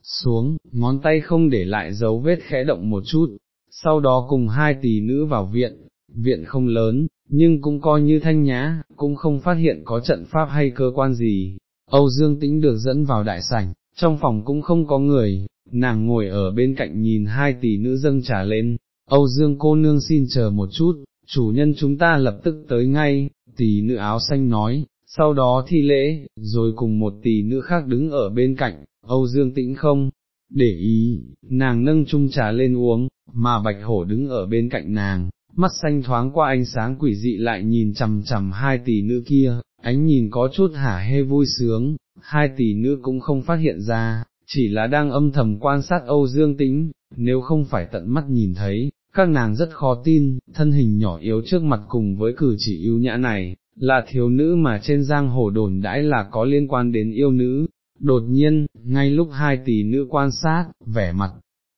xuống, ngón tay không để lại dấu vết khẽ động một chút, sau đó cùng hai tỷ nữ vào viện, viện không lớn, nhưng cũng coi như thanh nhã, cũng không phát hiện có trận pháp hay cơ quan gì. Âu Dương Tĩnh được dẫn vào đại sảnh, trong phòng cũng không có người, nàng ngồi ở bên cạnh nhìn hai tỷ nữ dâng trà lên, Âu Dương cô nương xin chờ một chút, chủ nhân chúng ta lập tức tới ngay, tỷ nữ áo xanh nói, sau đó thi lễ, rồi cùng một tỷ nữ khác đứng ở bên cạnh, Âu Dương Tĩnh không, để ý, nàng nâng chung trà lên uống, mà bạch hổ đứng ở bên cạnh nàng, mắt xanh thoáng qua ánh sáng quỷ dị lại nhìn chằm chằm hai tỷ nữ kia, ánh nhìn có chút hả hê vui sướng, hai tỷ nữ cũng không phát hiện ra, chỉ là đang âm thầm quan sát Âu Dương Tĩnh, nếu không phải tận mắt nhìn thấy, các nàng rất khó tin, thân hình nhỏ yếu trước mặt cùng với cử chỉ ưu nhã này, là thiếu nữ mà trên giang hồ đồn đãi là có liên quan đến yêu nữ. Đột nhiên, ngay lúc hai tỷ nữ quan sát, vẻ mặt,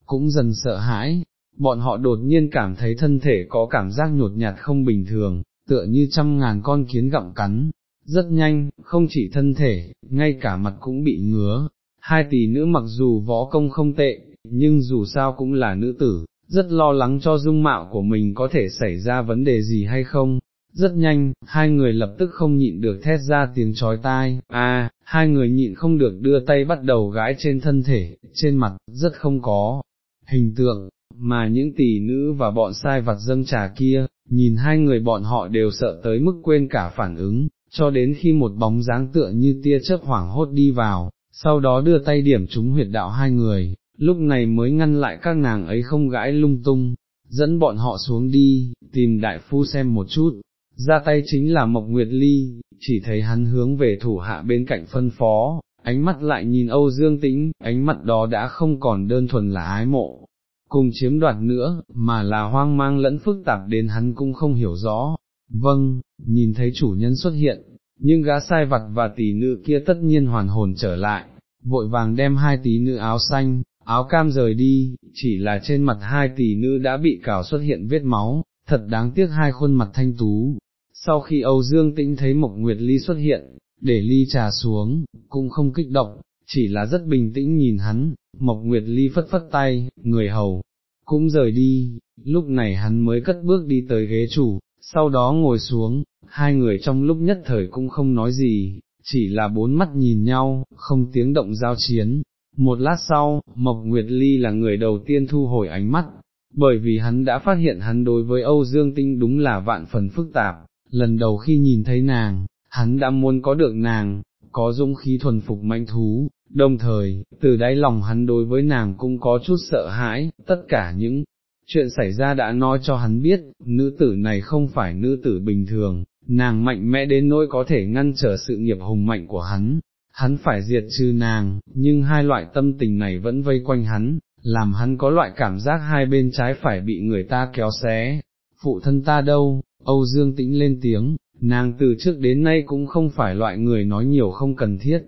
cũng dần sợ hãi, bọn họ đột nhiên cảm thấy thân thể có cảm giác nhột nhạt không bình thường, tựa như trăm ngàn con kiến gặm cắn, rất nhanh, không chỉ thân thể, ngay cả mặt cũng bị ngứa, hai tỷ nữ mặc dù võ công không tệ, nhưng dù sao cũng là nữ tử, rất lo lắng cho dung mạo của mình có thể xảy ra vấn đề gì hay không. Rất nhanh, hai người lập tức không nhịn được thét ra tiếng chói tai, a, hai người nhịn không được đưa tay bắt đầu gãi trên thân thể, trên mặt, rất không có, hình tượng, mà những tỷ nữ và bọn sai vặt dâng trà kia, nhìn hai người bọn họ đều sợ tới mức quên cả phản ứng, cho đến khi một bóng dáng tựa như tia chớp hoảng hốt đi vào, sau đó đưa tay điểm trúng huyệt đạo hai người, lúc này mới ngăn lại các nàng ấy không gãi lung tung, dẫn bọn họ xuống đi, tìm đại phu xem một chút, ra tay chính là Mộc Nguyệt Ly, chỉ thấy hắn hướng về thủ hạ bên cạnh phân phó, ánh mắt lại nhìn Âu Dương Tĩnh, ánh mắt đó đã không còn đơn thuần là ái mộ, cùng chiếm đoạt nữa, mà là hoang mang lẫn phức tạp đến hắn cũng không hiểu rõ. Vâng, nhìn thấy chủ nhân xuất hiện, nhưng gã sai vặt và tỷ nữ kia tất nhiên hoàn hồn trở lại, vội vàng đem hai tỷ nữ áo xanh, áo cam rời đi, chỉ là trên mặt hai tỷ nữ đã bị cào xuất hiện vết máu, thật đáng tiếc hai khuôn mặt thanh tú. Sau khi Âu Dương Tĩnh thấy Mộc Nguyệt Ly xuất hiện, để ly trà xuống, cũng không kích động, chỉ là rất bình tĩnh nhìn hắn, Mộc Nguyệt Ly phất phất tay, người hầu, cũng rời đi, lúc này hắn mới cất bước đi tới ghế chủ, sau đó ngồi xuống, hai người trong lúc nhất thời cũng không nói gì, chỉ là bốn mắt nhìn nhau, không tiếng động giao chiến. Một lát sau, Mộc Nguyệt Ly là người đầu tiên thu hồi ánh mắt, bởi vì hắn đã phát hiện hắn đối với Âu Dương Tinh đúng là vạn phần phức tạp, lần đầu khi nhìn thấy nàng, hắn đã muốn có được nàng, có dung khí thuần phục mạnh thú, đồng thời, từ đáy lòng hắn đối với nàng cũng có chút sợ hãi, tất cả những chuyện xảy ra đã nói cho hắn biết, nữ tử này không phải nữ tử bình thường, nàng mạnh mẽ đến nỗi có thể ngăn trở sự nghiệp hùng mạnh của hắn, hắn phải diệt trừ nàng, nhưng hai loại tâm tình này vẫn vây quanh hắn, làm hắn có loại cảm giác hai bên trái phải bị người ta kéo xé. Phụ thân ta đâu, Âu Dương tĩnh lên tiếng, nàng từ trước đến nay cũng không phải loại người nói nhiều không cần thiết.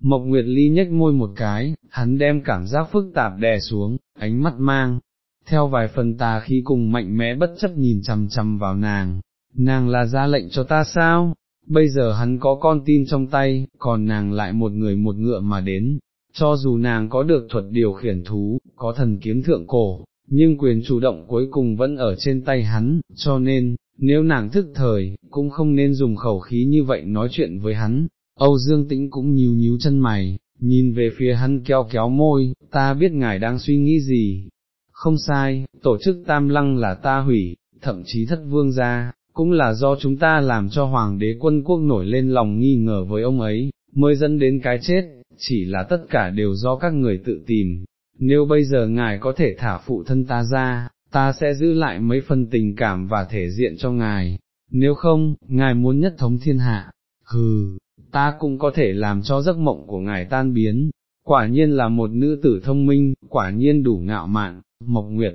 Mộc Nguyệt Ly nhếch môi một cái, hắn đem cảm giác phức tạp đè xuống, ánh mắt mang, theo vài phần tà khi cùng mạnh mẽ bất chấp nhìn chằm chằm vào nàng, nàng là ra lệnh cho ta sao, bây giờ hắn có con tin trong tay, còn nàng lại một người một ngựa mà đến, cho dù nàng có được thuật điều khiển thú, có thần kiếm thượng cổ, nhưng quyền chủ động cuối cùng vẫn ở trên tay hắn, cho nên, nếu nàng thức thời, cũng không nên dùng khẩu khí như vậy nói chuyện với hắn. Âu Dương Tĩnh cũng nhíu nhíu chân mày, nhìn về phía hắn kéo kéo môi, ta biết ngài đang suy nghĩ gì. Không sai, tổ chức tam lăng là ta hủy, thậm chí thất vương gia, cũng là do chúng ta làm cho hoàng đế quân quốc nổi lên lòng nghi ngờ với ông ấy, mới dẫn đến cái chết, chỉ là tất cả đều do các người tự tìm, nếu bây giờ ngài có thể thả phụ thân ta ra, ta sẽ giữ lại mấy phần tình cảm và thể diện cho ngài, nếu không, ngài muốn nhất thống thiên hạ, hừ, ta cũng có thể làm cho giấc mộng của ngài tan biến, quả nhiên là một nữ tử thông minh, quả nhiên đủ ngạo mạn, Mộc Nguyệt,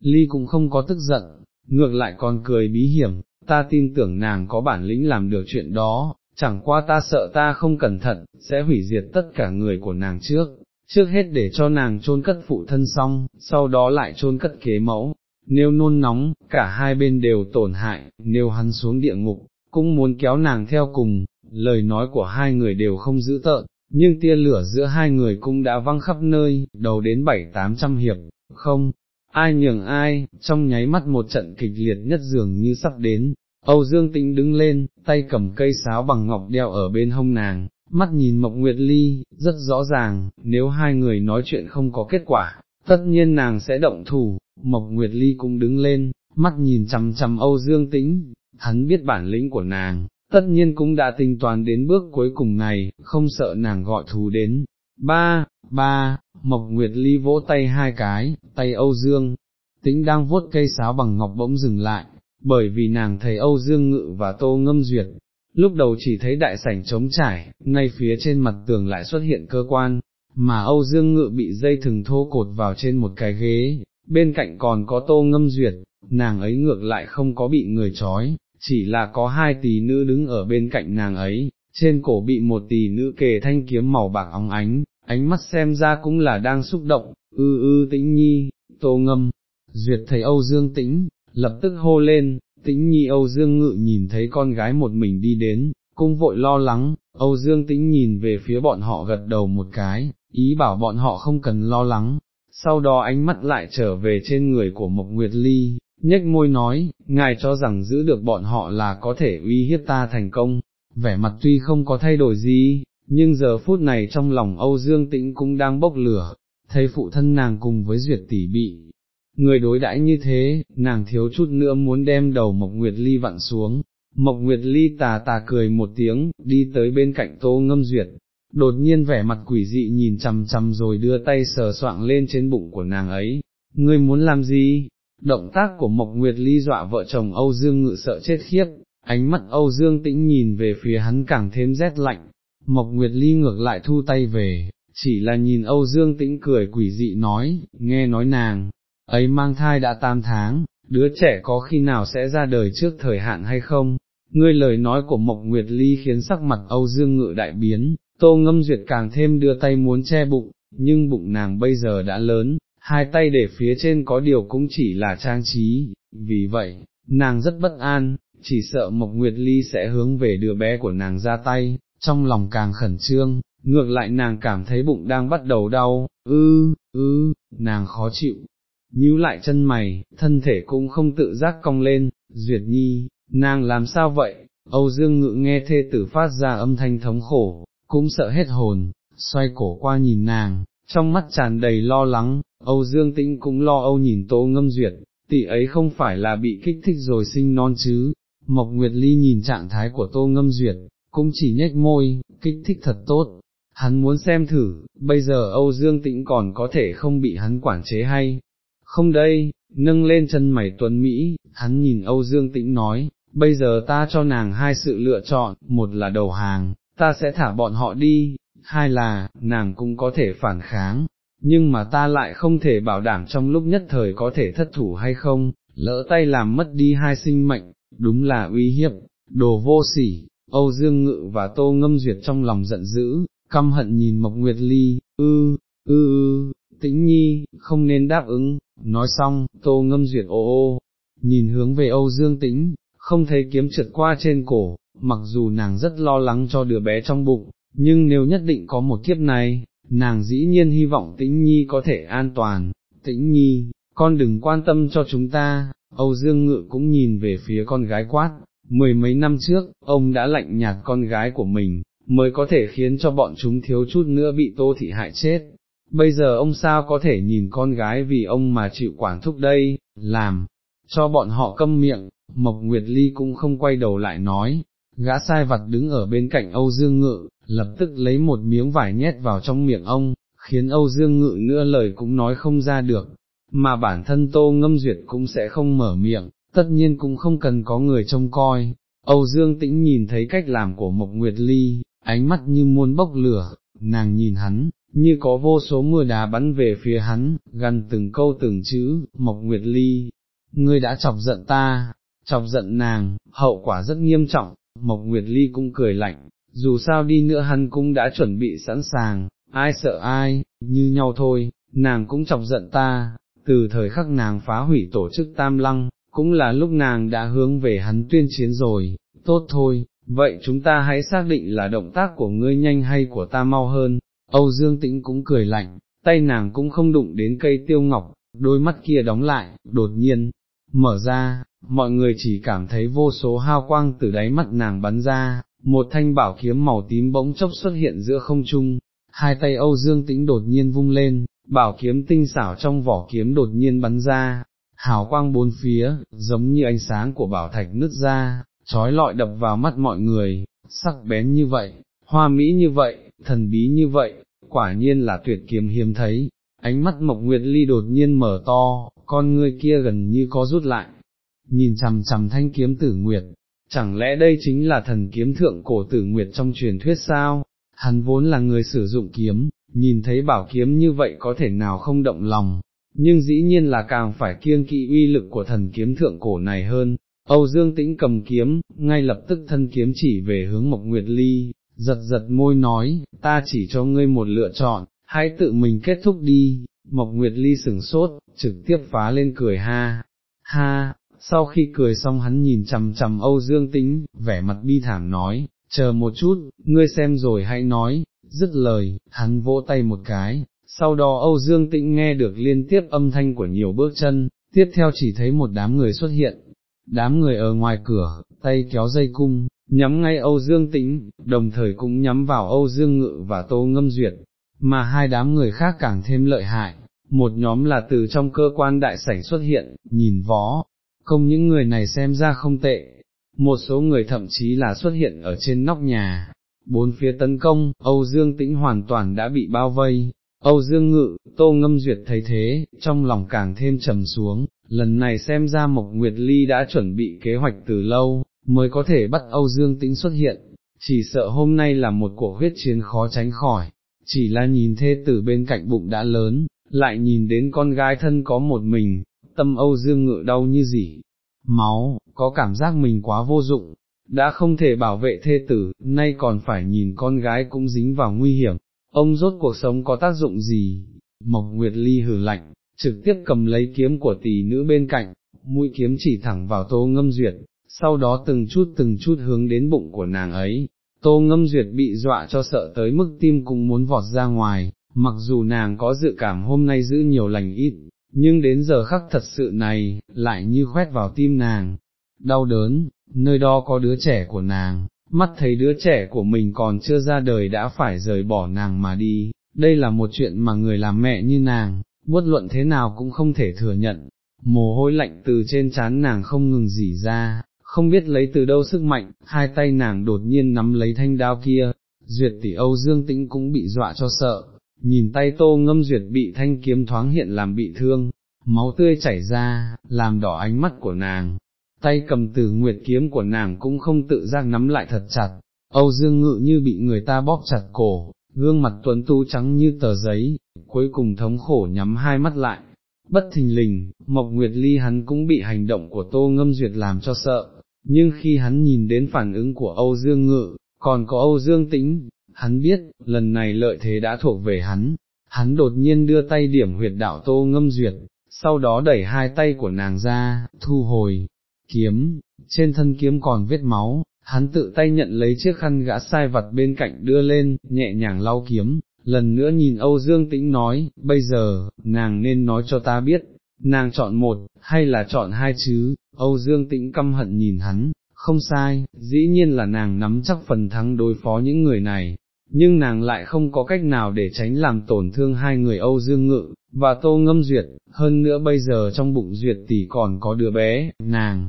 Ly cũng không có tức giận, ngược lại còn cười bí hiểm, ta tin tưởng nàng có bản lĩnh làm được chuyện đó, chẳng qua ta sợ ta không cẩn thận, sẽ hủy diệt tất cả người của nàng trước, trước hết để cho nàng chôn cất phụ thân xong, sau đó lại chôn cất kế mẫu, nếu nôn nóng, cả hai bên đều tổn hại, nếu hắn xuống địa ngục, cũng muốn kéo nàng theo cùng, lời nói của hai người đều không giữ tợn, nhưng tia lửa giữa hai người cũng đã văng khắp nơi, đầu đến bảy tám trăm hiệp, không, ai nhường ai, trong nháy mắt một trận kịch liệt nhất dường như sắp đến, Âu Dương Tĩnh đứng lên, tay cầm cây sáo bằng ngọc đeo ở bên hông nàng, mắt nhìn Mộc Nguyệt Ly, rất rõ ràng, nếu hai người nói chuyện không có kết quả, tất nhiên nàng sẽ động thủ, Mộc Nguyệt Ly cũng đứng lên, mắt nhìn chằm chằm Âu Dương Tĩnh, hắn biết bản lĩnh của nàng, tất nhiên cũng đã tính toán đến bước cuối cùng này, không sợ nàng gọi thù đến. Ba, ba, Mộc Nguyệt Ly vỗ tay hai cái, tay Âu Dương, Tĩnh đang vuốt cây sáo bằng ngọc bỗng dừng lại, bởi vì nàng thấy Âu Dương Ngự và Tô Ngâm Duyệt, lúc đầu chỉ thấy đại sảnh trống trải, ngay phía trên mặt tường lại xuất hiện cơ quan, mà Âu Dương Ngự bị dây thừng thô cột vào trên một cái ghế, bên cạnh còn có Tô Ngâm Duyệt, nàng ấy ngược lại không có bị người trói, chỉ là có hai tỷ nữ đứng ở bên cạnh nàng ấy, trên cổ bị một tỷ nữ kề thanh kiếm màu bạc óng ánh, ánh mắt xem ra cũng là đang xúc động, ư ư tĩnh nhi, tô ngâm, duyệt thấy Âu Dương tĩnh, lập tức hô lên, tĩnh nhi Âu Dương ngự nhìn thấy con gái một mình đi đến, cũng vội lo lắng, Âu Dương tĩnh nhìn về phía bọn họ gật đầu một cái, ý bảo bọn họ không cần lo lắng, sau đó ánh mắt lại trở về trên người của Mộc Nguyệt Ly, nhếch môi nói, ngài cho rằng giữ được bọn họ là có thể uy hiếp ta thành công, vẻ mặt tuy không có thay đổi gì, nhưng giờ phút này trong lòng Âu Dương Tĩnh cũng đang bốc lửa, thấy phụ thân nàng cùng với duyệt tỷ bị. Người đối đãi như thế, nàng thiếu chút nữa muốn đem đầu Mộc Nguyệt Ly vặn xuống, Mộc Nguyệt Ly tà tà cười một tiếng, đi tới bên cạnh tô ngâm duyệt, đột nhiên vẻ mặt quỷ dị nhìn chằm chằm rồi đưa tay sờ soạng lên trên bụng của nàng ấy, ngươi muốn làm gì? Động tác của Mộc Nguyệt Ly dọa vợ chồng Âu Dương ngự sợ chết khiếp, ánh mắt Âu Dương tĩnh nhìn về phía hắn càng thêm rét lạnh, Mộc Nguyệt Ly ngược lại thu tay về, chỉ là nhìn Âu Dương tĩnh cười quỷ dị nói, nghe nói nàng, ấy mang thai đã tam tháng, đứa trẻ có khi nào sẽ ra đời trước thời hạn hay không? Ngươi lời nói của Mộc Nguyệt Ly khiến sắc mặt Âu Dương ngự đại biến, Tô Ngâm Duyệt càng thêm đưa tay muốn che bụng, nhưng bụng nàng bây giờ đã lớn, hai tay để phía trên có điều cũng chỉ là trang trí, vì vậy, nàng rất bất an, chỉ sợ Mộc Nguyệt Ly sẽ hướng về đứa bé của nàng ra tay, trong lòng càng khẩn trương, ngược lại nàng cảm thấy bụng đang bắt đầu đau, ư, ư, nàng khó chịu, nhíu lại chân mày, thân thể cũng không tự giác cong lên, duyệt nhi, nàng làm sao vậy, Âu Dương Ngự nghe thê tử phát ra âm thanh thống khổ, cũng sợ hết hồn, xoay cổ qua nhìn nàng, trong mắt tràn đầy lo lắng, Âu Dương Tĩnh cũng lo âu nhìn Tô Ngâm Duyệt, tỷ ấy không phải là bị kích thích rồi sinh non chứ, Mộc Nguyệt Ly nhìn trạng thái của Tô Ngâm Duyệt, cũng chỉ nhếch môi, kích thích thật tốt, hắn muốn xem thử, bây giờ Âu Dương Tĩnh còn có thể không bị hắn quản chế hay, không đây, nâng lên chân mày tuấn Mỹ, hắn nhìn Âu Dương Tĩnh nói, bây giờ ta cho nàng hai sự lựa chọn, một là đầu hàng, ta sẽ thả bọn họ đi, hai là, nàng cũng có thể phản kháng, nhưng mà ta lại không thể bảo đảm trong lúc nhất thời có thể thất thủ hay không, lỡ tay làm mất đi hai sinh mệnh, đúng là uy hiếp, đồ vô sỉ, Âu Dương Ngự và Tô Ngâm Duyệt trong lòng giận dữ, căm hận nhìn Mộc Nguyệt Ly, ư, ư ư, tĩnh nhi, không nên đáp ứng, nói xong, Tô Ngâm Duyệt ô ô, nhìn hướng về Âu Dương Tĩnh, không thấy kiếm trượt qua trên cổ, mặc dù nàng rất lo lắng cho đứa bé trong bụng, nhưng nếu nhất định có một kiếp này, nàng dĩ nhiên hy vọng tĩnh nhi có thể an toàn, tĩnh nhi, con đừng quan tâm cho chúng ta, Âu Dương Ngự cũng nhìn về phía con gái quát, mười mấy năm trước, ông đã lạnh nhạt con gái của mình, mới có thể khiến cho bọn chúng thiếu chút nữa bị tô thị hại chết. Bây giờ ông sao có thể nhìn con gái vì ông mà chịu quản thúc đây, làm, cho bọn họ câm miệng, Mộc Nguyệt Ly cũng không quay đầu lại nói, gã sai vặt đứng ở bên cạnh Âu Dương Ngự, lập tức lấy một miếng vải nhét vào trong miệng ông, khiến Âu Dương Ngự nữa lời cũng nói không ra được, mà bản thân Tô Ngâm Duyệt cũng sẽ không mở miệng, tất nhiên cũng không cần có người trông coi. Âu Dương Tĩnh nhìn thấy cách làm của Mộc Nguyệt Ly, ánh mắt như muôn bốc lửa, nàng nhìn hắn, như có vô số mưa đá bắn về phía hắn, gần từng câu từng chữ, Mộc Nguyệt Ly, ngươi đã chọc giận ta, chọc giận nàng, hậu quả rất nghiêm trọng, Mộc Nguyệt Ly cũng cười lạnh, dù sao đi nữa hắn cũng đã chuẩn bị sẵn sàng, ai sợ ai, như nhau thôi, nàng cũng chọc giận ta, từ thời khắc nàng phá hủy tổ chức tam lăng, cũng là lúc nàng đã hướng về hắn tuyên chiến rồi, tốt thôi, vậy chúng ta hãy xác định là động tác của ngươi nhanh hay của ta mau hơn, Âu Dương Tĩnh cũng cười lạnh, tay nàng cũng không đụng đến cây tiêu ngọc, đôi mắt kia đóng lại, đột nhiên, mở ra, mọi người chỉ cảm thấy vô số hao quang từ đáy mắt nàng bắn ra, một thanh bảo kiếm màu tím bỗng chốc xuất hiện giữa không trung, hai tay Âu Dương Tĩnh đột nhiên vung lên, bảo kiếm tinh xảo trong vỏ kiếm đột nhiên bắn ra, hào quang bốn phía, giống như ánh sáng của bảo thạch nứt ra, trói lọi đập vào mắt mọi người, sắc bén như vậy, hoa mỹ như vậy, thần bí như vậy, quả nhiên là tuyệt kiếm hiếm thấy. Ánh mắt Mộc Nguyệt Ly đột nhiên mở to, con ngươi kia gần như có rút lại, nhìn chằm chằm thanh kiếm tử Nguyệt, chẳng lẽ đây chính là thần kiếm thượng cổ tử Nguyệt trong truyền thuyết sao? Hắn vốn là người sử dụng kiếm, nhìn thấy bảo kiếm như vậy có thể nào không động lòng, nhưng dĩ nhiên là càng phải kiêng kỵ uy lực của thần kiếm thượng cổ này hơn. Âu Dương Tĩnh cầm kiếm, ngay lập tức thân kiếm chỉ về hướng Mộc Nguyệt Ly, giật giật môi nói, ta chỉ cho ngươi một lựa chọn, hãy tự mình kết thúc đi, Mộc Nguyệt Ly sửng sốt, trực tiếp phá lên cười ha, ha, sau khi cười xong hắn nhìn chầm chầm Âu Dương Tĩnh, vẻ mặt bi thảm nói, chờ một chút, ngươi xem rồi hãy nói, dứt lời, hắn vỗ tay một cái, sau đó Âu Dương Tĩnh nghe được liên tiếp âm thanh của nhiều bước chân, tiếp theo chỉ thấy một đám người xuất hiện, đám người ở ngoài cửa, tay kéo dây cung, nhắm ngay Âu Dương Tĩnh, đồng thời cũng nhắm vào Âu Dương Ngự và Tô Ngâm Duyệt, mà hai đám người khác càng thêm lợi hại, một nhóm là từ trong cơ quan đại sảnh xuất hiện, nhìn võ, không những người này xem ra không tệ, một số người thậm chí là xuất hiện ở trên nóc nhà, bốn phía tấn công, Âu Dương Tĩnh hoàn toàn đã bị bao vây, Âu Dương Ngự, Tô Ngâm Duyệt thấy thế, trong lòng càng thêm trầm xuống, lần này xem ra Mộc Nguyệt Ly đã chuẩn bị kế hoạch từ lâu, mới có thể bắt Âu Dương Tĩnh xuất hiện, chỉ sợ hôm nay là một cuộc huyết chiến khó tránh khỏi, chỉ là nhìn thê tử bên cạnh bụng đã lớn, lại nhìn đến con gái thân có một mình, tâm Âu Dương Ngự đau như gì, máu, có cảm giác mình quá vô dụng, đã không thể bảo vệ thê tử, nay còn phải nhìn con gái cũng dính vào nguy hiểm, ông rốt cuộc sống có tác dụng gì, Mộc Nguyệt Ly hử lạnh, trực tiếp cầm lấy kiếm của tỷ nữ bên cạnh, mũi kiếm chỉ thẳng vào tô ngâm duyệt, sau đó từng chút từng chút hướng đến bụng của nàng ấy, tô ngâm duyệt bị dọa cho sợ tới mức tim cũng muốn vọt ra ngoài, mặc dù nàng có dự cảm hôm nay giữ nhiều lành ít, nhưng đến giờ khắc thật sự này, lại như khoét vào tim nàng, đau đớn, nơi đó có đứa trẻ của nàng, mắt thấy đứa trẻ của mình còn chưa ra đời đã phải rời bỏ nàng mà đi, đây là một chuyện mà người làm mẹ như nàng, bất luận thế nào cũng không thể thừa nhận, mồ hôi lạnh từ trên trán nàng không ngừng dỉ ra, không biết lấy từ đâu sức mạnh, hai tay nàng đột nhiên nắm lấy thanh đao kia, duyệt tỷ Âu Dương Tĩnh cũng bị dọa cho sợ, nhìn tay tô ngâm duyệt bị thanh kiếm thoáng hiện làm bị thương, máu tươi chảy ra, làm đỏ ánh mắt của nàng, tay cầm tử nguyệt kiếm của nàng cũng không tự giác nắm lại thật chặt, Âu Dương Ngự như bị người ta bóp chặt cổ, gương mặt tuấn tu trắng như tờ giấy, cuối cùng thống khổ nhắm hai mắt lại. Bất thình lình, Mộc Nguyệt Ly hắn cũng bị hành động của Tô Ngâm Duyệt làm cho sợ, nhưng khi hắn nhìn đến phản ứng của Âu Dương Ngự, còn có Âu Dương Tĩnh, hắn biết, lần này lợi thế đã thuộc về hắn, hắn đột nhiên đưa tay điểm huyệt đạo Tô Ngâm Duyệt, sau đó đẩy hai tay của nàng ra, thu hồi, kiếm, trên thân kiếm còn vết máu, hắn tự tay nhận lấy chiếc khăn gã sai vặt bên cạnh đưa lên, nhẹ nhàng lau kiếm, lần nữa nhìn Âu Dương Tĩnh nói, bây giờ, nàng nên nói cho ta biết, nàng chọn một, hay là chọn hai chứ, Âu Dương Tĩnh căm hận nhìn hắn, không sai, dĩ nhiên là nàng nắm chắc phần thắng đối phó những người này, nhưng nàng lại không có cách nào để tránh làm tổn thương hai người Âu Dương Ngự, và Tô Ngâm Duyệt, hơn nữa bây giờ trong bụng Duyệt tỷ còn có đứa bé, nàng,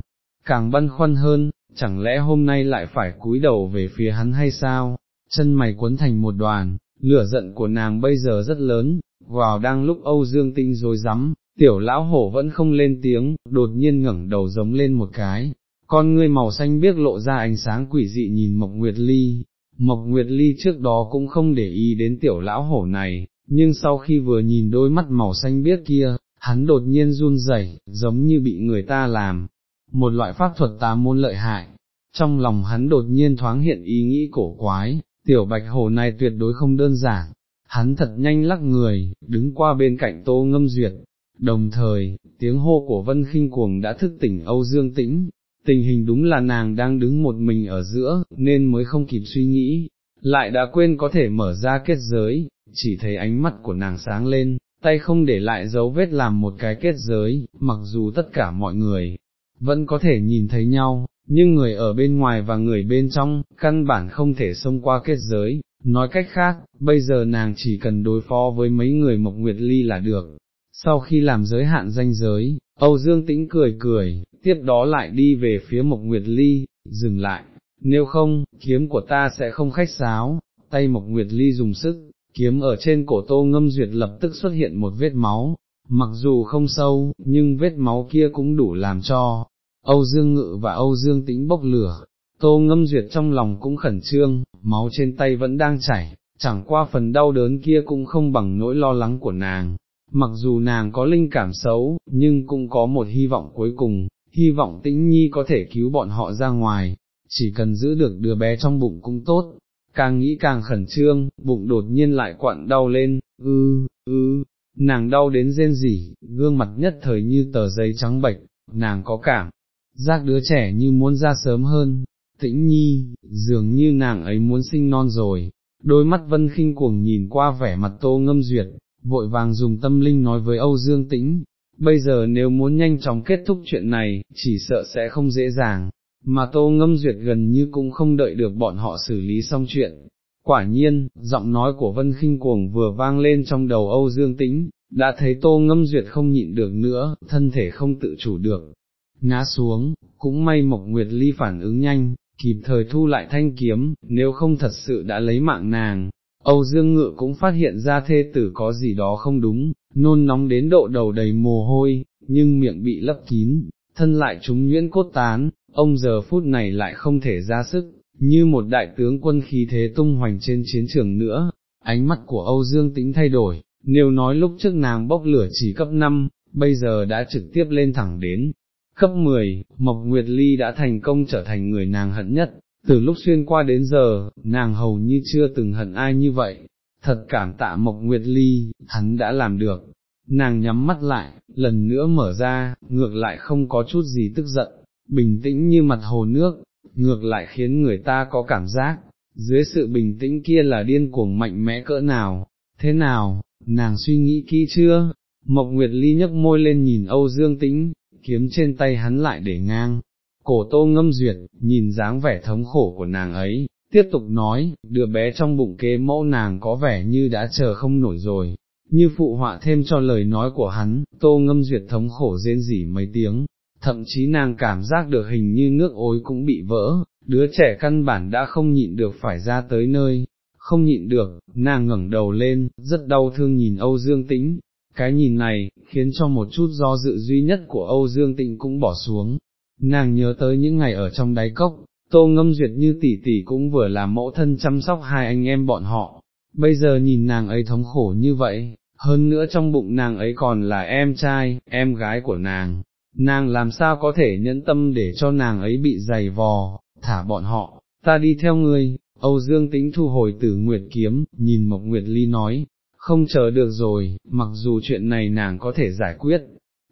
càng băn khoăn hơn, chẳng lẽ hôm nay lại phải cúi đầu về phía hắn hay sao, chân mày quấn thành một đoàn, lửa giận của nàng bây giờ rất lớn, vào đang lúc Âu Dương Tinh rồi rắm, tiểu lão hổ vẫn không lên tiếng, đột nhiên ngẩng đầu giống lên một cái, con ngươi màu xanh biếc lộ ra ánh sáng quỷ dị nhìn Mộc Nguyệt Ly, Mộc Nguyệt Ly trước đó cũng không để ý đến tiểu lão hổ này, nhưng sau khi vừa nhìn đôi mắt màu xanh biếc kia, hắn đột nhiên run rẩy, giống như bị người ta làm, một loại pháp thuật tà môn lợi hại. Trong lòng hắn đột nhiên thoáng hiện ý nghĩ cổ quái, tiểu bạch hổ này tuyệt đối không đơn giản, hắn thật nhanh lắc người, đứng qua bên cạnh tô ngâm duyệt, đồng thời, tiếng hô của vân khinh cuồng đã thức tỉnh Âu Dương Tĩnh, tình hình đúng là nàng đang đứng một mình ở giữa, nên mới không kịp suy nghĩ, lại đã quên có thể mở ra kết giới, chỉ thấy ánh mắt của nàng sáng lên, tay không để lại dấu vết làm một cái kết giới, mặc dù tất cả mọi người vẫn có thể nhìn thấy nhau, nhưng người ở bên ngoài và người bên trong, căn bản không thể xông qua kết giới, nói cách khác, bây giờ nàng chỉ cần đối phó với mấy người Mộc Nguyệt Ly là được. Sau khi làm giới hạn danh giới, Âu Dương Tĩnh cười cười, tiếp đó lại đi về phía Mộc Nguyệt Ly, dừng lại, nếu không, kiếm của ta sẽ không khách sáo, tay Mộc Nguyệt Ly dùng sức, kiếm ở trên cổ tô ngâm duyệt lập tức xuất hiện một vết máu, mặc dù không sâu, nhưng vết máu kia cũng đủ làm cho, Âu Dương Ngự và Âu Dương Tĩnh bốc lửa, tô ngâm duyệt trong lòng cũng khẩn trương, máu trên tay vẫn đang chảy, chẳng qua phần đau đớn kia cũng không bằng nỗi lo lắng của nàng. Mặc dù nàng có linh cảm xấu, nhưng cũng có một hy vọng cuối cùng, hy vọng tĩnh nhi có thể cứu bọn họ ra ngoài, chỉ cần giữ được đứa bé trong bụng cũng tốt, càng nghĩ càng khẩn trương, bụng đột nhiên lại quặn đau lên, ư, ư, nàng đau đến rên rỉ, gương mặt nhất thời như tờ giấy trắng bệch, nàng có cảm, giác đứa trẻ như muốn ra sớm hơn, tĩnh nhi, dường như nàng ấy muốn sinh non rồi, đôi mắt vân khinh cuồng nhìn qua vẻ mặt tô ngâm duyệt, vội vàng dùng tâm linh nói với Âu Dương Tĩnh, bây giờ nếu muốn nhanh chóng kết thúc chuyện này, chỉ sợ sẽ không dễ dàng, mà tô ngâm duyệt gần như cũng không đợi được bọn họ xử lý xong chuyện. Quả nhiên, giọng nói của Vân khinh Cuồng vừa vang lên trong đầu Âu Dương Tĩnh, đã thấy tô ngâm duyệt không nhịn được nữa, thân thể không tự chủ được, ngã xuống, cũng may Mộc Nguyệt Ly phản ứng nhanh, kịp thời thu lại thanh kiếm, nếu không thật sự đã lấy mạng nàng. Âu Dương Ngự cũng phát hiện ra thê tử có gì đó không đúng, nôn nóng đến độ đầu đầy mồ hôi, nhưng miệng bị lấp kín, thân lại trúng nhuyễn cốt tán, ông giờ phút này lại không thể ra sức, như một đại tướng quân khí thế tung hoành trên chiến trường nữa, ánh mắt của Âu Dương Tĩnh thay đổi, nếu nói lúc trước nàng bốc lửa chỉ cấp 5, bây giờ đã trực tiếp lên thẳng đến cấp 10, Mộc Nguyệt Ly đã thành công trở thành người nàng hận nhất, từ lúc xuyên qua đến giờ, nàng hầu như chưa từng hận ai như vậy, thật cảm tạ Mộc Nguyệt Ly, hắn đã làm được, nàng nhắm mắt lại, lần nữa mở ra, ngược lại không có chút gì tức giận, bình tĩnh như mặt hồ nước, ngược lại khiến người ta có cảm giác, dưới sự bình tĩnh kia là điên cuồng mạnh mẽ cỡ nào, thế nào, nàng suy nghĩ kỹ chưa? Mộc Nguyệt Ly nhấc môi lên nhìn Âu Dương Tĩnh, kiếm trên tay hắn lại để ngang, cổ tô ngâm duyệt, nhìn dáng vẻ thống khổ của nàng ấy, tiếp tục nói, đứa bé trong bụng kế mẫu nàng có vẻ như đã chờ không nổi rồi, như phụ họa thêm cho lời nói của hắn, tô ngâm duyệt thống khổ rên rỉ mấy tiếng, thậm chí nàng cảm giác được hình như nước ối cũng bị vỡ, đứa trẻ căn bản đã không nhịn được phải ra tới nơi, không nhịn được, nàng ngẩng đầu lên, rất đau thương nhìn Âu Dương Tĩnh, cái nhìn này, khiến cho một chút do dự duy nhất của Âu Dương Tĩnh cũng bỏ xuống, nàng nhớ tới những ngày ở trong đáy cốc, tô ngâm duyệt như tỷ tỷ cũng vừa là mẫu thân chăm sóc hai anh em bọn họ, bây giờ nhìn nàng ấy thống khổ như vậy, hơn nữa trong bụng nàng ấy còn là em trai, em gái của nàng, nàng làm sao có thể nhẫn tâm để cho nàng ấy bị dày vò, thả bọn họ, ta đi theo ngươi, Âu Dương Tĩnh thu hồi tử Nguyệt kiếm, nhìn Mộc Nguyệt Ly nói, không chờ được rồi, mặc dù chuyện này nàng có thể giải quyết,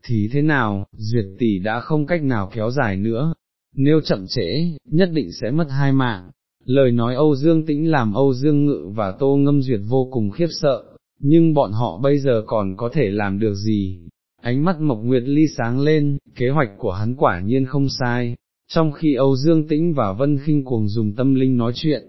thì thế nào, duyệt tỷ đã không cách nào kéo dài nữa, nếu chậm trễ, nhất định sẽ mất hai mạng. Lời nói Âu Dương Tĩnh làm Âu Dương Ngự và Tô Ngâm Duyệt vô cùng khiếp sợ, nhưng bọn họ bây giờ còn có thể làm được gì? Ánh mắt Mộc Nguyệt Ly sáng lên, kế hoạch của hắn quả nhiên không sai, trong khi Âu Dương Tĩnh và Vân Kinh cuồng dùng tâm linh nói chuyện,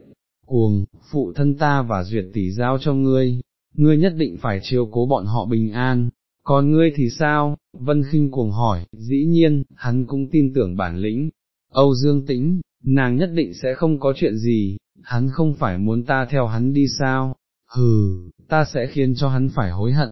cuồng, phụ thân ta và Duyệt tỷ giao cho ngươi, ngươi nhất định phải chiều cố bọn họ bình an, còn ngươi thì sao, Vân Kinh cuồng hỏi, dĩ nhiên, hắn cũng tin tưởng bản lĩnh, Âu Dương Tĩnh, nàng nhất định sẽ không có chuyện gì, hắn không phải muốn ta theo hắn đi sao, hừ, ta sẽ khiến cho hắn phải hối hận.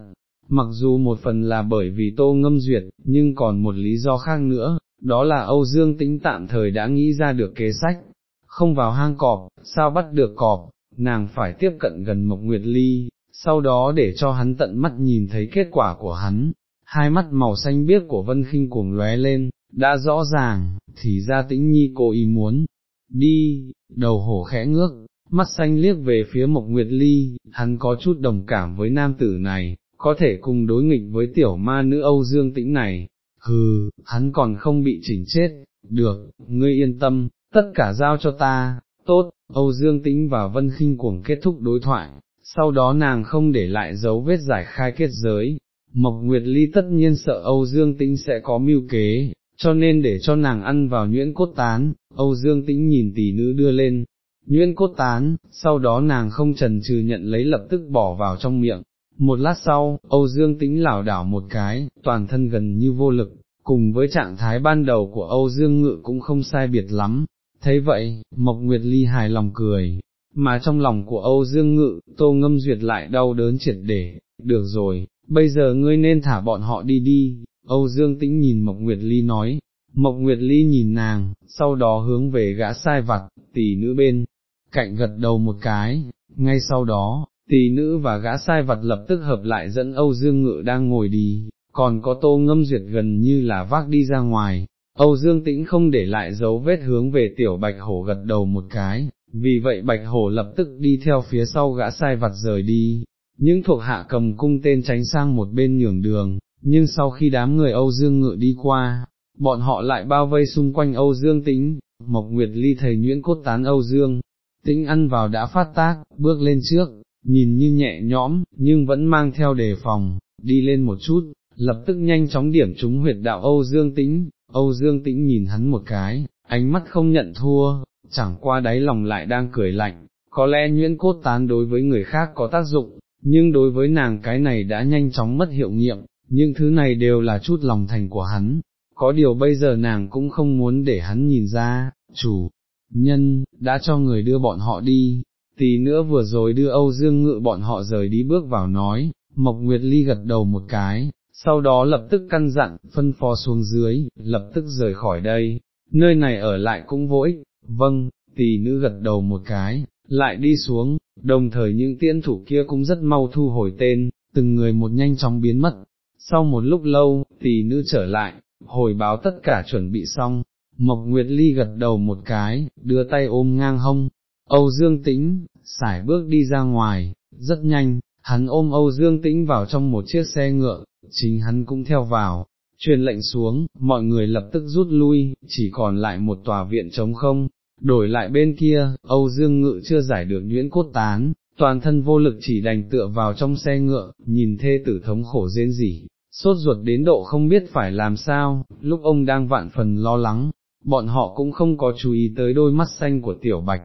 Mặc dù một phần là bởi vì tô ngâm duyệt, nhưng còn một lý do khác nữa, đó là Âu Dương Tĩnh tạm thời đã nghĩ ra được kế sách, không vào hang cọp, sao bắt được cọp, nàng phải tiếp cận gần Mộc Nguyệt Ly, sau đó để cho hắn tận mắt nhìn thấy kết quả của hắn, hai mắt màu xanh biếc của Vân Kinh cuồng lóe lên, đã rõ ràng, thì ra tĩnh nhi cô ý muốn, đi, đầu hổ khẽ ngước, mắt xanh liếc về phía Mộc Nguyệt Ly, hắn có chút đồng cảm với nam tử này, có thể cùng đối nghịch với tiểu ma nữ Âu Dương Tĩnh này, hừ, hắn còn không bị chỉnh chết, được, ngươi yên tâm, tất cả giao cho ta, tốt, Âu Dương Tĩnh và Vân Kinh cuồng kết thúc đối thoại, sau đó nàng không để lại dấu vết giải khai kết giới, Mộc Nguyệt Ly tất nhiên sợ Âu Dương Tĩnh sẽ có mưu kế, cho nên để cho nàng ăn vào nhuyễn cốt tán, Âu Dương Tĩnh nhìn tỷ nữ đưa lên, nhuyễn cốt tán, sau đó nàng không trần trừ nhận lấy lập tức bỏ vào trong miệng. Một lát sau, Âu Dương Tĩnh lảo đảo một cái, toàn thân gần như vô lực, cùng với trạng thái ban đầu của Âu Dương Ngự cũng không sai biệt lắm. Thế vậy, Mộc Nguyệt Ly hài lòng cười, mà trong lòng của Âu Dương Ngự, Tô Ngâm Duyệt lại đau đớn triệt để, được rồi, bây giờ ngươi nên thả bọn họ đi đi, Âu Dương Tĩnh nhìn Mộc Nguyệt Ly nói, Mộc Nguyệt Ly nhìn nàng, sau đó hướng về gã sai vặt, tỷ nữ bên, cạnh gật đầu một cái, ngay sau đó, tỳ nữ và gã sai vật lập tức hợp lại dẫn Âu Dương Ngự đang ngồi đi, còn có tô ngâm duyệt gần như là vác đi ra ngoài, Âu Dương Tĩnh không để lại dấu vết hướng về tiểu bạch hổ gật đầu một cái, vì vậy bạch hổ lập tức đi theo phía sau gã sai vặt rời đi, những thuộc hạ cầm cung tên tránh sang một bên nhường đường, nhưng sau khi đám người Âu Dương ngựa đi qua, bọn họ lại bao vây xung quanh Âu Dương tĩnh, Mộc Nguyệt Ly thầy nhuyễn cốt tán Âu Dương, tĩnh ăn vào đã phát tác, bước lên trước, nhìn như nhẹ nhõm, nhưng vẫn mang theo đề phòng, đi lên một chút, lập tức nhanh chóng điểm trúng huyệt đạo Âu Dương tĩnh, Âu Dương tĩnh nhìn hắn một cái, ánh mắt không nhận thua, chẳng qua đáy lòng lại đang cười lạnh, có lẽ nhuyễn cốt tán đối với người khác có tác dụng, nhưng đối với nàng cái này đã nhanh chóng mất hiệu nghiệm, những thứ này đều là chút lòng thành của hắn, có điều bây giờ nàng cũng không muốn để hắn nhìn ra, chủ, nhân, đã cho người đưa bọn họ đi, tí nữa vừa rồi đưa Âu Dương Ngự bọn họ rời đi bước vào nói, Mộc Nguyệt Ly gật đầu một cái, sau đó lập tức căn dặn, phân phó xuống dưới, lập tức rời khỏi đây, nơi này ở lại cũng vô ích, vâng, tỷ nữ gật đầu một cái, lại đi xuống, đồng thời những tiễn thủ kia cũng rất mau thu hồi tên, từng người một nhanh chóng biến mất. Sau một lúc lâu, tỷ nữ trở lại, hồi báo tất cả chuẩn bị xong, Mộc Nguyệt Ly gật đầu một cái, đưa tay ôm ngang hông, Âu Dương Tĩnh, xải bước đi ra ngoài, rất nhanh, hắn ôm Âu Dương Tĩnh vào trong một chiếc xe ngựa, chính hắn cũng theo vào, truyền lệnh xuống, mọi người lập tức rút lui, chỉ còn lại một tòa viện trống không, đổi lại bên kia, Âu Dương Ngự chưa giải được nhuyễn cốt tán, toàn thân vô lực chỉ đành tựa vào trong xe ngựa, nhìn thê tử thống khổ rên rỉ, sốt ruột đến độ không biết phải làm sao, lúc ông đang vạn phần lo lắng, bọn họ cũng không có chú ý tới đôi mắt xanh của tiểu bạch.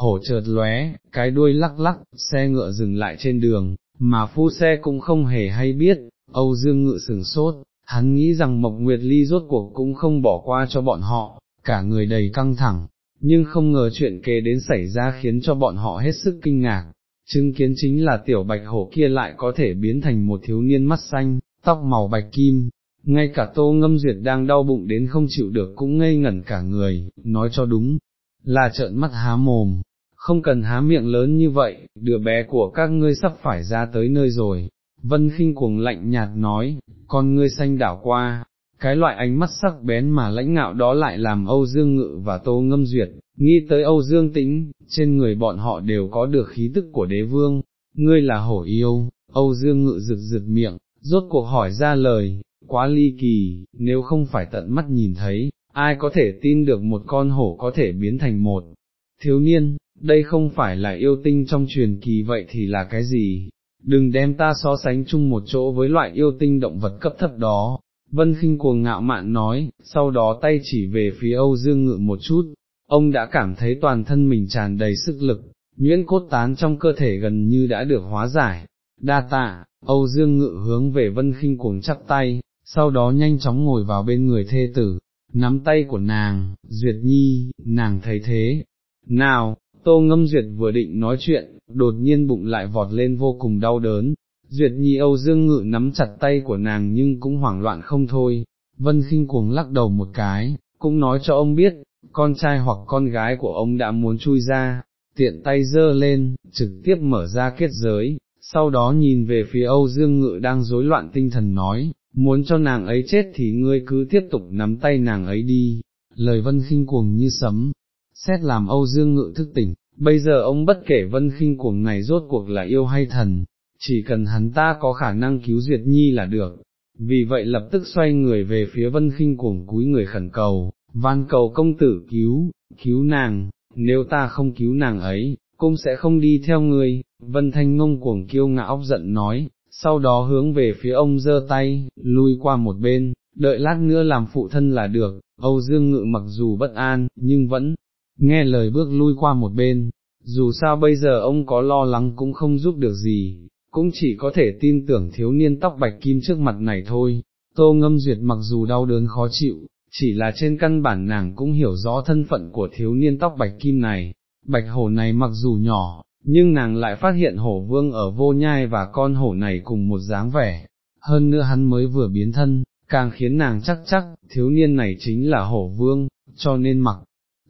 Hổ chợt lóe, cái đuôi lắc lắc, xe ngựa dừng lại trên đường, mà phu xe cũng không hề hay biết, Âu Dương Ngự sừng sốt, hắn nghĩ rằng Mộc Nguyệt Ly rốt cuộc cũng không bỏ qua cho bọn họ, cả người đầy căng thẳng, nhưng không ngờ chuyện kế đến xảy ra khiến cho bọn họ hết sức kinh ngạc, chứng kiến chính là tiểu bạch hổ kia lại có thể biến thành một thiếu niên mắt xanh, tóc màu bạch kim, ngay cả tô ngâm duyệt đang đau bụng đến không chịu được cũng ngây ngẩn cả người, nói cho đúng, là trợn mắt há mồm, không cần há miệng lớn như vậy, đứa bé của các ngươi sắp phải ra tới nơi rồi. Vân khinh cuồng lạnh nhạt nói, con ngươi xanh đảo qua, cái loại ánh mắt sắc bén mà lãnh ngạo đó lại làm Âu Dương Ngự và Tô Ngâm Duyệt, nghĩ tới Âu Dương Tĩnh, trên người bọn họ đều có được khí tức của đế vương, ngươi là hổ yêu, Âu Dương Ngự rực rực miệng, rốt cuộc hỏi ra lời, quá ly kỳ, nếu không phải tận mắt nhìn thấy, ai có thể tin được một con hổ có thể biến thành một thiếu niên, đây không phải là yêu tinh trong truyền kỳ vậy thì là cái gì, đừng đem ta so sánh chung một chỗ với loại yêu tinh động vật cấp thấp đó, Vân khinh cuồng ngạo mạn nói, sau đó tay chỉ về phía Âu Dương Ngự một chút, ông đã cảm thấy toàn thân mình tràn đầy sức lực, nhuyễn cốt tán trong cơ thể gần như đã được hóa giải. Đa tạ, Âu Dương Ngự hướng về Vân khinh cuồng chắp tay, sau đó nhanh chóng ngồi vào bên người thê tử, nắm tay của nàng, Duyệt Nhi, nàng thấy thế, nào, Tô Ngâm Duyệt vừa định nói chuyện, đột nhiên bụng lại vọt lên vô cùng đau đớn, Duyệt Nhi Âu Dương Ngự nắm chặt tay của nàng nhưng cũng hoảng loạn không thôi, Vân khinh cuồng lắc đầu một cái, cũng nói cho ông biết, con trai hoặc con gái của ông đã muốn chui ra, tiện tay dơ lên, trực tiếp mở ra kết giới, sau đó nhìn về phía Âu Dương Ngự đang rối loạn tinh thần nói, muốn cho nàng ấy chết thì ngươi cứ tiếp tục nắm tay nàng ấy đi, lời vân khinh cuồng như sấm, xét làm Âu Dương Ngự thức tỉnh, bây giờ ông bất kể vân khinh cuồng này rốt cuộc là yêu hay thần, chỉ cần hắn ta có khả năng cứu Duyệt Nhi là được, vì vậy lập tức xoay người về phía vân khinh cuồng cúi người khẩn cầu, van cầu công tử cứu, cứu nàng, nếu ta không cứu nàng ấy, cũng sẽ không đi theo ngươi, vân thanh ngông cuồng kiêu ngạo giận nói, sau đó hướng về phía ông giơ tay, lui qua một bên, đợi lát nữa làm phụ thân là được, Âu Dương Ngự mặc dù bất an, nhưng vẫn nghe lời bước lui qua một bên, dù sao bây giờ ông có lo lắng cũng không giúp được gì, cũng chỉ có thể tin tưởng thiếu niên tóc bạch kim trước mặt này thôi, tô ngâm duyệt mặc dù đau đớn khó chịu, chỉ là trên căn bản nàng cũng hiểu rõ thân phận của thiếu niên tóc bạch kim này, bạch hổ này mặc dù nhỏ, nhưng nàng lại phát hiện hổ vương ở vô nhai và con hổ này cùng một dáng vẻ, hơn nữa hắn mới vừa biến thân, càng khiến nàng chắc chắc, thiếu niên này chính là hổ vương, cho nên mặc,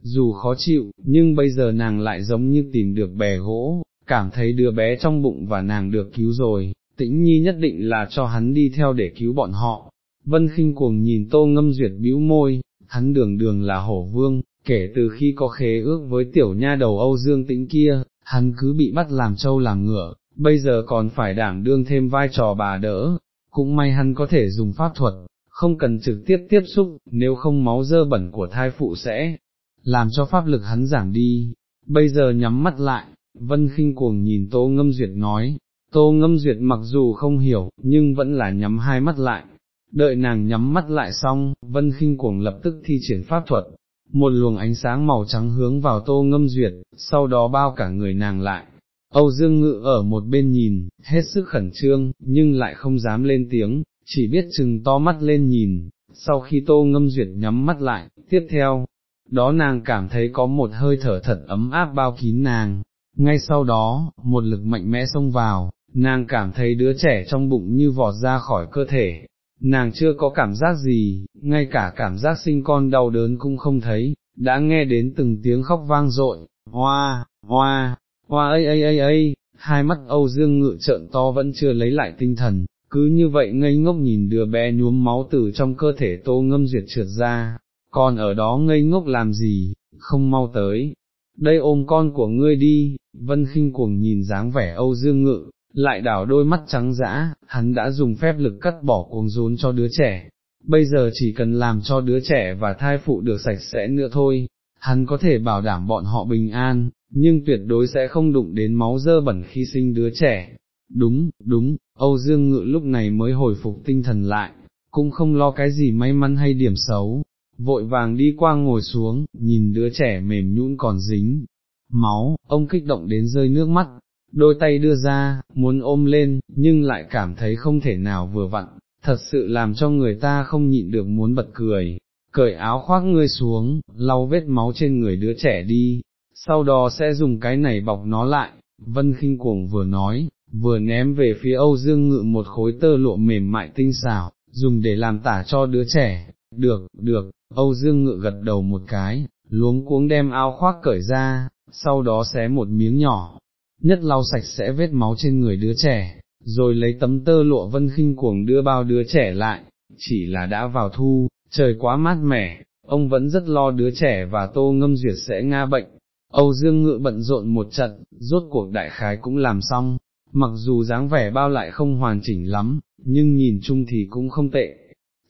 dù khó chịu, nhưng bây giờ nàng lại giống như tìm được bè gỗ, cảm thấy đứa bé trong bụng và nàng được cứu rồi, tĩnh nhi nhất định là cho hắn đi theo để cứu bọn họ. Vân khinh cuồng nhìn tô ngâm duyệt bĩu môi, hắn đường đường là hổ vương, kể từ khi có khế ước với tiểu nha đầu Âu Dương tĩnh kia, hắn cứ bị bắt làm trâu làm ngựa, bây giờ còn phải đảm đương thêm vai trò bà đỡ, cũng may hắn có thể dùng pháp thuật, không cần trực tiếp tiếp xúc, nếu không máu dơ bẩn của thai phụ sẽ làm cho pháp lực hắn giảm đi, bây giờ nhắm mắt lại, Vân khinh cuồng nhìn Tô Ngâm Duyệt nói, Tô Ngâm Duyệt mặc dù không hiểu, nhưng vẫn là nhắm hai mắt lại, đợi nàng nhắm mắt lại xong, Vân khinh cuồng lập tức thi triển pháp thuật, một luồng ánh sáng màu trắng hướng vào Tô Ngâm Duyệt, sau đó bao cả người nàng lại. Âu Dương Ngự ở một bên nhìn, hết sức khẩn trương, nhưng lại không dám lên tiếng, chỉ biết chừng to mắt lên nhìn, sau khi Tô Ngâm Duyệt nhắm mắt lại, tiếp theo, đó nàng cảm thấy có một hơi thở thật ấm áp bao kín nàng, ngay sau đó, một lực mạnh mẽ xông vào, nàng cảm thấy đứa trẻ trong bụng như vọt ra khỏi cơ thể, nàng chưa có cảm giác gì, ngay cả cảm giác sinh con đau đớn cũng không thấy, đã nghe đến từng tiếng khóc vang dội, hoa, hoa, hoa ấy ấy ấy ấy, hai mắt Âu Dương ngự trợn to vẫn chưa lấy lại tinh thần, cứ như vậy ngây ngốc nhìn đứa bé nhuốm máu từ trong cơ thể tô ngâm duyệt trượt ra, còn ở đó ngây ngốc làm gì, không mau tới, đây ôm con của ngươi đi, vân khinh cuồng nhìn dáng vẻ Âu Dương Ngự, lại đảo đôi mắt trắng dã, hắn đã dùng phép lực cắt bỏ cuồng rốn cho đứa trẻ, bây giờ chỉ cần làm cho đứa trẻ và thai phụ được sạch sẽ nữa thôi, hắn có thể bảo đảm bọn họ bình an, nhưng tuyệt đối sẽ không đụng đến máu dơ bẩn khi sinh đứa trẻ. Đúng, đúng, Âu Dương Ngự lúc này mới hồi phục tinh thần lại, cũng không lo cái gì may mắn hay điểm xấu, vội vàng đi qua ngồi xuống, nhìn đứa trẻ mềm nhũn còn dính, máu, ông kích động đến rơi nước mắt, đôi tay đưa ra, muốn ôm lên, nhưng lại cảm thấy không thể nào vừa vặn, thật sự làm cho người ta không nhịn được muốn bật cười, cởi áo khoác ngươi xuống, lau vết máu trên người đứa trẻ đi, sau đó sẽ dùng cái này bọc nó lại, vân khinh cuồng vừa nói, vừa ném về phía Âu Dương Ngự một khối tơ lụa mềm mại tinh xảo, dùng để làm tả cho đứa trẻ, được, được, Âu Dương ngựa gật đầu một cái, luống cuống đem áo khoác cởi ra, sau đó xé một miếng nhỏ, nhất lau sạch sẽ vết máu trên người đứa trẻ, rồi lấy tấm tơ lụa vân khinh cuồng đưa bao đứa trẻ lại, chỉ là đã vào thu, trời quá mát mẻ, ông vẫn rất lo đứa trẻ và tô ngâm duyệt sẽ nga bệnh. Âu Dương ngựa bận rộn một trận, rốt cuộc đại khái cũng làm xong, mặc dù dáng vẻ bao lại không hoàn chỉnh lắm, nhưng nhìn chung thì cũng không tệ.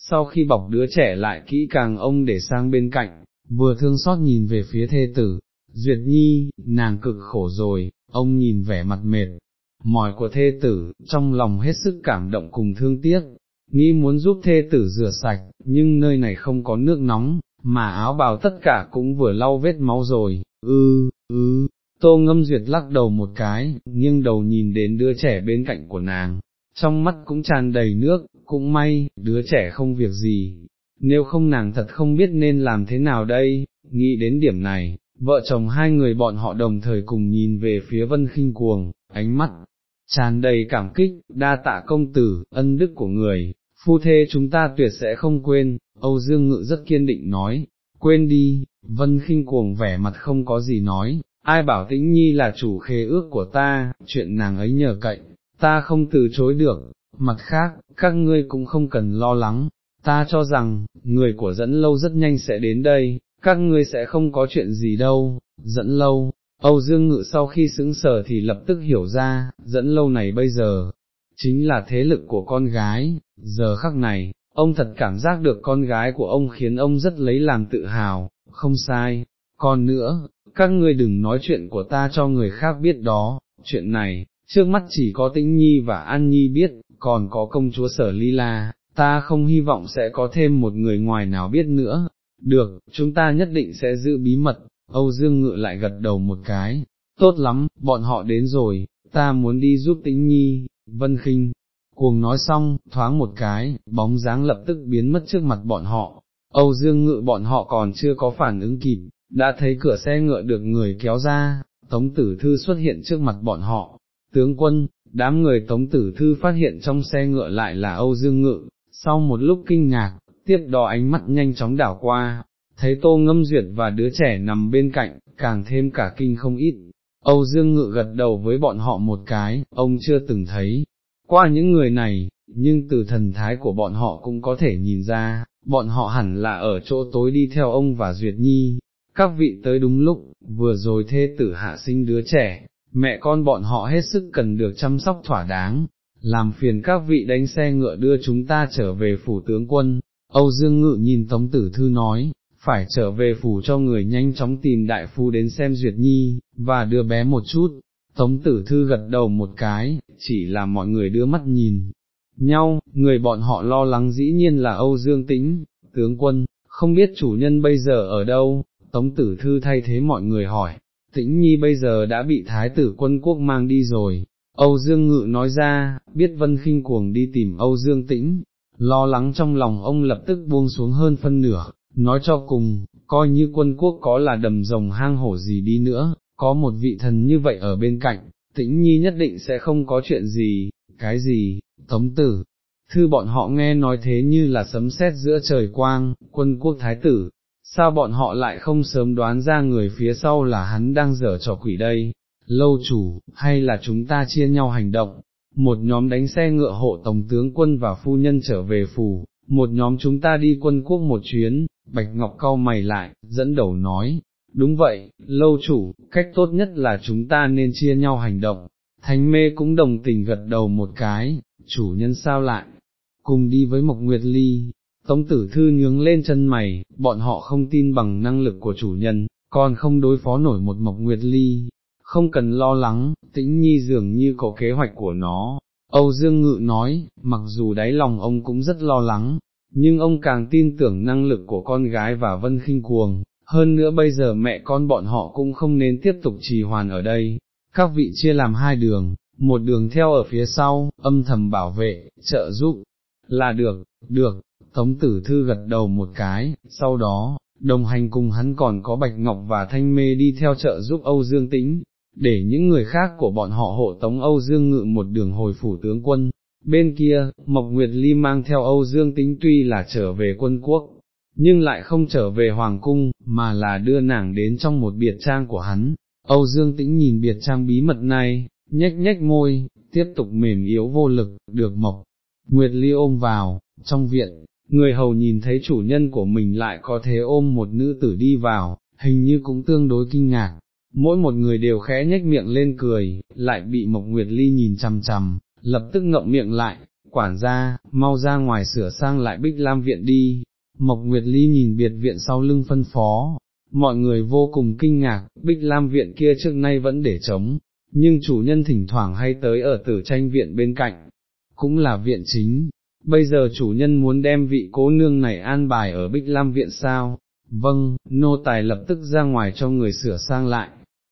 Sau khi bọc đứa trẻ lại kỹ càng ông để sang bên cạnh, vừa thương xót nhìn về phía thê tử, Duyệt Nhi, nàng cực khổ rồi, ông nhìn vẻ mặt mệt, mỏi của thê tử, trong lòng hết sức cảm động cùng thương tiếc, nghĩ muốn giúp thê tử rửa sạch, nhưng nơi này không có nước nóng, mà áo bào tất cả cũng vừa lau vết máu rồi, ư, ư, tô ngâm duyệt lắc đầu một cái, nghiêng đầu nhìn đến đứa trẻ bên cạnh của nàng, trong mắt cũng tràn đầy nước, cũng may, đứa trẻ không việc gì, nếu không nàng thật không biết nên làm thế nào đây, nghĩ đến điểm này, vợ chồng hai người bọn họ đồng thời cùng nhìn về phía vân khinh cuồng, ánh mắt, tràn đầy cảm kích, đa tạ công tử, ân đức của người, phu thê chúng ta tuyệt sẽ không quên, Âu Dương Ngự rất kiên định nói, quên đi, vân khinh cuồng vẻ mặt không có gì nói, ai bảo tĩnh nhi là chủ khế ước của ta, chuyện nàng ấy nhờ cậy, ta không từ chối được, mặt khác, các ngươi cũng không cần lo lắng, ta cho rằng, người của dẫn lâu rất nhanh sẽ đến đây, các ngươi sẽ không có chuyện gì đâu, dẫn lâu. Âu Dương Ngự sau khi xứng sở thì lập tức hiểu ra, dẫn lâu này bây giờ, chính là thế lực của con gái, giờ khắc này, ông thật cảm giác được con gái của ông khiến ông rất lấy làm tự hào, không sai, còn nữa, các ngươi đừng nói chuyện của ta cho người khác biết đó, chuyện này, trước mắt chỉ có tĩnh nhi và an nhi biết, còn có công chúa sở ly la, ta không hy vọng sẽ có thêm một người ngoài nào biết nữa, được, chúng ta nhất định sẽ giữ bí mật, Âu Dương ngự lại gật đầu một cái, tốt lắm, bọn họ đến rồi, ta muốn đi giúp tĩnh nhi, vân khinh. Cuồng nói xong, thoáng một cái, bóng dáng lập tức biến mất trước mặt bọn họ, Âu Dương ngự bọn họ còn chưa có phản ứng kịp, đã thấy cửa xe ngựa được người kéo ra, Tống Tử Thư xuất hiện trước mặt bọn họ, tướng quân, đám người Tống Tử Thư phát hiện trong xe ngựa lại là Âu Dương Ngự, sau một lúc kinh ngạc, tiếp đó ánh mắt nhanh chóng đảo qua, thấy Tô Ngâm Duyệt và đứa trẻ nằm bên cạnh, càng thêm cả kinh không ít. Âu Dương Ngự gật đầu với bọn họ một cái, ông chưa từng thấy, qua những người này, nhưng từ thần thái của bọn họ cũng có thể nhìn ra, bọn họ hẳn là ở chỗ tối đi theo ông và Duyệt Nhi, các vị tới đúng lúc, vừa rồi thê tử hạ sinh đứa trẻ, mẹ con bọn họ hết sức cần được chăm sóc thỏa đáng, làm phiền các vị đánh xe ngựa đưa chúng ta trở về phủ tướng quân, Âu Dương Ngự nhìn Tống Tử Thư nói, phải trở về phủ cho người nhanh chóng tìm đại phu đến xem Duyệt Nhi, và đưa bé một chút, Tống Tử Thư gật đầu một cái, chỉ là mọi người đưa mắt nhìn nhau, người bọn họ lo lắng dĩ nhiên là Âu Dương Tĩnh, tướng quân, không biết chủ nhân bây giờ ở đâu, Tống Tử Thư thay thế mọi người hỏi, Tĩnh Nhi bây giờ đã bị Thái tử quân quốc mang đi rồi, Âu Dương Ngự nói ra, biết Vân khinh cuồng đi tìm Âu Dương Tĩnh, lo lắng trong lòng ông lập tức buông xuống hơn phân nửa, nói cho cùng, coi như quân quốc có là đầm rồng hang hổ gì đi nữa, có một vị thần như vậy ở bên cạnh, tĩnh nhi nhất định sẽ không có chuyện gì, cái gì, tống tử. Thư bọn họ nghe nói thế như là sấm sét giữa trời quang, quân quốc thái tử, sao bọn họ lại không sớm đoán ra người phía sau là hắn đang dở trò quỷ đây, lâu chủ, hay là chúng ta chia nhau hành động, một nhóm đánh xe ngựa hộ tổng tướng quân và phu nhân trở về phủ, một nhóm chúng ta đi quân quốc một chuyến, Bạch Ngọc cau mày lại, dẫn đầu nói, đúng vậy, lâu chủ, cách tốt nhất là chúng ta nên chia nhau hành động, Thánh mê cũng đồng tình gật đầu một cái, chủ nhân sao lại, cùng đi với Mộc Nguyệt Ly, Tống tử thư nhướng lên chân mày, bọn họ không tin bằng năng lực của chủ nhân, còn không đối phó nổi một Mộc Nguyệt Ly, không cần lo lắng, tĩnh nhi dường như có kế hoạch của nó. Âu Dương Ngự nói, mặc dù đáy lòng ông cũng rất lo lắng, nhưng ông càng tin tưởng năng lực của con gái và Vân khinh cuồng, hơn nữa bây giờ mẹ con bọn họ cũng không nên tiếp tục trì hoàn ở đây, các vị chia làm hai đường, một đường theo ở phía sau, âm thầm bảo vệ, trợ giúp, là được, được, Tống Tử Thư gật đầu một cái, sau đó, đồng hành cùng hắn còn có Bạch Ngọc và Thanh Mê đi theo trợ giúp Âu Dương Tĩnh, để những người khác của bọn họ hộ tống Âu Dương Ngự một đường hồi phủ tướng quân. Bên kia, Mộc Nguyệt Ly mang theo Âu Dương Tĩnh tuy là trở về quân quốc, nhưng lại không trở về Hoàng Cung, mà là đưa nàng đến trong một biệt trang của hắn. Âu Dương Tĩnh nhìn biệt trang bí mật này, nhếch nhếch môi, tiếp tục mềm yếu vô lực, được Mộc. Nguyệt Ly ôm vào, trong viện, người hầu nhìn thấy chủ nhân của mình lại có thế ôm một nữ tử đi vào, hình như cũng tương đối kinh ngạc, mỗi một người đều khẽ nhếch miệng lên cười, lại bị Mộc Nguyệt Ly nhìn chằm chằm, lập tức ngậm miệng lại, quản gia, mau ra ngoài sửa sang lại Bích Lam viện đi. Mộc Nguyệt Ly nhìn biệt viện sau lưng phân phó, mọi người vô cùng kinh ngạc, Bích Lam viện kia trước nay vẫn để trống, nhưng chủ nhân thỉnh thoảng hay tới ở tử tranh viện bên cạnh, cũng là viện chính, bây giờ chủ nhân muốn đem vị cố nương này an bài ở Bích Lam viện sao, vâng, nô tài lập tức ra ngoài cho người sửa sang lại,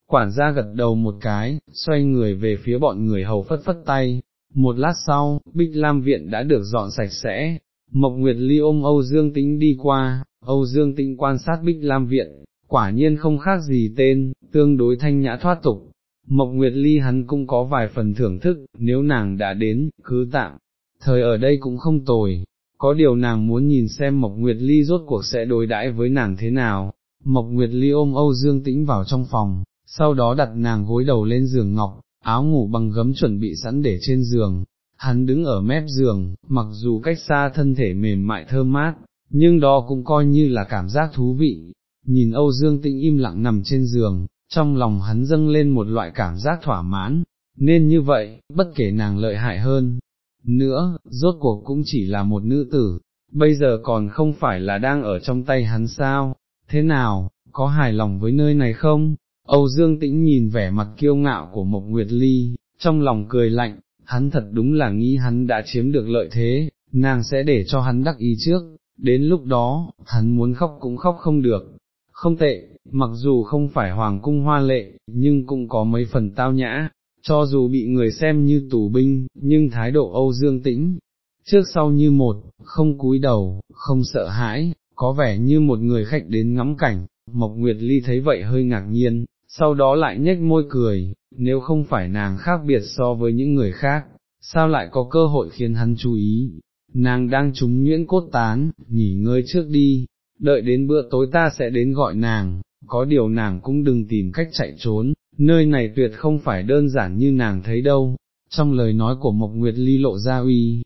quản gia gật đầu một cái, xoay người về phía bọn người hầu phất phất tay, một lát sau, Bích Lam viện đã được dọn sạch sẽ, Mộc Nguyệt Ly ôm Âu Dương Tĩnh đi qua, Âu Dương Tĩnh quan sát Bích Lam Viện, quả nhiên không khác gì tên, tương đối thanh nhã thoát tục. Mộc Nguyệt Ly hắn cũng có vài phần thưởng thức, nếu nàng đã đến, cứ tạm, thời ở đây cũng không tồi, có điều nàng muốn nhìn xem Mộc Nguyệt Ly rốt cuộc sẽ đối đãi với nàng thế nào. Mộc Nguyệt Ly ôm Âu Dương Tĩnh vào trong phòng, sau đó đặt nàng gối đầu lên giường ngọc, áo ngủ bằng gấm chuẩn bị sẵn để trên giường. Hắn đứng ở mép giường, mặc dù cách xa thân thể mềm mại thơm mát, nhưng đó cũng coi như là cảm giác thú vị. Nhìn Âu Dương Tĩnh im lặng nằm trên giường, trong lòng hắn dâng lên một loại cảm giác thỏa mãn, nên như vậy, bất kể nàng lợi hại hơn, nữa, rốt cuộc cũng chỉ là một nữ tử, bây giờ còn không phải là đang ở trong tay hắn sao, thế nào, có hài lòng với nơi này không? Âu Dương Tĩnh nhìn vẻ mặt kiêu ngạo của Mộc Nguyệt Ly, trong lòng cười lạnh, hắn thật đúng là nghĩ hắn đã chiếm được lợi thế, nàng sẽ để cho hắn đắc ý trước, đến lúc đó, hắn muốn khóc cũng khóc không được. Không tệ, mặc dù không phải hoàng cung hoa lệ, nhưng cũng có mấy phần tao nhã, cho dù bị người xem như tù binh, nhưng thái độ Âu Dương Tĩnh, trước sau như một, không cúi đầu, không sợ hãi, có vẻ như một người khách đến ngắm cảnh, Mộc Nguyệt Ly thấy vậy hơi ngạc nhiên, sau đó lại nhếch môi cười, nếu không phải nàng khác biệt so với những người khác, sao lại có cơ hội khiến hắn chú ý, nàng đang trúng nhuyễn cốt tán, nghỉ ngơi trước đi, đợi đến bữa tối ta sẽ đến gọi nàng, có điều nàng cũng đừng tìm cách chạy trốn, nơi này tuyệt không phải đơn giản như nàng thấy đâu, trong lời nói của Mộc Nguyệt Ly lộ ra uy,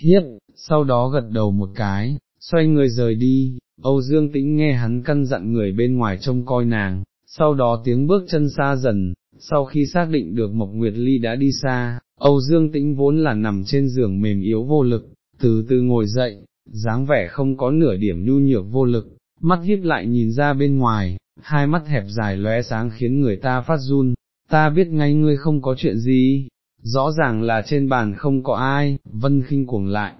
hiếp, sau đó gật đầu một cái, xoay người rời đi, Âu Dương Tĩnh nghe hắn căn dặn người bên ngoài trông coi nàng, sau đó tiếng bước chân xa dần, sau khi xác định được Mộc Nguyệt Ly đã đi xa, Âu Dương Tĩnh vốn là nằm trên giường mềm yếu vô lực, từ từ ngồi dậy, dáng vẻ không có nửa điểm nhu nhược vô lực, mắt hiếp lại nhìn ra bên ngoài, hai mắt hẹp dài lóe sáng khiến người ta phát run, ta biết ngay ngươi không có chuyện gì, rõ ràng là trên bàn không có ai, vân khinh cuồng lại,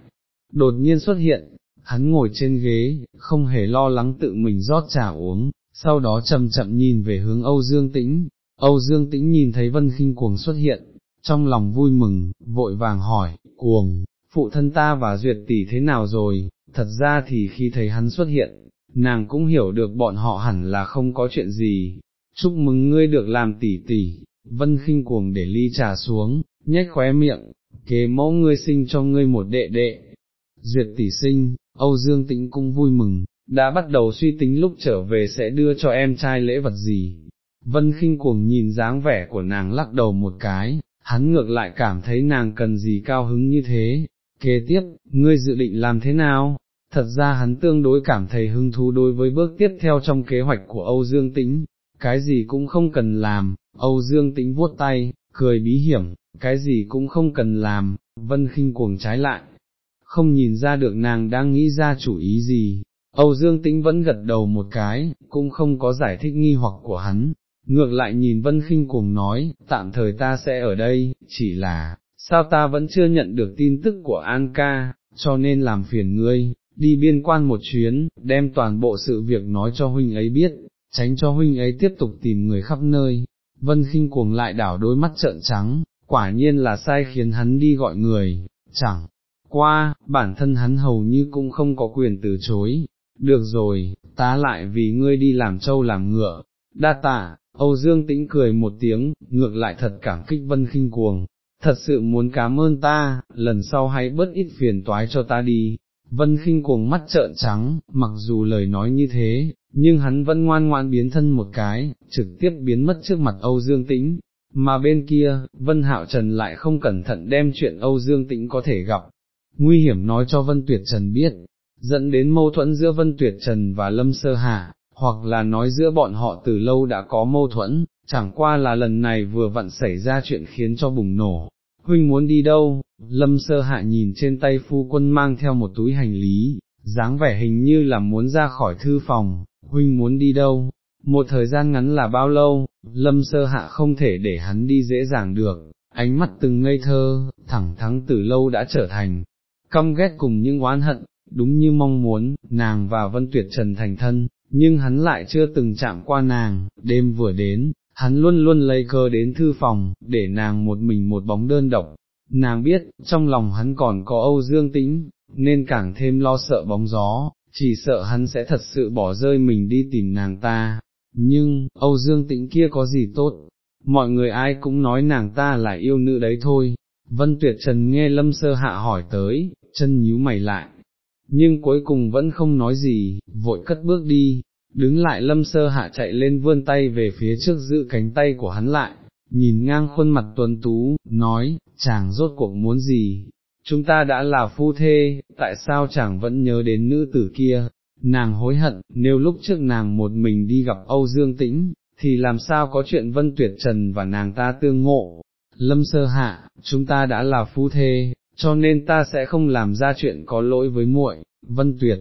đột nhiên xuất hiện, hắn ngồi trên ghế, không hề lo lắng tự mình rót trà uống, sau đó chậm chậm nhìn về hướng Âu Dương Tĩnh, Âu Dương Tĩnh nhìn thấy vân khinh cuồng xuất hiện, trong lòng vui mừng, vội vàng hỏi, cuồng, phụ thân ta và duyệt tỷ thế nào rồi, thật ra thì khi thấy hắn xuất hiện, nàng cũng hiểu được bọn họ hẳn là không có chuyện gì, chúc mừng ngươi được làm tỷ tỷ, vân khinh cuồng để ly trà xuống, nhếch khóe miệng, kế mẫu ngươi sinh cho ngươi một đệ đệ, duyệt tỷ sinh, Âu Dương Tĩnh cũng vui mừng, đã bắt đầu suy tính lúc trở về sẽ đưa cho em trai lễ vật gì. Vân khinh cuồng nhìn dáng vẻ của nàng lắc đầu một cái, hắn ngược lại cảm thấy nàng cần gì cao hứng như thế. Kế tiếp, ngươi dự định làm thế nào? Thật ra hắn tương đối cảm thấy hứng thú đối với bước tiếp theo trong kế hoạch của Âu Dương Tĩnh, cái gì cũng không cần làm, Âu Dương Tĩnh vuốt tay, cười bí hiểm, cái gì cũng không cần làm, Vân khinh cuồng trái lại, không nhìn ra được nàng đang nghĩ ra chủ ý gì, Âu Dương Tĩnh vẫn gật đầu một cái, cũng không có giải thích nghi hoặc của hắn, ngược lại nhìn Vân khinh cuồng nói, tạm thời ta sẽ ở đây, chỉ là, sao ta vẫn chưa nhận được tin tức của An ca, cho nên làm phiền ngươi, đi biên quan một chuyến, đem toàn bộ sự việc nói cho huynh ấy biết, tránh cho huynh ấy tiếp tục tìm người khắp nơi. Vân khinh cuồng lại đảo đôi mắt trợn trắng, quả nhiên là sai khiến hắn đi gọi người, chẳng qua, bản thân hắn hầu như cũng không có quyền từ chối. Được rồi, ta lại vì ngươi đi làm trâu làm ngựa, đa tạ, Âu Dương tĩnh cười một tiếng, ngược lại thật cảm kích vân khinh cuồng, thật sự muốn cảm ơn ta, lần sau hãy bớt ít phiền toái cho ta đi, Vân khinh cuồng mắt trợn trắng, mặc dù lời nói như thế, nhưng hắn vẫn ngoan ngoan biến thân một cái, trực tiếp biến mất trước mặt Âu Dương Tĩnh, mà bên kia, Vân Hạo Trần lại không cẩn thận đem chuyện Âu Dương Tĩnh có thể gặp, nguy hiểm nói cho Vân Tuyệt Trần biết, dẫn đến mâu thuẫn giữa Vân Tuyệt Trần và Lâm Sơ Hà, hoặc là nói giữa bọn họ từ lâu đã có mâu thuẫn, chẳng qua là lần này vừa vặn xảy ra chuyện khiến cho bùng nổ, huynh muốn đi đâu, lâm sơ hạ nhìn trên tay phu quân mang theo một túi hành lý, dáng vẻ hình như là muốn ra khỏi thư phòng, huynh muốn đi đâu, một thời gian ngắn là bao lâu, lâm sơ hạ không thể để hắn đi dễ dàng được, ánh mắt từng ngây thơ, thẳng thắng từ lâu đã trở thành, căm ghét cùng những oán hận, đúng như mong muốn, nàng và Vân Tuyệt Trần thành thân, nhưng hắn lại chưa từng chạm qua nàng, đêm vừa đến, hắn luôn luôn lấy cơ đến thư phòng, để nàng một mình một bóng đơn độc, nàng biết, trong lòng hắn còn có Âu Dương Tĩnh, nên càng thêm lo sợ bóng gió, chỉ sợ hắn sẽ thật sự bỏ rơi mình đi tìm nàng ta. Nhưng, Âu Dương Tĩnh kia có gì tốt, mọi người ai cũng nói nàng ta là yêu nữ đấy thôi. Vân Tuyệt Trần nghe Lâm Sơ Hạ hỏi tới, chân nhíu mày lại, nhưng cuối cùng vẫn không nói gì, vội cất bước đi, đứng lại Lâm Sơ Hạ chạy lên vươn tay về phía trước giữ cánh tay của hắn lại, nhìn ngang khuôn mặt tuấn tú, nói, chàng rốt cuộc muốn gì, chúng ta đã là phu thê, tại sao chàng vẫn nhớ đến nữ tử kia, nàng hối hận, nếu lúc trước nàng một mình đi gặp Âu Dương Tĩnh, thì làm sao có chuyện Vân Tuyệt Trần và nàng ta tương ngộ, lâm sơ hạ, chúng ta đã là phu thê, cho nên ta sẽ không làm ra chuyện có lỗi với muội. Vân Tuyệt.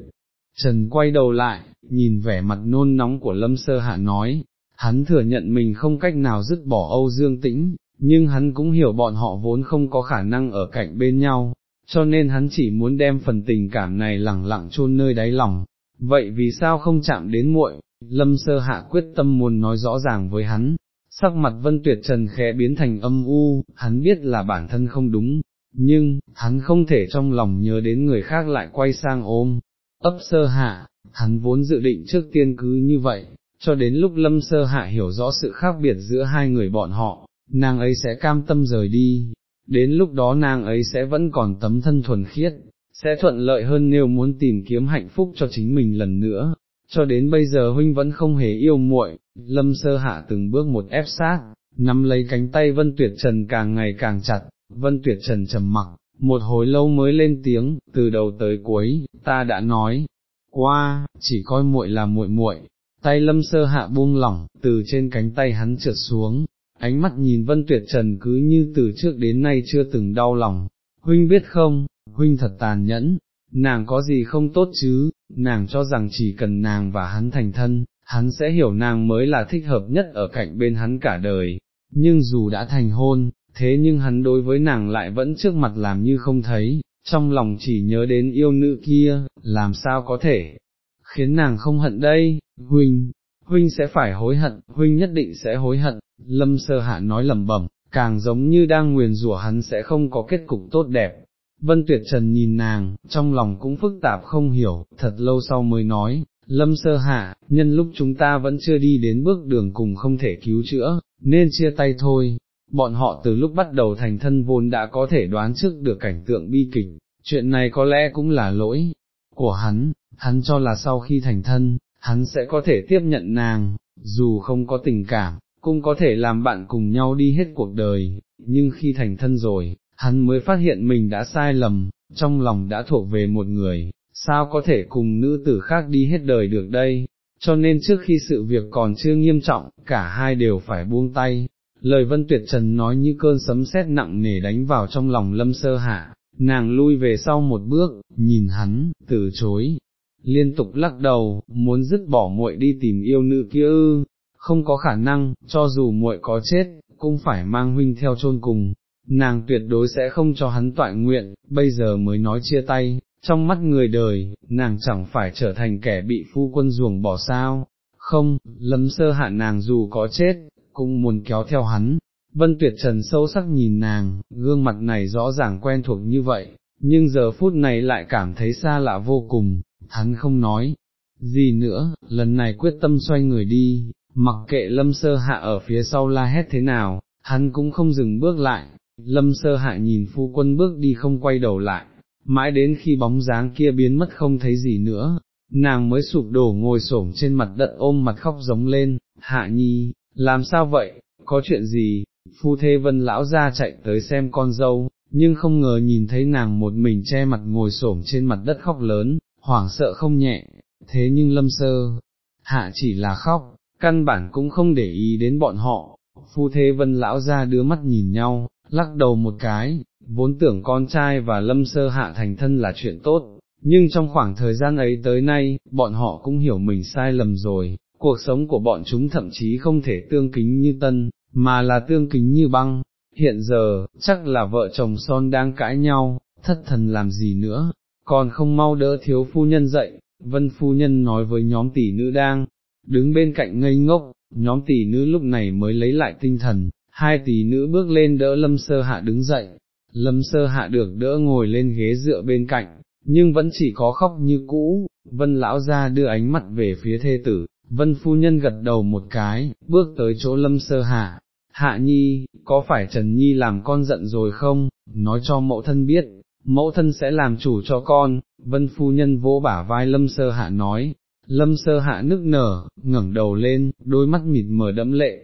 Trần quay đầu lại, nhìn vẻ mặt nôn nóng của lâm sơ hạ nói, hắn thừa nhận mình không cách nào dứt bỏ Âu Dương Tĩnh, nhưng hắn cũng hiểu bọn họ vốn không có khả năng ở cạnh bên nhau, cho nên hắn chỉ muốn đem phần tình cảm này lẳng lặng chôn nơi đáy lòng. Vậy vì sao không chạm đến muội? Lâm sơ hạ quyết tâm muốn nói rõ ràng với hắn, sắc mặt vân tuyệt trần khẽ biến thành âm u, hắn biết là bản thân không đúng, nhưng, hắn không thể trong lòng nhớ đến người khác lại quay sang ôm, ấp sơ hạ, hắn vốn dự định trước tiên cứ như vậy, cho đến lúc lâm sơ hạ hiểu rõ sự khác biệt giữa hai người bọn họ, nàng ấy sẽ cam tâm rời đi, đến lúc đó nàng ấy sẽ vẫn còn tấm thân thuần khiết, sẽ thuận lợi hơn nếu muốn tìm kiếm hạnh phúc cho chính mình lần nữa. Cho đến bây giờ huynh vẫn không hề yêu muội, lâm sơ hạ từng bước một ép sát, nắm lấy cánh tay vân tuyệt trần càng ngày càng chặt, vân tuyệt trần trầm mặc, một hồi lâu mới lên tiếng, từ đầu tới cuối, ta đã nói, qua, chỉ coi muội là muội muội. Tay lâm sơ hạ buông lỏng, từ trên cánh tay hắn trượt xuống, ánh mắt nhìn vân tuyệt trần cứ như từ trước đến nay chưa từng đau lòng, huynh biết không, huynh thật tàn nhẫn, nàng có gì không tốt chứ, nàng cho rằng chỉ cần nàng và hắn thành thân, hắn sẽ hiểu nàng mới là thích hợp nhất ở cạnh bên hắn cả đời, nhưng dù đã thành hôn, thế nhưng hắn đối với nàng lại vẫn trước mặt làm như không thấy, trong lòng chỉ nhớ đến yêu nữ kia, làm sao có thể, khiến nàng không hận đây, huynh, huynh sẽ phải hối hận, huynh nhất định sẽ hối hận, lâm sơ hạ nói lầm bẩm, càng giống như đang nguyền rủa hắn sẽ không có kết cục tốt đẹp. Vân Tuyệt Trần nhìn nàng, trong lòng cũng phức tạp không hiểu, thật lâu sau mới nói, Lâm sơ hạ, nhân lúc chúng ta vẫn chưa đi đến bước đường cùng không thể cứu chữa, nên chia tay thôi. Bọn họ từ lúc bắt đầu thành thân vốn đã có thể đoán trước được cảnh tượng bi kịch, chuyện này có lẽ cũng là lỗi của hắn, hắn cho là sau khi thành thân, hắn sẽ có thể tiếp nhận nàng, dù không có tình cảm, cũng có thể làm bạn cùng nhau đi hết cuộc đời, nhưng khi thành thân rồi, hắn mới phát hiện mình đã sai lầm, trong lòng đã thuộc về một người, sao có thể cùng nữ tử khác đi hết đời được đây, cho nên trước khi sự việc còn chưa nghiêm trọng, cả hai đều phải buông tay. Lời Vân Tuyệt Trần nói như cơn sấm sét nặng nề đánh vào trong lòng lâm sơ hạ, nàng lui về sau một bước, nhìn hắn, từ chối, liên tục lắc đầu, muốn dứt bỏ muội đi tìm yêu nữ kia ư, không có khả năng, cho dù muội có chết, cũng phải mang huynh theo chôn cùng, nàng tuyệt đối sẽ không cho hắn toại nguyện, bây giờ mới nói chia tay, trong mắt người đời, nàng chẳng phải trở thành kẻ bị phu quân ruồng bỏ sao, không, lâm sơ hạ nàng dù có chết, cũng muốn kéo theo hắn. Vân Tuyệt Trần sâu sắc nhìn nàng, gương mặt này rõ ràng quen thuộc như vậy, nhưng giờ phút này lại cảm thấy xa lạ vô cùng, hắn không nói gì nữa, lần này quyết tâm xoay người đi, mặc kệ lâm sơ hạ ở phía sau la hét thế nào, hắn cũng không dừng bước lại, lâm sơ hạ nhìn phu quân bước đi không quay đầu lại, mãi đến khi bóng dáng kia biến mất không thấy gì nữa, nàng mới sụp đổ ngồi xổm trên mặt đất ôm mặt khóc giống lên, hạ nhi, làm sao vậy, có chuyện gì, phu thê vân lão ra chạy tới xem con dâu, nhưng không ngờ nhìn thấy nàng một mình che mặt ngồi xổm trên mặt đất khóc lớn, hoảng sợ không nhẹ, thế nhưng lâm sơ, hạ chỉ là khóc, căn bản cũng không để ý đến bọn họ, phu thê vân lão ra đưa mắt nhìn nhau, lắc đầu một cái, vốn tưởng con trai và lâm sơ hạ thành thân là chuyện tốt, nhưng trong khoảng thời gian ấy tới nay, bọn họ cũng hiểu mình sai lầm rồi, cuộc sống của bọn chúng thậm chí không thể tương kính như tân, mà là tương kính như băng, hiện giờ, chắc là vợ chồng son đang cãi nhau, thất thần làm gì nữa, còn không mau đỡ thiếu phu nhân dậy, vân phu nhân nói với nhóm tỷ nữ đang, đứng bên cạnh ngây ngốc, nhóm tỷ nữ lúc này mới lấy lại tinh thần, hai tỷ nữ bước lên đỡ lâm sơ hạ đứng dậy, lâm sơ hạ được đỡ ngồi lên ghế dựa bên cạnh, nhưng vẫn chỉ có khóc như cũ, vân lão ra đưa ánh mặt về phía thê tử, vân phu nhân gật đầu một cái, bước tới chỗ lâm sơ hạ, hạ nhi, có phải Trần Nhi làm con giận rồi không, nói cho mẫu thân biết, mẫu thân sẽ làm chủ cho con, vân phu nhân vỗ bả vai lâm sơ hạ nói, lâm sơ hạ nức nở, ngẩng đầu lên, đôi mắt mịt mờ đẫm lệ,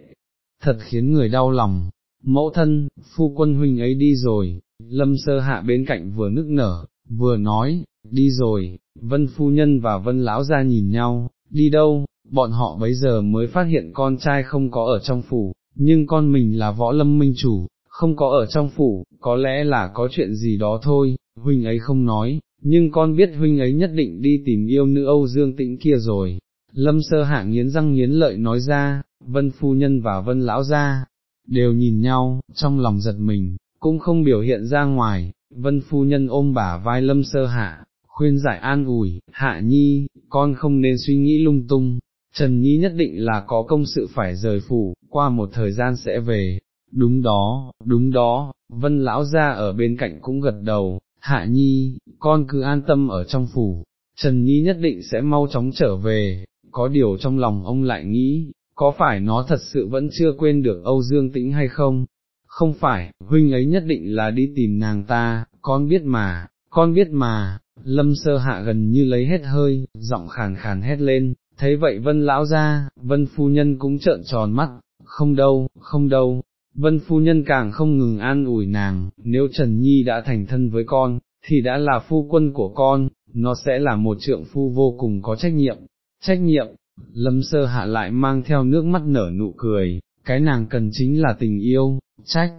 thật khiến người đau lòng, mẫu thân, phu quân huynh ấy đi rồi, lâm sơ hạ bên cạnh vừa nức nở, vừa nói, đi rồi, vân phu nhân và vân lão ra nhìn nhau, đi đâu, bọn họ bấy giờ mới phát hiện con trai không có ở trong phủ, nhưng con mình là võ lâm minh chủ, không có ở trong phủ, có lẽ là có chuyện gì đó thôi, huynh ấy không nói, nhưng con biết huynh ấy nhất định đi tìm yêu nữ Âu Dương Tĩnh kia rồi. Lâm sơ hạ nghiến răng nghiến lợi nói ra, vân phu nhân và vân lão ra, đều nhìn nhau, trong lòng giật mình, cũng không biểu hiện ra ngoài, vân phu nhân ôm bả vai lâm sơ hạ, khuyên giải an ủi, hạ nhi, con không nên suy nghĩ lung tung, Trần Nhi nhất định là có công sự phải rời phủ, qua một thời gian sẽ về, đúng đó, đúng đó, vân lão ra ở bên cạnh cũng gật đầu, hạ nhi, con cứ an tâm ở trong phủ, Trần Nhi nhất định sẽ mau chóng trở về, có điều trong lòng ông lại nghĩ, có phải nó thật sự vẫn chưa quên được Âu Dương Tĩnh hay không? Không phải, huynh ấy nhất định là đi tìm nàng ta, con biết mà, con biết mà, lâm sơ hạ gần như lấy hết hơi, giọng khàn khàn hét lên, thấy vậy vân lão ra, vân phu nhân cũng trợn tròn mắt, không đâu, không đâu, vân phu nhân càng không ngừng an ủi nàng, nếu Trần Nhi đã thành thân với con, thì đã là phu quân của con, nó sẽ là một trượng phu vô cùng có trách nhiệm, trách nhiệm, lâm sơ hạ lại mang theo nước mắt nở nụ cười, cái nàng cần chính là tình yêu, trách,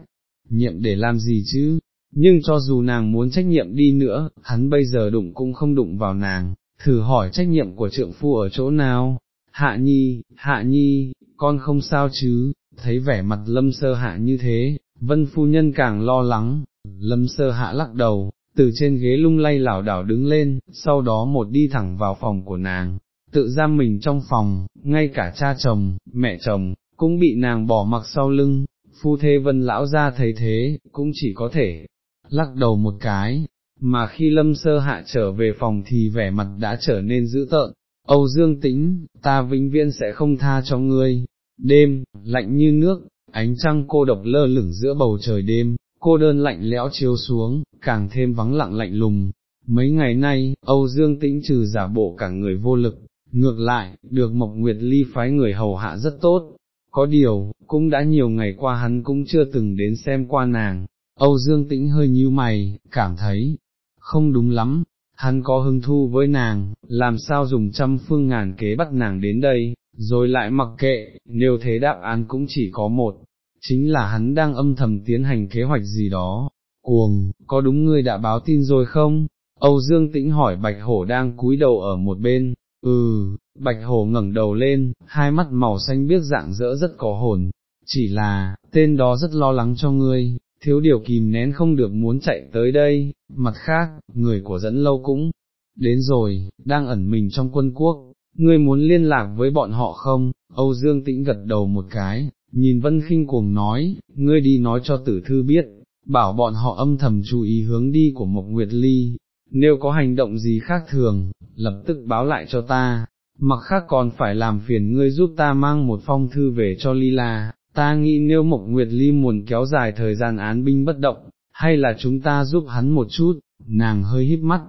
nhiệm để làm gì chứ, nhưng cho dù nàng muốn trách nhiệm đi nữa, hắn bây giờ đụng cũng không đụng vào nàng, thử hỏi trách nhiệm của trượng phu ở chỗ nào, hạ nhi, hạ nhi, con không sao chứ, thấy vẻ mặt lâm sơ hạ như thế, vân phu nhân càng lo lắng, lâm sơ hạ lắc đầu, từ trên ghế lung lay lảo đảo đứng lên, sau đó một đi thẳng vào phòng của nàng, tự giam mình trong phòng, ngay cả cha chồng, mẹ chồng, cũng bị nàng bỏ mặc sau lưng, phu thê vân lão ra thấy thế, cũng chỉ có thể lắc đầu một cái, mà khi lâm sơ hạ trở về phòng thì vẻ mặt đã trở nên dữ tợn, Âu Dương tĩnh, ta vĩnh viễn sẽ không tha cho ngươi, đêm, lạnh như nước, ánh trăng cô độc lơ lửng giữa bầu trời đêm, cô đơn lạnh lẽo chiếu xuống, càng thêm vắng lặng lạnh lùng. Mấy ngày nay, Âu Dương tĩnh trừ giả bộ cả người vô lực, ngược lại, được Mộc Nguyệt Ly phái người hầu hạ rất tốt, có điều, cũng đã nhiều ngày qua hắn cũng chưa từng đến xem qua nàng, Âu Dương Tĩnh hơi nhíu mày, cảm thấy, không đúng lắm, hắn có hứng thu với nàng, làm sao dùng trăm phương ngàn kế bắt nàng đến đây, rồi lại mặc kệ, nếu thế đáp án cũng chỉ có một, chính là hắn đang âm thầm tiến hành kế hoạch gì đó. Cuồng, có đúng ngươi đã báo tin rồi không? Âu Dương Tĩnh hỏi Bạch Hổ đang cúi đầu ở một bên, ừ, Bạch Hổ ngẩng đầu lên, hai mắt màu xanh biếc dạng dỡ rất có hồn, chỉ là, tên đó rất lo lắng cho ngươi, thiếu điều kìm nén không được muốn chạy tới đây, mặt khác, người của dẫn lâu cũng đến rồi, đang ẩn mình trong quân quốc, ngươi muốn liên lạc với bọn họ không, Âu Dương Tĩnh gật đầu một cái, nhìn Vân Kinh cuồng nói, ngươi đi nói cho tử thư biết, bảo bọn họ âm thầm chú ý hướng đi của Mộc Nguyệt Ly, nếu có hành động gì khác thường, lập tức báo lại cho ta, mặc khác còn phải làm phiền ngươi giúp ta mang một phong thư về cho Ly La, ta nghĩ nếu Mộc Nguyệt Ly muốn kéo dài thời gian án binh bất động, hay là chúng ta giúp hắn một chút, nàng hơi híp mắt,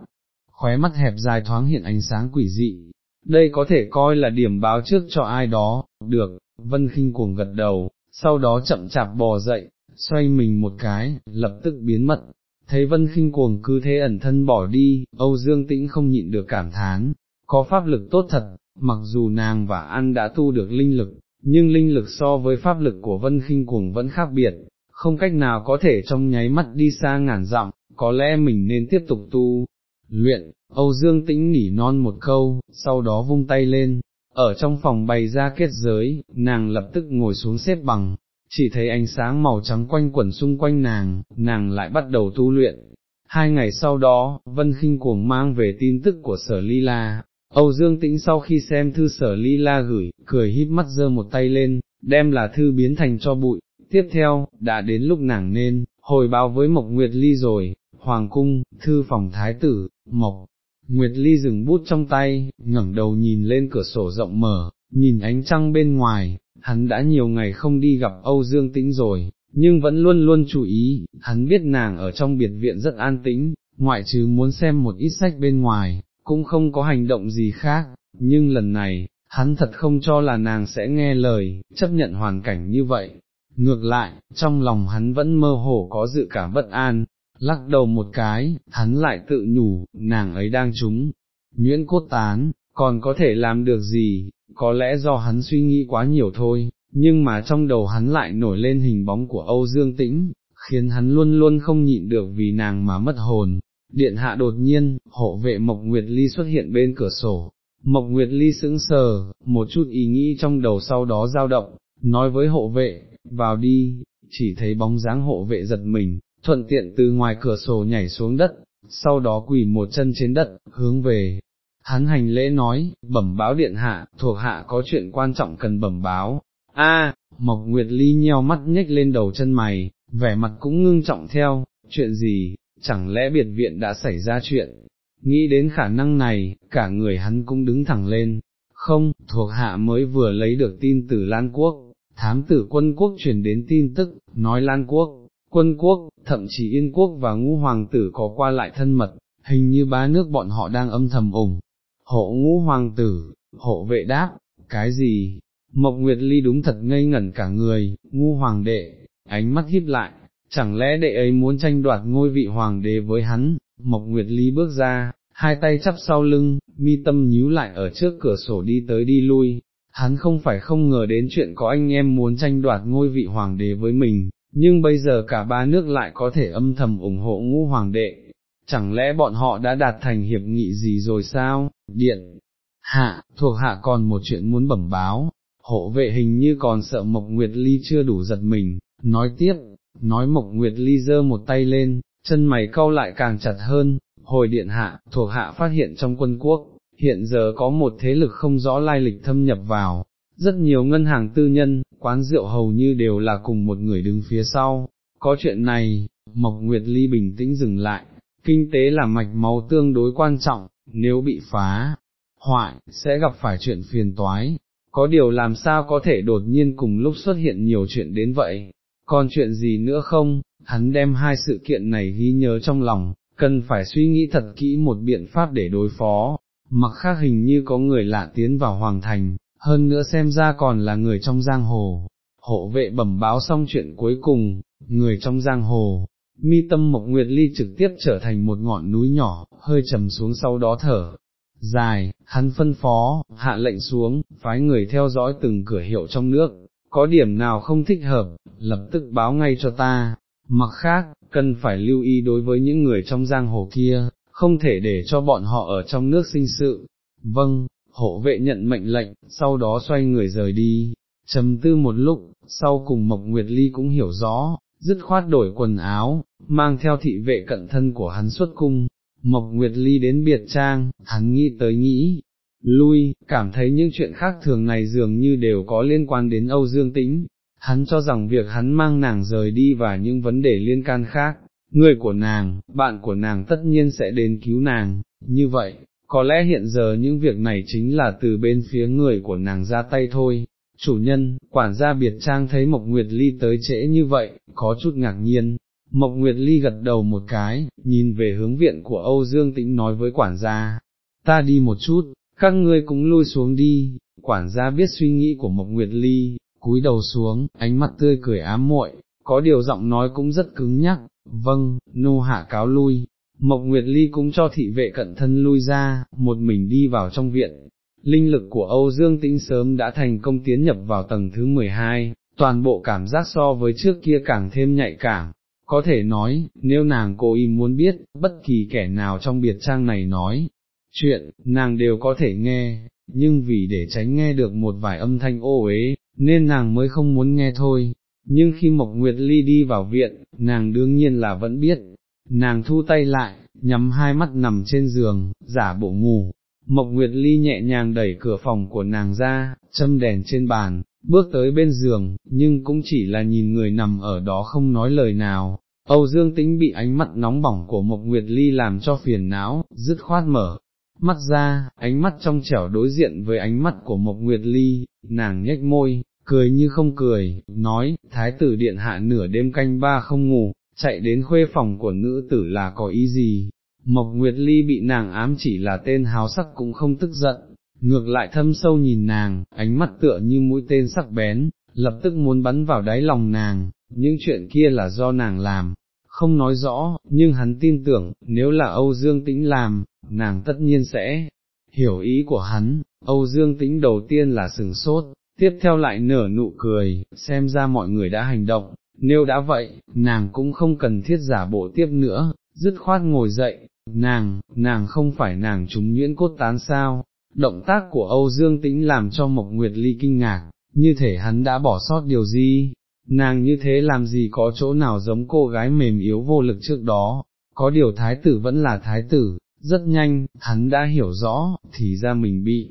khóe mắt hẹp dài thoáng hiện ánh sáng quỷ dị, đây có thể coi là điểm báo trước cho ai đó, được, Vân khinh cuồng gật đầu, sau đó chậm chạp bò dậy, xoay mình một cái, lập tức biến mất, thấy Vân khinh cuồng cứ thế ẩn thân bỏ đi, Âu Dương Tĩnh không nhịn được cảm thán, có pháp lực tốt thật, mặc dù nàng và ăn đã tu được linh lực, nhưng linh lực so với pháp lực của vân khinh cuồng vẫn khác biệt, không cách nào có thể trong nháy mắt đi xa ngàn dặm, có lẽ mình nên tiếp tục tu, luyện, Âu Dương tĩnh nỉ non một câu, sau đó vung tay lên, ở trong phòng bày ra kết giới, nàng lập tức ngồi xuống xếp bằng, chỉ thấy ánh sáng màu trắng quanh quẩn xung quanh nàng, nàng lại bắt đầu tu luyện. Hai ngày sau đó, Vân Kinh cuồng mang về tin tức của sở ly la, Âu Dương Tĩnh sau khi xem thư sở ly la gửi, cười híp mắt giơ một tay lên, đem là thư biến thành cho bụi, tiếp theo, đã đến lúc nàng nên, hồi báo với Mộc Nguyệt Ly rồi, Hoàng cung, thư phòng thái tử, Mộc, Nguyệt Ly dừng bút trong tay, ngẩng đầu nhìn lên cửa sổ rộng mở, nhìn ánh trăng bên ngoài, hắn đã nhiều ngày không đi gặp Âu Dương Tĩnh rồi, nhưng vẫn luôn luôn chú ý, hắn biết nàng ở trong biệt viện rất an tĩnh, ngoại trừ muốn xem một ít sách bên ngoài, cũng không có hành động gì khác, nhưng lần này, hắn thật không cho là nàng sẽ nghe lời, chấp nhận hoàn cảnh như vậy. Ngược lại, trong lòng hắn vẫn mơ hồ có dự cảm bất an, lắc đầu một cái, hắn lại tự nhủ, nàng ấy đang trúng, nhuyễn cốt tán, còn có thể làm được gì, có lẽ do hắn suy nghĩ quá nhiều thôi, nhưng mà trong đầu hắn lại nổi lên hình bóng của Âu Dương Tĩnh, khiến hắn luôn luôn không nhịn được vì nàng mà mất hồn. Điện hạ đột nhiên, hộ vệ Mộc Nguyệt Ly xuất hiện bên cửa sổ, Mộc Nguyệt Ly sững sờ, một chút ý nghĩ trong đầu sau đó dao động, nói với hộ vệ, vào đi, chỉ thấy bóng dáng hộ vệ giật mình, thuận tiện từ ngoài cửa sổ nhảy xuống đất, sau đó quỳ một chân trên đất, hướng về. Hắn hành lễ nói, bẩm báo điện hạ, thuộc hạ có chuyện quan trọng cần bẩm báo. A, Mộc Nguyệt Ly nheo mắt nhếch lên đầu chân mày, vẻ mặt cũng ngưng trọng theo, chuyện gì, chẳng lẽ biệt viện đã xảy ra chuyện, nghĩ đến khả năng này, cả người hắn cũng đứng thẳng lên, không, thuộc hạ mới vừa lấy được tin từ Lan Quốc, thám tử quân quốc truyền đến tin tức, nói Lan Quốc, quân quốc, thậm chí Yên Quốc và ngũ hoàng tử có qua lại thân mật, hình như ba nước bọn họ đang âm thầm ủng, hộ ngũ hoàng tử, hộ vệ đáp, cái gì? Mộc Nguyệt Ly đúng thật ngây ngẩn cả người, ngu hoàng đệ, ánh mắt híp lại, chẳng lẽ đệ ấy muốn tranh đoạt ngôi vị hoàng đế với hắn, Mộc Nguyệt Ly bước ra, hai tay chắp sau lưng, mi tâm nhíu lại ở trước cửa sổ đi tới đi lui, hắn không phải không ngờ đến chuyện có anh em muốn tranh đoạt ngôi vị hoàng đế với mình, nhưng bây giờ cả ba nước lại có thể âm thầm ủng hộ ngũ hoàng đệ, chẳng lẽ bọn họ đã đạt thành hiệp nghị gì rồi sao, điện, hạ, thuộc hạ còn một chuyện muốn bẩm báo, hộ vệ hình như còn sợ Mộc Nguyệt Ly chưa đủ giật mình, nói tiếp, nói Mộc Nguyệt Ly giơ một tay lên, chân mày cau lại càng chặt hơn, hồi điện hạ, thuộc hạ phát hiện trong quân quốc, hiện giờ có một thế lực không rõ lai lịch thâm nhập vào, rất nhiều ngân hàng tư nhân, quán rượu hầu như đều là cùng một người đứng phía sau, có chuyện này, Mộc Nguyệt Ly bình tĩnh dừng lại, kinh tế là mạch máu tương đối quan trọng, nếu bị phá, hoại, sẽ gặp phải chuyện phiền toái, có điều làm sao có thể đột nhiên cùng lúc xuất hiện nhiều chuyện đến vậy, còn chuyện gì nữa không, hắn đem hai sự kiện này ghi nhớ trong lòng, cần phải suy nghĩ thật kỹ một biện pháp để đối phó, mặc khác hình như có người lạ tiến vào hoàng thành, hơn nữa xem ra còn là người trong giang hồ. Hộ vệ bẩm báo xong chuyện cuối cùng, người trong giang hồ, mi tâm mộc nguyệt ly trực tiếp trở thành một ngọn núi nhỏ, hơi trầm xuống sau đó thở. Dài, hắn phân phó, hạ lệnh xuống, phái người theo dõi từng cửa hiệu trong nước, có điểm nào không thích hợp, lập tức báo ngay cho ta, mặc khác, cần phải lưu ý đối với những người trong giang hồ kia, không thể để cho bọn họ ở trong nước sinh sự. Vâng, hộ vệ nhận mệnh lệnh, sau đó xoay người rời đi, trầm tư một lúc, sau cùng Mộc Nguyệt Ly cũng hiểu rõ, dứt khoát đổi quần áo, mang theo thị vệ cận thân của hắn xuất cung. Mộc Nguyệt Ly đến biệt trang, hắn nghĩ tới nghĩ, lui, cảm thấy những chuyện khác thường này dường như đều có liên quan đến Âu Dương Tĩnh, hắn cho rằng việc hắn mang nàng rời đi và những vấn đề liên can khác, người của nàng, bạn của nàng tất nhiên sẽ đến cứu nàng, như vậy, có lẽ hiện giờ những việc này chính là từ bên phía người của nàng ra tay thôi. Chủ nhân, quản gia biệt trang thấy Mộc Nguyệt Ly tới trễ như vậy, có chút ngạc nhiên, Mộc Nguyệt Ly gật đầu một cái, nhìn về hướng viện của Âu Dương Tĩnh nói với quản gia, ta đi một chút, các ngươi cũng lui xuống đi, quản gia biết suy nghĩ của Mộc Nguyệt Ly, cúi đầu xuống, ánh mắt tươi cười ám muội, có điều giọng nói cũng rất cứng nhắc, vâng, nô hạ cáo lui, Mộc Nguyệt Ly cũng cho thị vệ cận thân lui ra, một mình đi vào trong viện. Linh lực của Âu Dương Tĩnh sớm đã thành công tiến nhập vào tầng thứ 12, toàn bộ cảm giác so với trước kia càng thêm nhạy cảm. Có thể nói, nếu nàng cố ý muốn biết, bất kỳ kẻ nào trong biệt trang này nói, chuyện, nàng đều có thể nghe, nhưng vì để tránh nghe được một vài âm thanh ô uế, nên nàng mới không muốn nghe thôi. Nhưng khi Mộc Nguyệt Ly đi vào viện, nàng đương nhiên là vẫn biết, nàng thu tay lại, nhắm hai mắt nằm trên giường, giả bộ ngủ. Mộc Nguyệt Ly nhẹ nhàng đẩy cửa phòng của nàng ra, châm đèn trên bàn, bước tới bên giường, nhưng cũng chỉ là nhìn người nằm ở đó không nói lời nào, Âu Dương Tĩnh bị ánh mắt nóng bỏng của Mộc Nguyệt Ly làm cho phiền não, dứt khoát mở. Mắt ra, ánh mắt trong trẻo đối diện với ánh mắt của Mộc Nguyệt Ly, nàng nhếch môi, cười như không cười, nói, thái tử điện hạ nửa đêm canh ba không ngủ, chạy đến khuê phòng của nữ tử là có ý gì. Mộc Nguyệt Ly bị nàng ám chỉ là tên háo sắc cũng không tức giận, ngược lại thâm sâu nhìn nàng, ánh mắt tựa như mũi tên sắc bén, lập tức muốn bắn vào đáy lòng nàng, những chuyện kia là do nàng làm, không nói rõ, nhưng hắn tin tưởng, nếu là Âu Dương Tĩnh làm, nàng tất nhiên sẽ hiểu ý của hắn, Âu Dương Tĩnh đầu tiên là sừng sốt, tiếp theo lại nở nụ cười, xem ra mọi người đã hành động, nếu đã vậy, nàng cũng không cần thiết giả bộ tiếp nữa, dứt khoát ngồi dậy, nàng, nàng không phải nàng trúng nhuyễn cốt tán sao, động tác của Âu Dương Tĩnh làm cho Mộc Nguyệt Ly kinh ngạc, như thể hắn đã bỏ sót điều gì, nàng như thế làm gì có chỗ nào giống cô gái mềm yếu vô lực trước đó, có điều thái tử vẫn là thái tử, rất nhanh, hắn đã hiểu rõ, thì ra mình bị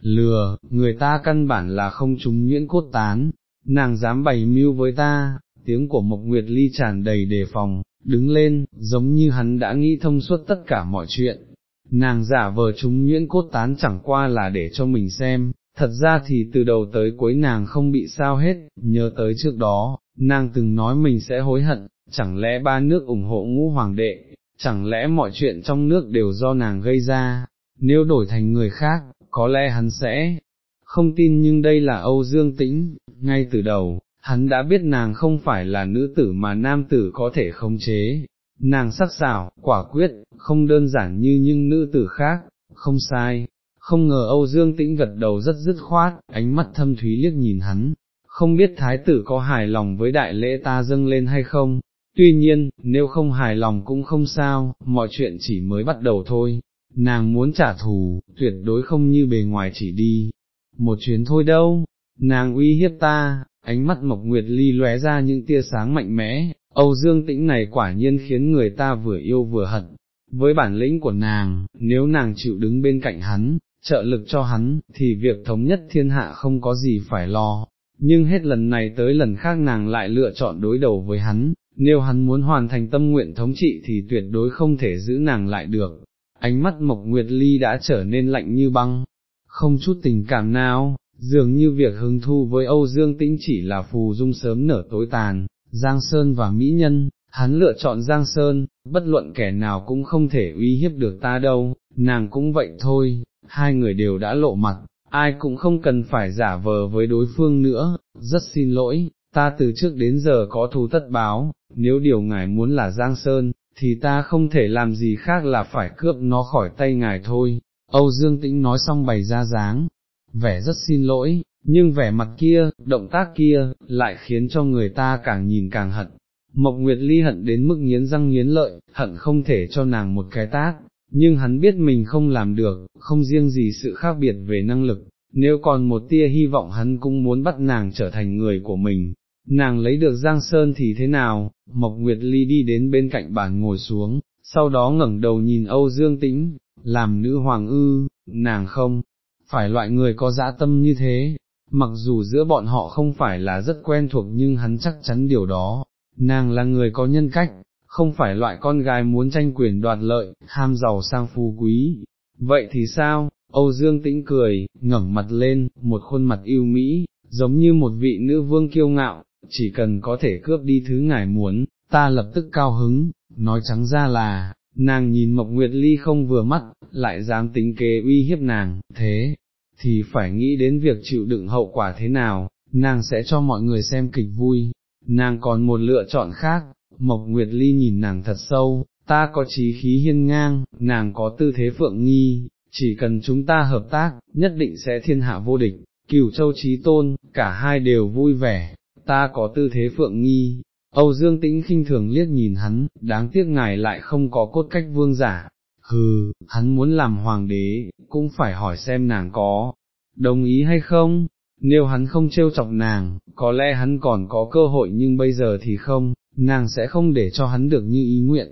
lừa, người ta căn bản là không trúng nhuyễn cốt tán, nàng dám bày mưu với ta, tiếng của Mộc Nguyệt Ly tràn đầy đề phòng, đứng lên, giống như hắn đã nghĩ thông suốt tất cả mọi chuyện. Nàng giả vờ chúng nhuyễn cốt tán chẳng qua là để cho mình xem, thật ra thì từ đầu tới cuối nàng không bị sao hết, nhớ tới trước đó, nàng từng nói mình sẽ hối hận, chẳng lẽ ba nước ủng hộ ngũ hoàng đệ, chẳng lẽ mọi chuyện trong nước đều do nàng gây ra, nếu đổi thành người khác, có lẽ hắn sẽ không tin nhưng đây là Âu Dương Tĩnh, ngay từ đầu, hắn đã biết nàng không phải là nữ tử mà nam tử có thể khống chế, nàng sắc sảo, quả quyết, không đơn giản như những nữ tử khác, không sai, không ngờ Âu Dương Tĩnh gật đầu rất dứt khoát, ánh mắt thâm thúy liếc nhìn hắn, không biết thái tử có hài lòng với đại lễ ta dâng lên hay không, tuy nhiên, nếu không hài lòng cũng không sao, mọi chuyện chỉ mới bắt đầu thôi, nàng muốn trả thù, tuyệt đối không như bề ngoài chỉ đi, một chuyến thôi đâu, nàng uy hiếp ta, ánh mắt Mộc Nguyệt Ly lóe ra những tia sáng mạnh mẽ, Âu Dương Tĩnh này quả nhiên khiến người ta vừa yêu vừa hận. Với bản lĩnh của nàng, nếu nàng chịu đứng bên cạnh hắn, trợ lực cho hắn, thì việc thống nhất thiên hạ không có gì phải lo, nhưng hết lần này tới lần khác nàng lại lựa chọn đối đầu với hắn, nếu hắn muốn hoàn thành tâm nguyện thống trị thì tuyệt đối không thể giữ nàng lại được. Ánh mắt Mộc Nguyệt Ly đã trở nên lạnh như băng, không chút tình cảm nào, dường như việc hứng thu với Âu Dương Tĩnh chỉ là phù dung sớm nở tối tàn, Giang Sơn và Mỹ Nhân, hắn lựa chọn Giang Sơn, bất luận kẻ nào cũng không thể uy hiếp được ta đâu, nàng cũng vậy thôi, hai người đều đã lộ mặt, ai cũng không cần phải giả vờ với đối phương nữa, rất xin lỗi, ta từ trước đến giờ có thù tất báo, nếu điều ngài muốn là Giang Sơn, thì ta không thể làm gì khác là phải cướp nó khỏi tay ngài thôi. Âu Dương Tĩnh nói xong bày ra dáng, vẻ rất xin lỗi, nhưng vẻ mặt kia, động tác kia, lại khiến cho người ta càng nhìn càng hận. Mộc Nguyệt Ly hận đến mức nghiến răng nghiến lợi, hận không thể cho nàng một cái tác, nhưng hắn biết mình không làm được, không riêng gì sự khác biệt về năng lực, nếu còn một tia hy vọng hắn cũng muốn bắt nàng trở thành người của mình. Nàng lấy được Giang Sơn thì thế nào, Mộc Nguyệt Ly đi đến bên cạnh bàn ngồi xuống, sau đó ngẩng đầu nhìn Âu Dương Tĩnh, làm nữ hoàng ư, nàng không, phải loại người có dã tâm như thế, mặc dù giữa bọn họ không phải là rất quen thuộc nhưng hắn chắc chắn điều đó, nàng là người có nhân cách, không phải loại con gái muốn tranh quyền đoạt lợi, ham giàu sang phú quý. Vậy thì sao? Âu Dương tĩnh cười, ngẩng mặt lên, một khuôn mặt yêu mỹ, giống như một vị nữ vương kiêu ngạo, chỉ cần có thể cướp đi thứ ngài muốn, ta lập tức cao hứng, nói trắng ra là, nàng nhìn Mộc Nguyệt Ly không vừa mắt, lại dám tính kế uy hiếp nàng, thế, thì phải nghĩ đến việc chịu đựng hậu quả thế nào, nàng sẽ cho mọi người xem kịch vui, nàng còn một lựa chọn khác, Mộc Nguyệt Ly nhìn nàng thật sâu, ta có trí khí hiên ngang, nàng có tư thế phượng nghi, chỉ cần chúng ta hợp tác, nhất định sẽ thiên hạ vô địch, cửu châu trí tôn, cả hai đều vui vẻ, ta có tư thế phượng nghi. Âu Dương Tĩnh khinh thường liếc nhìn hắn, đáng tiếc ngài lại không có cốt cách vương giả, hừ, hắn muốn làm hoàng đế, cũng phải hỏi xem nàng có, đồng ý hay không, nếu hắn không trêu chọc nàng, có lẽ hắn còn có cơ hội nhưng bây giờ thì không, nàng sẽ không để cho hắn được như ý nguyện.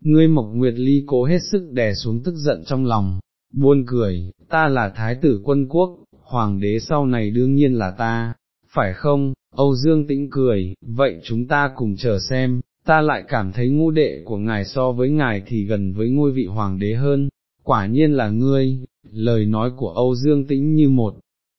Ngươi Mộc Nguyệt Ly cố hết sức đè xuống tức giận trong lòng, buôn cười, ta là thái tử quân quốc, hoàng đế sau này đương nhiên là ta, phải không, Âu Dương tĩnh cười, vậy chúng ta cùng chờ xem, ta lại cảm thấy ngu đệ của ngài so với ngài thì gần với ngôi vị hoàng đế hơn, quả nhiên là ngươi, lời nói của Âu Dương Tĩnh như một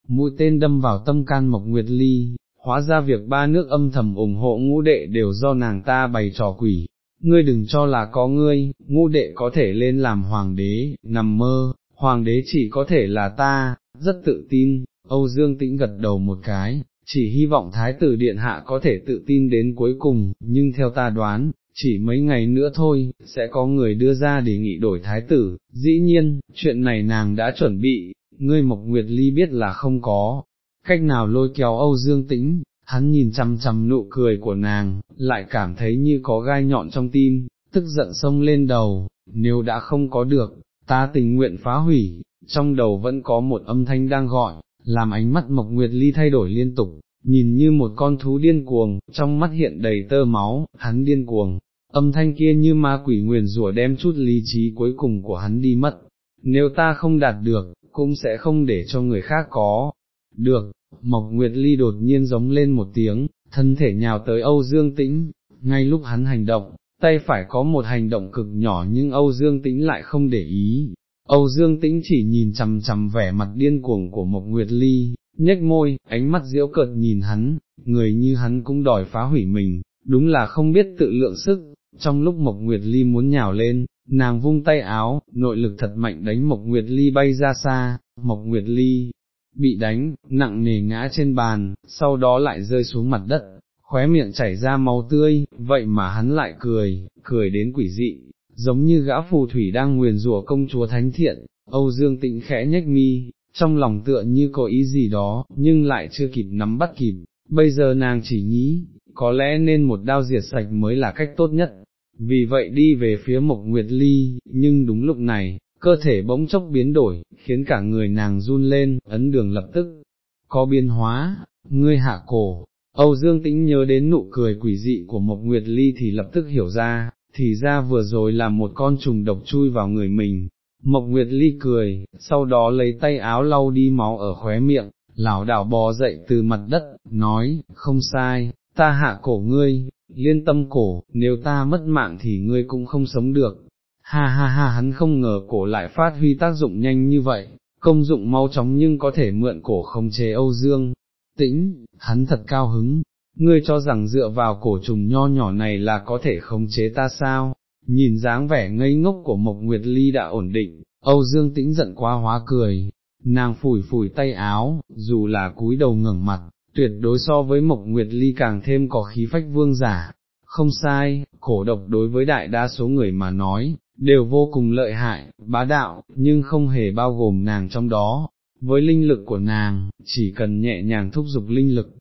mũi tên đâm vào tâm can Mộc Nguyệt Ly, hóa ra việc ba nước âm thầm ủng hộ ngũ đệ đều do nàng ta bày trò quỷ, ngươi đừng cho là có ngươi, ngũ đệ có thể lên làm hoàng đế, nằm mơ, hoàng đế chỉ có thể là ta, rất tự tin, Âu Dương Tĩnh gật đầu một cái, chỉ hy vọng Thái tử Điện Hạ có thể tự tin đến cuối cùng, nhưng theo ta đoán, chỉ mấy ngày nữa thôi, sẽ có người đưa ra đề nghị đổi Thái tử, dĩ nhiên, chuyện này nàng đã chuẩn bị, ngươi Mộc Nguyệt Ly biết là không có, cách nào lôi kéo Âu Dương Tĩnh, hắn nhìn chăm chăm nụ cười của nàng, lại cảm thấy như có gai nhọn trong tim, tức giận sông lên đầu, nếu đã không có được, ta tình nguyện phá hủy, trong đầu vẫn có một âm thanh đang gọi, làm ánh mắt Mộc Nguyệt Ly thay đổi liên tục, nhìn như một con thú điên cuồng, trong mắt hiện đầy tơ máu, hắn điên cuồng, âm thanh kia như ma quỷ nguyền rủa đem chút lý trí cuối cùng của hắn đi mất, nếu ta không đạt được, cũng sẽ không để cho người khác có, được, Mộc Nguyệt Ly đột nhiên giống lên một tiếng, thân thể nhào tới Âu Dương Tĩnh, ngay lúc hắn hành động, tay phải có một hành động cực nhỏ nhưng Âu Dương Tĩnh lại không để ý. Âu Dương Tĩnh chỉ nhìn chằm chằm vẻ mặt điên cuồng của Mộc Nguyệt Ly, nhếch môi, ánh mắt diễu cợt nhìn hắn, người như hắn cũng đòi phá hủy mình, đúng là không biết tự lượng sức, trong lúc Mộc Nguyệt Ly muốn nhào lên, nàng vung tay áo, nội lực thật mạnh đánh Mộc Nguyệt Ly bay ra xa, Mộc Nguyệt Ly bị đánh, nặng nề ngã trên bàn, sau đó lại rơi xuống mặt đất, khóe miệng chảy ra máu tươi, vậy mà hắn lại cười, cười đến quỷ dị, giống như gã phù thủy đang nguyền rủa công chúa thánh thiện, Âu Dương Tịnh khẽ nhếch mi, trong lòng tựa như có ý gì đó, nhưng lại chưa kịp nắm bắt kịp, bây giờ nàng chỉ nghĩ, có lẽ nên một đao diệt sạch mới là cách tốt nhất, vì vậy đi về phía Mộc Nguyệt Ly, nhưng đúng lúc này, cơ thể bỗng chốc biến đổi, khiến cả người nàng run lên, ấn đường lập tức, có biến hóa, ngươi hạ cổ, Âu Dương Tĩnh nhớ đến nụ cười quỷ dị của Mộc Nguyệt Ly thì lập tức hiểu ra, thì ra vừa rồi là một con trùng độc chui vào người mình. Mộc Nguyệt Ly cười, sau đó lấy tay áo lau đi máu ở khóe miệng, lảo đảo bò dậy từ mặt đất, nói, không sai, ta hạ cổ ngươi, liên tâm cổ, nếu ta mất mạng thì ngươi cũng không sống được. Ha ha ha hắn không ngờ cổ lại phát huy tác dụng nhanh như vậy, công dụng mau chóng nhưng có thể mượn cổ không chế Âu Dương. Tĩnh, hắn thật cao hứng, ngươi cho rằng dựa vào cổ trùng nho nhỏ này là có thể khống chế ta sao, nhìn dáng vẻ ngây ngốc của Mộc Nguyệt Ly đã ổn định, Âu Dương Tĩnh giận quá hóa cười, nàng phủi phủi tay áo, dù là cúi đầu ngẩng mặt, tuyệt đối so với Mộc Nguyệt Ly càng thêm có khí phách vương giả, không sai, cổ độc đối với đại đa số người mà nói, đều vô cùng lợi hại, bá đạo, nhưng không hề bao gồm nàng trong đó, với linh lực của nàng, chỉ cần nhẹ nhàng thúc giục linh lực,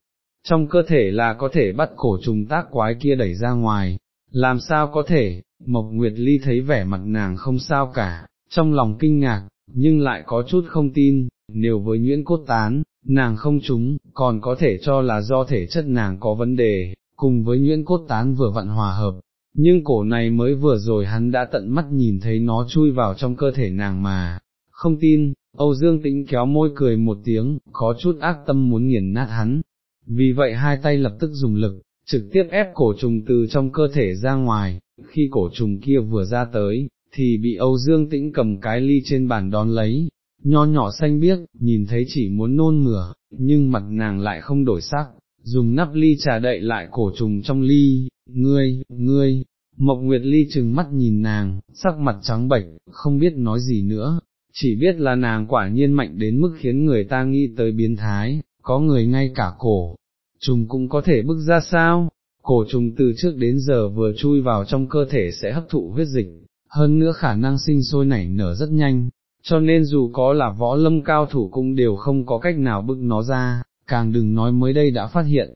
trong cơ thể là có thể bắt cổ trùng tác quái kia đẩy ra ngoài, làm sao có thể, Mộc Nguyệt Ly thấy vẻ mặt nàng không sao cả, trong lòng kinh ngạc, nhưng lại có chút không tin, nếu với nguyễn cốt tán, nàng không trúng, còn có thể cho là do thể chất nàng có vấn đề, cùng với nguyễn cốt tán vừa vặn hòa hợp, nhưng cổ này mới vừa rồi hắn đã tận mắt nhìn thấy nó chui vào trong cơ thể nàng mà, không tin, Âu Dương Tĩnh kéo môi cười một tiếng, có chút ác tâm muốn nghiền nát hắn, vì vậy hai tay lập tức dùng lực, trực tiếp ép cổ trùng từ trong cơ thể ra ngoài, khi cổ trùng kia vừa ra tới, thì bị Âu Dương Tĩnh cầm cái ly trên bàn đón lấy, nho nhỏ xanh biếc, nhìn thấy chỉ muốn nôn mửa, nhưng mặt nàng lại không đổi sắc, dùng nắp ly trà đậy lại cổ trùng trong ly, ngươi, ngươi, Mộc Nguyệt Ly trừng mắt nhìn nàng, sắc mặt trắng bệch, không biết nói gì nữa, chỉ biết là nàng quả nhiên mạnh đến mức khiến người ta nghĩ tới biến thái, có người ngay cả cổ, trùng cũng có thể bức ra sao, cổ trùng từ trước đến giờ vừa chui vào trong cơ thể sẽ hấp thụ huyết dịch, hơn nữa khả năng sinh sôi nảy nở rất nhanh, cho nên dù có là võ lâm cao thủ cũng đều không có cách nào bức nó ra, càng đừng nói mới đây đã phát hiện,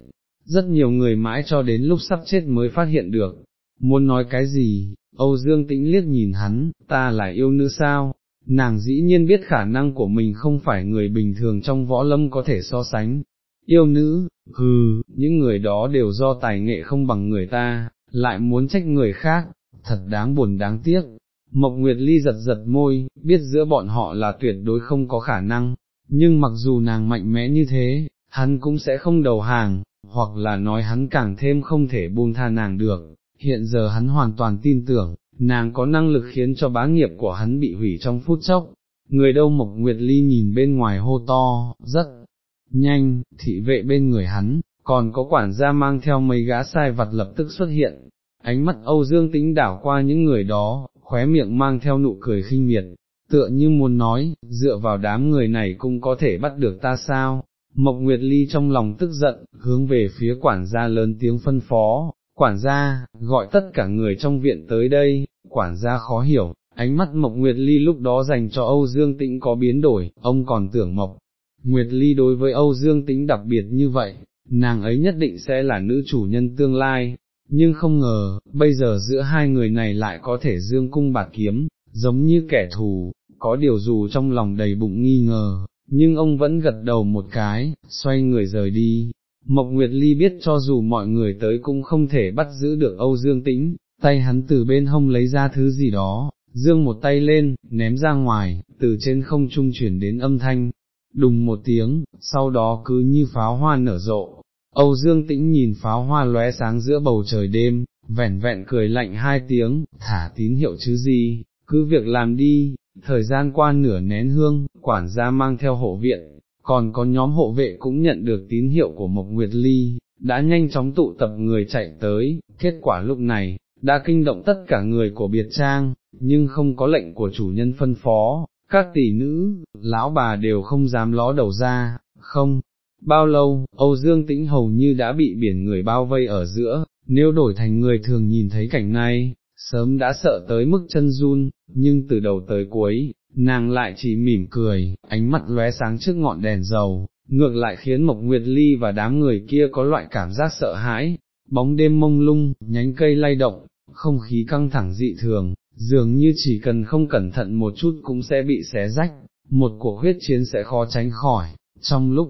rất nhiều người mãi cho đến lúc sắp chết mới phát hiện được, muốn nói cái gì, Âu Dương Tĩnh liếc nhìn hắn, ta là yêu nữ sao, nàng dĩ nhiên biết khả năng của mình không phải người bình thường trong võ lâm có thể so sánh, yêu nữ, hừ, những người đó đều do tài nghệ không bằng người ta, lại muốn trách người khác, thật đáng buồn đáng tiếc. Mộc Nguyệt Ly giật giật môi, biết giữa bọn họ là tuyệt đối không có khả năng, nhưng mặc dù nàng mạnh mẽ như thế, hắn cũng sẽ không đầu hàng, hoặc là nói hắn càng thêm không thể buông tha nàng được. hiện giờ hắn hoàn toàn tin tưởng, nàng có năng lực khiến cho bá nghiệp của hắn bị hủy trong phút chốc. Người đâu Mộc Nguyệt Ly nhìn bên ngoài hô to, rất nhanh, thị vệ bên người hắn, còn có quản gia mang theo mấy gã sai vặt lập tức xuất hiện, ánh mắt Âu Dương tính đảo qua những người đó, khóe miệng mang theo nụ cười khinh miệt, tựa như muốn nói, dựa vào đám người này cũng có thể bắt được ta sao. Mộc Nguyệt Ly trong lòng tức giận, hướng về phía quản gia lớn tiếng phân phó, quản gia, gọi tất cả người trong viện tới đây, quản gia khó hiểu, ánh mắt Mộc Nguyệt Ly lúc đó dành cho Âu Dương Tĩnh có biến đổi, ông còn tưởng Mộc Nguyệt Ly đối với Âu Dương Tĩnh đặc biệt như vậy, nàng ấy nhất định sẽ là nữ chủ nhân tương lai, nhưng không ngờ, bây giờ giữa hai người này lại có thể dương cung bạt kiếm, giống như kẻ thù, có điều dù trong lòng đầy bụng nghi ngờ, nhưng ông vẫn gật đầu một cái, xoay người rời đi. Mộc Nguyệt Ly biết cho dù mọi người tới cũng không thể bắt giữ được Âu Dương Tĩnh, tay hắn từ bên hông lấy ra thứ gì đó, dương một tay lên, ném ra ngoài, từ trên không trung chuyển đến âm thanh, đùng một tiếng, sau đó cứ như pháo hoa nở rộ. Âu Dương Tĩnh nhìn pháo hoa lóe sáng giữa bầu trời đêm, vẻn vẹn cười lạnh hai tiếng, thả tín hiệu chứ gì, cứ việc làm đi, thời gian qua nửa nén hương, quản gia mang theo hộ viện, còn có nhóm hộ vệ cũng nhận được tín hiệu của Mộc Nguyệt Ly, đã nhanh chóng tụ tập người chạy tới, kết quả lúc này, đã kinh động tất cả người của biệt trang, nhưng không có lệnh của chủ nhân phân phó, các tỷ nữ, lão bà đều không dám ló đầu ra, không. Bao lâu, Âu Dương Tĩnh hầu như đã bị biển người bao vây ở giữa, nếu đổi thành người thường nhìn thấy cảnh này, sớm đã sợ tới mức chân run, nhưng từ đầu tới cuối, nàng lại chỉ mỉm cười, ánh mắt lóe sáng trước ngọn đèn dầu, ngược lại khiến Mộc Nguyệt Ly và đám người kia có loại cảm giác sợ hãi, bóng đêm mông lung, nhánh cây lay động, không khí căng thẳng dị thường, dường như chỉ cần không cẩn thận một chút cũng sẽ bị xé rách, một cuộc huyết chiến sẽ khó tránh khỏi, trong lúc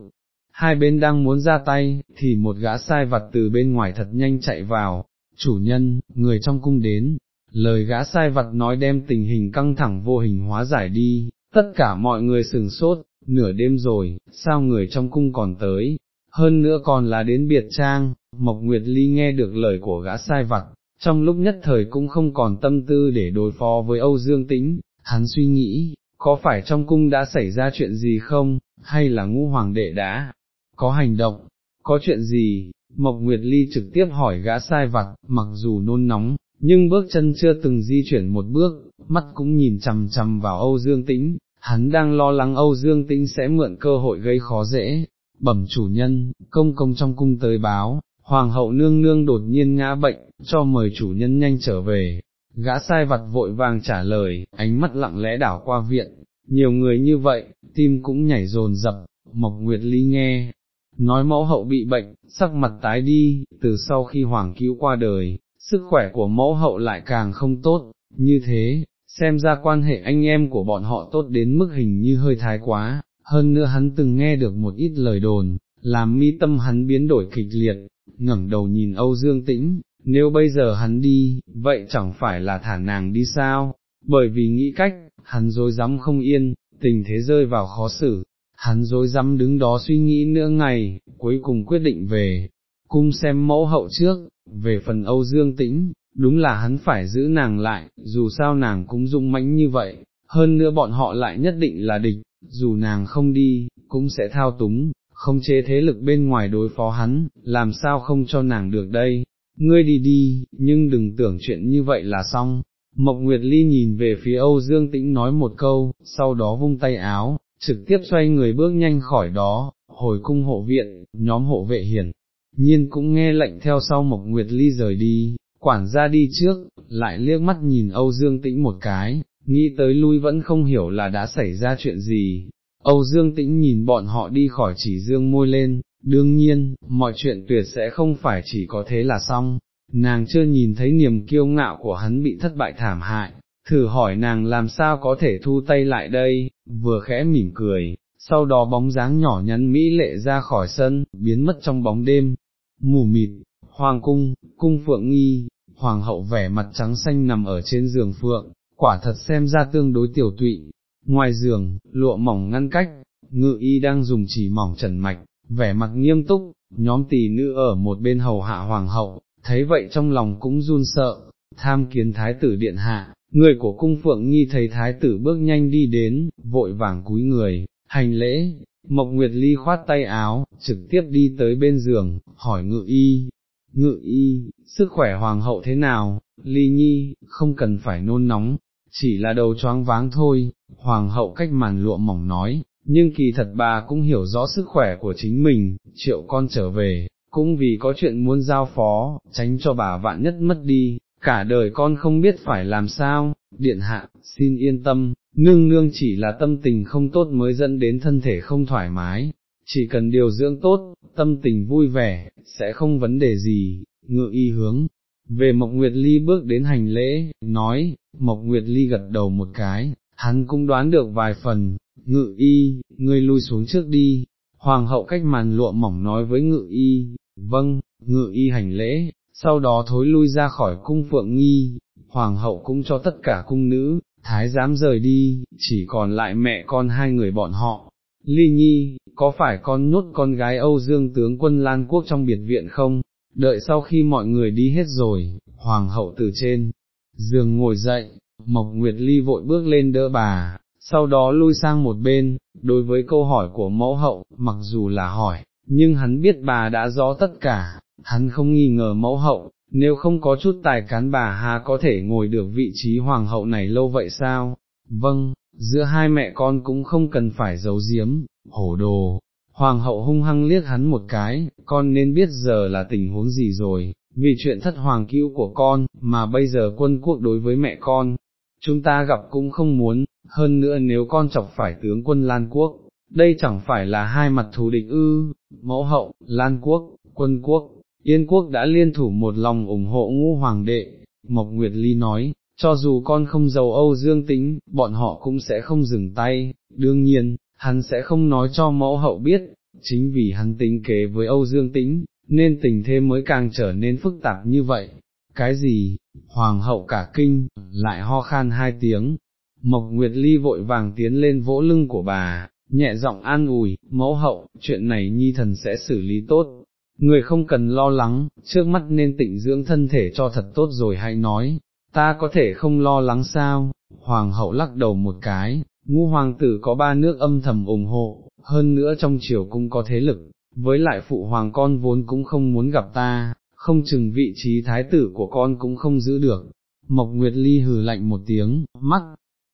hai bên đang muốn ra tay, thì một gã sai vặt từ bên ngoài thật nhanh chạy vào, chủ nhân, người trong cung đến, lời gã sai vặt nói đem tình hình căng thẳng vô hình hóa giải đi, tất cả mọi người sừng sốt, nửa đêm rồi, sao người trong cung còn tới, hơn nữa còn là đến biệt trang, Mộc Nguyệt Ly nghe được lời của gã sai vặt, trong lúc nhất thời cũng không còn tâm tư để đối phó với Âu Dương Tĩnh, hắn suy nghĩ, có phải trong cung đã xảy ra chuyện gì không, hay là ngũ hoàng đệ đã có hành động, có chuyện gì, Mộc Nguyệt Ly trực tiếp hỏi gã sai vặt, mặc dù nôn nóng, nhưng bước chân chưa từng di chuyển một bước, mắt cũng nhìn chằm chằm vào Âu Dương Tĩnh, hắn đang lo lắng Âu Dương Tĩnh sẽ mượn cơ hội gây khó dễ, bẩm chủ nhân, công công trong cung tới báo, hoàng hậu nương nương đột nhiên ngã bệnh, cho mời chủ nhân nhanh trở về, gã sai vặt vội vàng trả lời, ánh mắt lặng lẽ đảo qua viện, nhiều người như vậy, tim cũng nhảy dồn dập, Mộc Nguyệt Ly nghe, nói mẫu hậu bị bệnh, sắc mặt tái đi, từ sau khi hoàng cứu qua đời, sức khỏe của mẫu hậu lại càng không tốt, như thế, xem ra quan hệ anh em của bọn họ tốt đến mức hình như hơi thái quá, hơn nữa hắn từng nghe được một ít lời đồn, làm mi tâm hắn biến đổi kịch liệt, ngẩng đầu nhìn Âu Dương Tĩnh, nếu bây giờ hắn đi, vậy chẳng phải là thả nàng đi sao, bởi vì nghĩ cách, hắn dối rắm không yên, tình thế rơi vào khó xử, hắn dối rắm đứng đó suy nghĩ nửa ngày, cuối cùng quyết định về, cung xem mẫu hậu trước, về phần Âu Dương Tĩnh, đúng là hắn phải giữ nàng lại, dù sao nàng cũng dung mãnh như vậy, hơn nữa bọn họ lại nhất định là địch, dù nàng không đi, cũng sẽ thao túng, không chế thế lực bên ngoài đối phó hắn, làm sao không cho nàng được đây, ngươi đi đi, nhưng đừng tưởng chuyện như vậy là xong. Mộc Nguyệt Ly nhìn về phía Âu Dương Tĩnh nói một câu, sau đó vung tay áo, trực tiếp xoay người bước nhanh khỏi đó, hồi cung hộ viện, nhóm hộ vệ hiển, nhiên cũng nghe lệnh theo sau Mộc Nguyệt Ly rời đi, quản gia đi trước, lại liếc mắt nhìn Âu Dương Tĩnh một cái, nghĩ tới lui vẫn không hiểu là đã xảy ra chuyện gì, Âu Dương Tĩnh nhìn bọn họ đi khỏi chỉ dương môi lên, đương nhiên, mọi chuyện tuyệt sẽ không phải chỉ có thế là xong, nàng chưa nhìn thấy niềm kiêu ngạo của hắn bị thất bại thảm hại, thử hỏi nàng làm sao có thể thu tay lại đây, vừa khẽ mỉm cười, sau đó bóng dáng nhỏ nhắn mỹ lệ ra khỏi sân, biến mất trong bóng đêm, mù mịt, hoàng cung, cung phượng nghi, hoàng hậu vẻ mặt trắng xanh nằm ở trên giường phượng, quả thật xem ra tương đối tiểu tụy, ngoài giường, lụa mỏng ngăn cách, ngự y đang dùng chỉ mỏng trần mạch, vẻ mặt nghiêm túc, nhóm tỷ nữ ở một bên hầu hạ hoàng hậu, thấy vậy trong lòng cũng run sợ, tham kiến thái tử điện hạ, người của cung phượng nghi thấy thái tử bước nhanh đi đến, vội vàng cúi người, hành lễ, Mộc Nguyệt Ly khoát tay áo, trực tiếp đi tới bên giường, hỏi ngự y, ngự y, sức khỏe hoàng hậu thế nào, Ly Nhi, không cần phải nôn nóng, chỉ là đầu choáng váng thôi, hoàng hậu cách màn lụa mỏng nói, nhưng kỳ thật bà cũng hiểu rõ sức khỏe của chính mình, triệu con trở về, cũng vì có chuyện muốn giao phó, tránh cho bà vạn nhất mất đi, cả đời con không biết phải làm sao, điện hạ, xin yên tâm, nương nương chỉ là tâm tình không tốt mới dẫn đến thân thể không thoải mái, chỉ cần điều dưỡng tốt, tâm tình vui vẻ, sẽ không vấn đề gì, ngự y hướng. Về Mộc Nguyệt Ly bước đến hành lễ, nói, Mộc Nguyệt Ly gật đầu một cái, hắn cũng đoán được vài phần, ngự y, ngươi lui xuống trước đi, hoàng hậu cách màn lụa mỏng nói với ngự y, vâng, ngự y hành lễ, sau đó thối lui ra khỏi cung phượng nghi, hoàng hậu cũng cho tất cả cung nữ, thái giám rời đi, chỉ còn lại mẹ con hai người bọn họ. Ly Nhi, có phải con nhốt con gái Âu Dương tướng quân Lan Quốc trong biệt viện không? Đợi sau khi mọi người đi hết rồi, hoàng hậu từ trên, giường ngồi dậy, Mộc Nguyệt Ly vội bước lên đỡ bà, sau đó lui sang một bên, đối với câu hỏi của mẫu hậu, mặc dù là hỏi, nhưng hắn biết bà đã rõ tất cả, hắn không nghi ngờ mẫu hậu, nếu không có chút tài cán bà hà có thể ngồi được vị trí hoàng hậu này lâu vậy sao? Vâng, giữa hai mẹ con cũng không cần phải giấu giếm, hổ đồ. Hoàng hậu hung hăng liếc hắn một cái, con nên biết giờ là tình huống gì rồi, vì chuyện thất hoàng cứu của con, mà bây giờ quân quốc đối với mẹ con, chúng ta gặp cũng không muốn, hơn nữa nếu con chọc phải tướng quân Lan Quốc, đây chẳng phải là hai mặt thù địch ư, mẫu hậu, Lan Quốc, quân quốc, Yên quốc đã liên thủ một lòng ủng hộ ngũ hoàng đệ, Mộc Nguyệt Ly nói, cho dù con không giàu Âu Dương Tĩnh, bọn họ cũng sẽ không dừng tay, đương nhiên, hắn sẽ không nói cho mẫu hậu biết, chính vì hắn tính kế với Âu Dương Tĩnh, nên tình thế mới càng trở nên phức tạp như vậy. Cái gì? Hoàng hậu cả kinh, lại ho khan hai tiếng. Mộc Nguyệt Ly vội vàng tiến lên vỗ lưng của bà, nhẹ giọng an ủi, mẫu hậu, chuyện này nhi thần sẽ xử lý tốt, người không cần lo lắng, trước mắt nên tịnh dưỡng thân thể cho thật tốt rồi hãy nói, ta có thể không lo lắng sao, hoàng hậu lắc đầu một cái, ngũ hoàng tử có ba nước âm thầm ủng hộ, hơn nữa trong triều cũng có thế lực, với lại phụ hoàng con vốn cũng không muốn gặp ta, không chừng vị trí thái tử của con cũng không giữ được. Mộc Nguyệt Ly hừ lạnh một tiếng, mắt,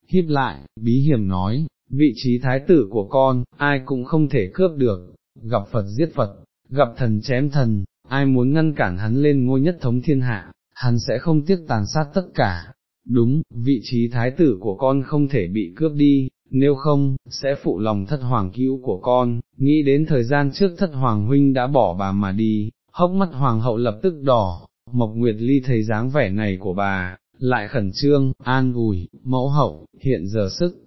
híp lại, bí hiểm nói, vị trí thái tử của con, ai cũng không thể cướp được, gặp Phật giết Phật, gặp thần chém thần, ai muốn ngăn cản hắn lên ngôi nhất thống thiên hạ, hắn sẽ không tiếc tàn sát tất cả. Đúng, vị trí thái tử của con không thể bị cướp đi, nếu không, sẽ phụ lòng thất hoàng cứu của con, nghĩ đến thời gian trước thất hoàng huynh đã bỏ bà mà đi, hốc mắt hoàng hậu lập tức đỏ, Mộc Nguyệt Ly thấy dáng vẻ này của bà, lại khẩn trương, an ủi, mẫu hậu, hiện giờ sức,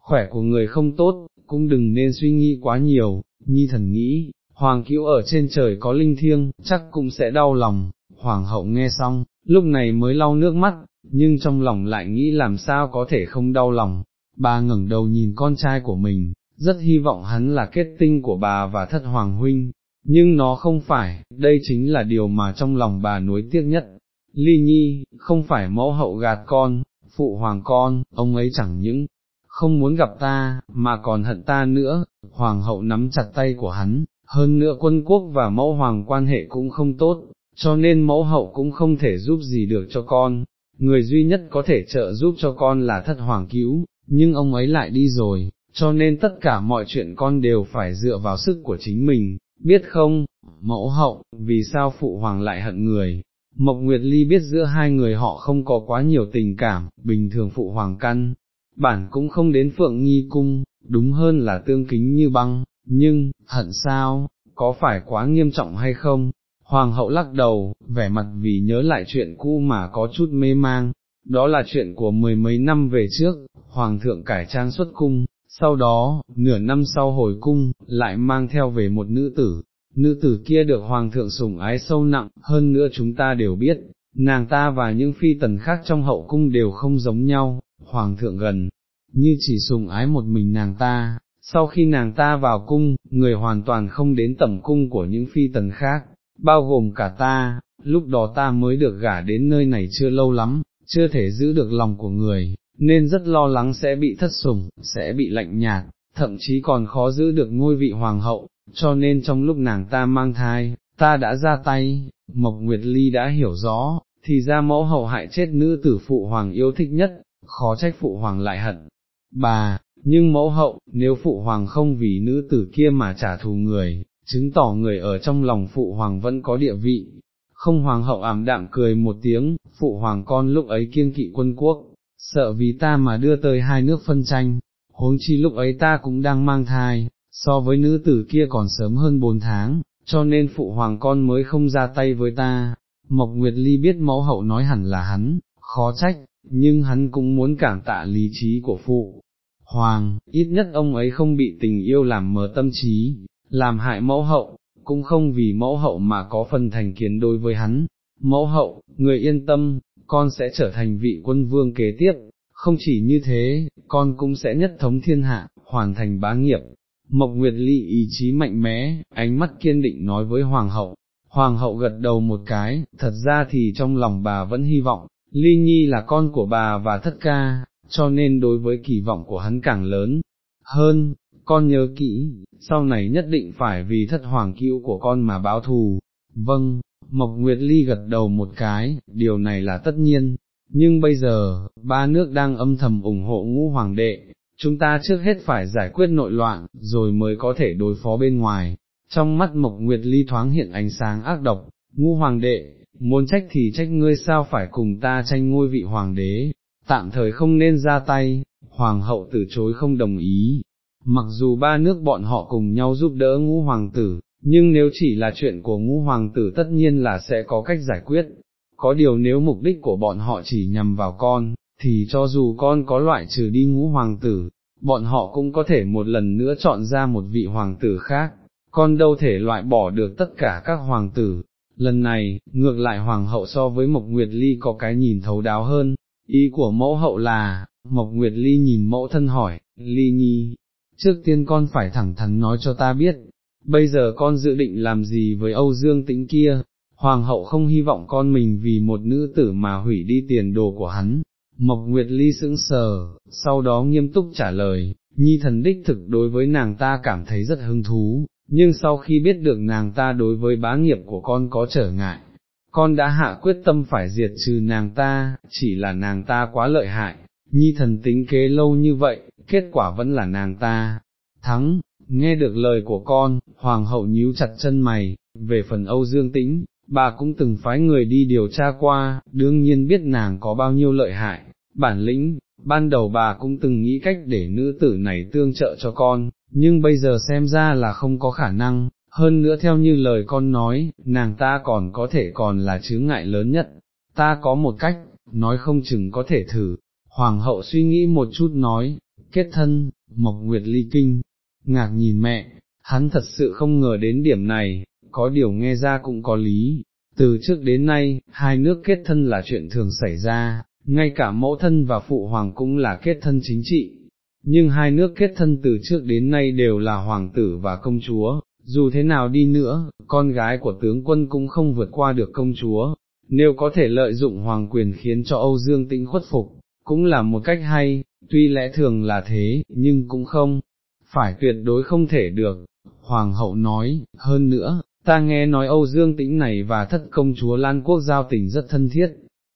khỏe của người không tốt, cũng đừng nên suy nghĩ quá nhiều, nhi thần nghĩ, Hoàng cứu ở trên trời có linh thiêng, chắc cũng sẽ đau lòng, hoàng hậu nghe xong, lúc này mới lau nước mắt, nhưng trong lòng lại nghĩ làm sao có thể không đau lòng, bà ngẩng đầu nhìn con trai của mình, rất hy vọng hắn là kết tinh của bà và thất hoàng huynh, nhưng nó không phải, đây chính là điều mà trong lòng bà nuối tiếc nhất. Ly Nhi, không phải mẫu hậu gạt con, phụ hoàng con, ông ấy chẳng những không muốn gặp ta, mà còn hận ta nữa, hoàng hậu nắm chặt tay của hắn, hơn nữa quân quốc và mẫu hoàng quan hệ cũng không tốt, cho nên mẫu hậu cũng không thể giúp gì được cho con, người duy nhất có thể trợ giúp cho con là thất hoàng cứu, nhưng ông ấy lại đi rồi, cho nên tất cả mọi chuyện con đều phải dựa vào sức của chính mình, biết không, mẫu hậu, vì sao phụ hoàng lại hận người. Mộc Nguyệt Ly biết giữa hai người họ không có quá nhiều tình cảm, bình thường phụ hoàng căn, bản cũng không đến phượng nghi cung, đúng hơn là tương kính như băng, nhưng, hận sao, có phải quá nghiêm trọng hay không? Hoàng hậu lắc đầu, vẻ mặt vì nhớ lại chuyện cũ mà có chút mê mang, đó là chuyện của mười mấy năm về trước, Hoàng thượng cải trang xuất cung, sau đó, nửa năm sau hồi cung, lại mang theo về một nữ tử, nữ tử kia được Hoàng thượng sủng ái sâu nặng, hơn nữa chúng ta đều biết, nàng ta và những phi tần khác trong hậu cung đều không giống nhau, Hoàng thượng gần, như chỉ sùng ái một mình nàng ta, sau khi nàng ta vào cung, người hoàn toàn không đến tầm cung của những phi tần khác, bao gồm cả ta, lúc đó ta mới được gả đến nơi này chưa lâu lắm, chưa thể giữ được lòng của người, nên rất lo lắng sẽ bị thất sủng, sẽ bị lạnh nhạt, thậm chí còn khó giữ được ngôi vị hoàng hậu, cho nên trong lúc nàng ta mang thai, ta đã ra tay, Mộc Nguyệt Ly đã hiểu rõ, thì ra mẫu hậu hại chết nữ tử phụ hoàng yêu thích nhất, khó trách phụ hoàng lại hận. Bà, nhưng mẫu hậu, nếu phụ hoàng không vì nữ tử kia mà trả thù người, chứng tỏ người ở trong lòng phụ hoàng vẫn có địa vị. Không hoàng hậu ảm đạm cười một tiếng, phụ hoàng con lúc ấy kiêng kỵ quân quốc, sợ vì ta mà đưa tới hai nước phân tranh, huống chi lúc ấy ta cũng đang mang thai, so với nữ tử kia còn sớm hơn bốn tháng, cho nên phụ hoàng con mới không ra tay với ta. Mộc Nguyệt Ly biết mẫu hậu nói hẳn là hắn, khó trách, nhưng hắn cũng muốn cảm tạ lý trí của phụ. Hoàng, ít nhất ông ấy không bị tình yêu làm mờ tâm trí, làm hại mẫu hậu, cũng không vì mẫu hậu mà có phần thành kiến đối với hắn. Mẫu hậu, người yên tâm, con sẽ trở thành vị quân vương kế tiếp, không chỉ như thế, con cũng sẽ nhất thống thiên hạ, hoàn thành bá nghiệp. Mộc Nguyệt Ly ý chí mạnh mẽ, ánh mắt kiên định nói với Hoàng hậu, Hoàng hậu gật đầu một cái, thật ra thì trong lòng bà vẫn hy vọng, Ly Nhi là con của bà và thất ca, cho nên đối với kỳ vọng của hắn càng lớn. Hơn, con nhớ kỹ, sau này nhất định phải vì thất hoàng cữu của con mà báo thù. Vâng, Mộc Nguyệt Ly gật đầu một cái, điều này là tất nhiên, nhưng bây giờ, ba nước đang âm thầm ủng hộ ngũ hoàng đệ, chúng ta trước hết phải giải quyết nội loạn, rồi mới có thể đối phó bên ngoài. Trong mắt Mộc Nguyệt Ly thoáng hiện ánh sáng ác độc, ngũ hoàng đệ, muốn trách thì trách ngươi sao phải cùng ta tranh ngôi vị hoàng đế, tạm thời không nên ra tay, hoàng hậu từ chối không đồng ý. Mặc dù ba nước bọn họ cùng nhau giúp đỡ ngũ hoàng tử, nhưng nếu chỉ là chuyện của ngũ hoàng tử tất nhiên là sẽ có cách giải quyết, có điều nếu mục đích của bọn họ chỉ nhằm vào con, thì cho dù con có loại trừ đi ngũ hoàng tử, bọn họ cũng có thể một lần nữa chọn ra một vị hoàng tử khác, con đâu thể loại bỏ được tất cả các hoàng tử. Lần này, ngược lại hoàng hậu so với Mộc Nguyệt Ly có cái nhìn thấu đáo hơn, ý của mẫu hậu là, Mộc Nguyệt Ly nhìn mẫu thân hỏi, Ly Nhi, trước tiên con phải thẳng thắn nói cho ta biết, bây giờ con dự định làm gì với Âu Dương tĩnh kia, hoàng hậu không hy vọng con mình vì một nữ tử mà hủy đi tiền đồ của hắn. Mộc Nguyệt Ly sững sờ, sau đó nghiêm túc trả lời, nhi thần đích thực đối với nàng ta cảm thấy rất hứng thú, nhưng sau khi biết được nàng ta đối với bá nghiệp của con có trở ngại, con đã hạ quyết tâm phải diệt trừ nàng ta, chỉ là nàng ta quá lợi hại, nhi thần tính kế lâu như vậy, kết quả vẫn là nàng ta, thắng, nghe được lời của con, hoàng hậu nhíu chặt chân mày, về phần Âu Dương Tĩnh, bà cũng từng phái người đi điều tra qua, đương nhiên biết nàng có bao nhiêu lợi hại, bản lĩnh, ban đầu bà cũng từng nghĩ cách để nữ tử này tương trợ cho con, nhưng bây giờ xem ra là không có khả năng, hơn nữa theo như lời con nói, nàng ta còn có thể còn là chướng ngại lớn nhất, ta có một cách, nói không chừng có thể thử, hoàng hậu suy nghĩ một chút nói, kết thân, mộc nguyệt ly kinh, ngạc nhìn mẹ, hắn thật sự không ngờ đến điểm này, có điều nghe ra cũng có lý, từ trước đến nay, hai nước kết thân là chuyện thường xảy ra, ngay cả mẫu thân và phụ hoàng cũng là kết thân chính trị, nhưng hai nước kết thân từ trước đến nay đều là hoàng tử và công chúa, dù thế nào đi nữa, con gái của tướng quân cũng không vượt qua được công chúa, nếu có thể lợi dụng hoàng quyền khiến cho Âu Dương Tĩnh khuất phục, cũng là một cách hay, tuy lẽ thường là thế, nhưng cũng không, phải tuyệt đối không thể được. Hoàng hậu nói, hơn nữa, ta nghe nói Âu Dương Tĩnh này và thất công chúa Lan Quốc giao tình rất thân thiết,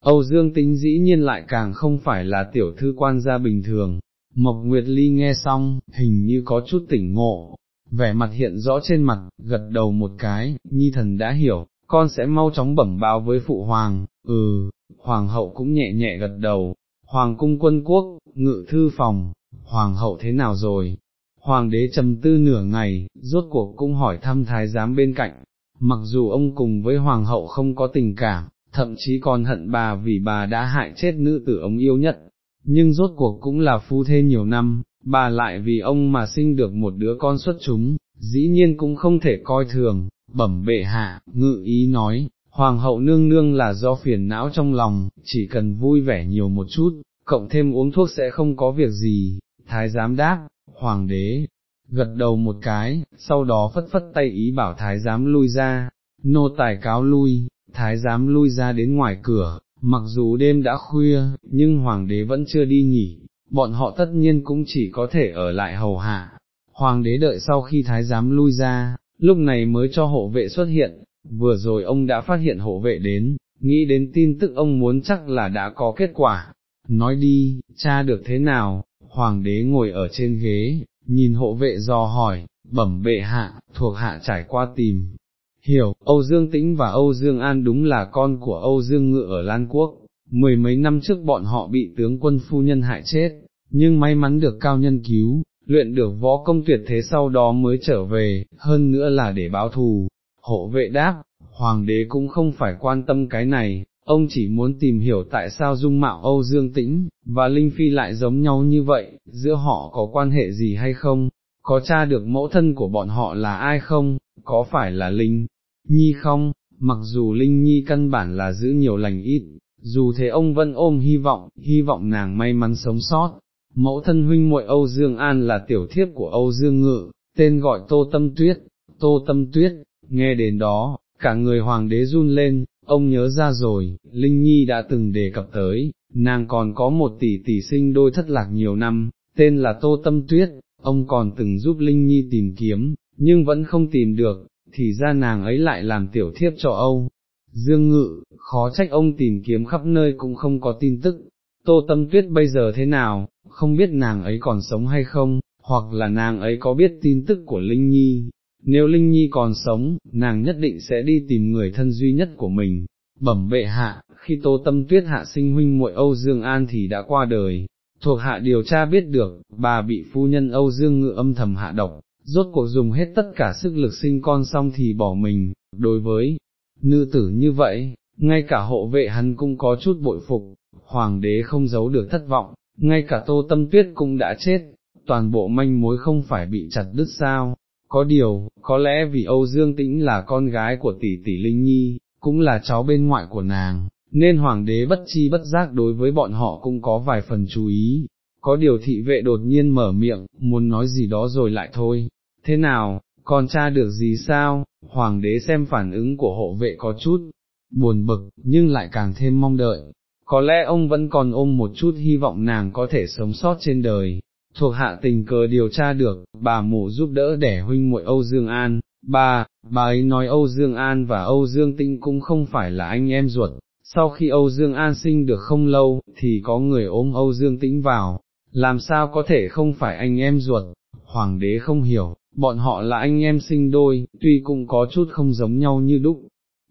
Âu Dương Tĩnh dĩ nhiên lại càng không phải là tiểu thư quan gia bình thường. Mộc Nguyệt Ly nghe xong, hình như có chút tỉnh ngộ, vẻ mặt hiện rõ trên mặt, gật đầu một cái, nhi thần đã hiểu, con sẽ mau chóng bẩm báo với phụ hoàng, ừ, hoàng hậu cũng nhẹ nhẹ gật đầu, hoàng cung quân quốc, ngự thư phòng, hoàng hậu thế nào rồi? Hoàng đế trầm tư nửa ngày, rốt cuộc cũng hỏi thăm thái giám bên cạnh, mặc dù ông cùng với hoàng hậu không có tình cảm, thậm chí còn hận bà vì bà đã hại chết nữ tử ông yêu nhất, nhưng rốt cuộc cũng là phu thê nhiều năm, bà lại vì ông mà sinh được một đứa con xuất chúng, dĩ nhiên cũng không thể coi thường, bẩm bệ hạ, ngự ý nói, hoàng hậu nương nương là do phiền não trong lòng, chỉ cần vui vẻ nhiều một chút, cộng thêm uống thuốc sẽ không có việc gì, thái giám đáp, hoàng đế, gật đầu một cái, sau đó phất phất tay ý bảo thái giám lui ra, nô tài cáo lui, thái giám lui ra đến ngoài cửa, mặc dù đêm đã khuya, nhưng hoàng đế vẫn chưa đi nghỉ, bọn họ tất nhiên cũng chỉ có thể ở lại hầu hạ. Hoàng đế đợi sau khi thái giám lui ra, lúc này mới cho hộ vệ xuất hiện, vừa rồi ông đã phát hiện hộ vệ đến, nghĩ đến tin tức ông muốn chắc là đã có kết quả. Nói đi, cha được thế nào, hoàng đế ngồi ở trên ghế, nhìn hộ vệ dò hỏi, bẩm bệ hạ, thuộc hạ trải qua tìm. Hiểu, Âu Dương Tĩnh và Âu Dương An đúng là con của Âu Dương Ngự ở Lan Quốc, mười mấy năm trước bọn họ bị tướng quân phu nhân hại chết, nhưng may mắn được cao nhân cứu, luyện được võ công tuyệt thế sau đó mới trở về, hơn nữa là để báo thù. Hộ vệ đáp, hoàng đế cũng không phải quan tâm cái này, ông chỉ muốn tìm hiểu tại sao dung mạo Âu Dương Tĩnh, và Linh Phi lại giống nhau như vậy, giữa họ có quan hệ gì hay không, có tra được mẫu thân của bọn họ là ai không, có phải là Linh Nhi không, mặc dù Linh Nhi căn bản là giữ nhiều lành ít, dù thế ông vẫn ôm hy vọng, hy vọng nàng may mắn sống sót. Mẫu thân huynh muội Âu Dương An là tiểu thiếp của Âu Dương Ngự, tên gọi Tô Tâm Tuyết, Tô Tâm Tuyết, nghe đến đó, cả người hoàng đế run lên, ông nhớ ra rồi, Linh Nhi đã từng đề cập tới, nàng còn có một tỷ tỷ sinh đôi thất lạc nhiều năm, tên là Tô Tâm Tuyết, ông còn từng giúp Linh Nhi tìm kiếm, nhưng vẫn không tìm được, thì ra nàng ấy lại làm tiểu thiếp cho Âu. Dương Ngự, khó trách ông tìm kiếm khắp nơi cũng không có tin tức, Tô Tâm Tuyết bây giờ thế nào, không biết nàng ấy còn sống hay không, hoặc là nàng ấy có biết tin tức của Linh Nhi, nếu Linh Nhi còn sống, nàng nhất định sẽ đi tìm người thân duy nhất của mình. Bẩm bệ hạ, khi Tô Tâm Tuyết hạ sinh huynh muội Âu Dương An thì đã qua đời, thuộc hạ điều tra biết được, bà bị phu nhân Âu Dương ngự âm thầm hạ độc, rốt cuộc dùng hết tất cả sức lực sinh con xong thì bỏ mình, đối với nữ tử như vậy, ngay cả hộ vệ hắn cũng có chút bội phục, hoàng đế không giấu được thất vọng, ngay cả Tô Tâm Tuyết cũng đã chết, toàn bộ manh mối không phải bị chặt đứt sao, có điều, có lẽ vì Âu Dương Tĩnh là con gái của tỷ tỷ Linh Nhi, cũng là cháu bên ngoại của nàng, nên hoàng đế bất chi bất giác đối với bọn họ cũng có vài phần chú ý. Có điều thị vệ đột nhiên mở miệng, muốn nói gì đó rồi lại thôi. Thế nào, con tra được gì sao? Hoàng đế xem phản ứng của hộ vệ có chút buồn bực, nhưng lại càng thêm mong đợi. Có lẽ ông vẫn còn ôm một chút hy vọng nàng có thể sống sót trên đời, thuộc hạ tình cờ điều tra được, bà mụ giúp đỡ đẻ huynh muội Âu Dương An, bà, bà ấy nói Âu Dương An và Âu Dương Tinh cũng không phải là anh em ruột, sau khi Âu Dương An sinh được không lâu, thì có người ôm Âu Dương Tĩnh vào, làm sao có thể không phải anh em ruột, hoàng đế không hiểu, bọn họ là anh em sinh đôi, tuy cũng có chút không giống nhau như đúc,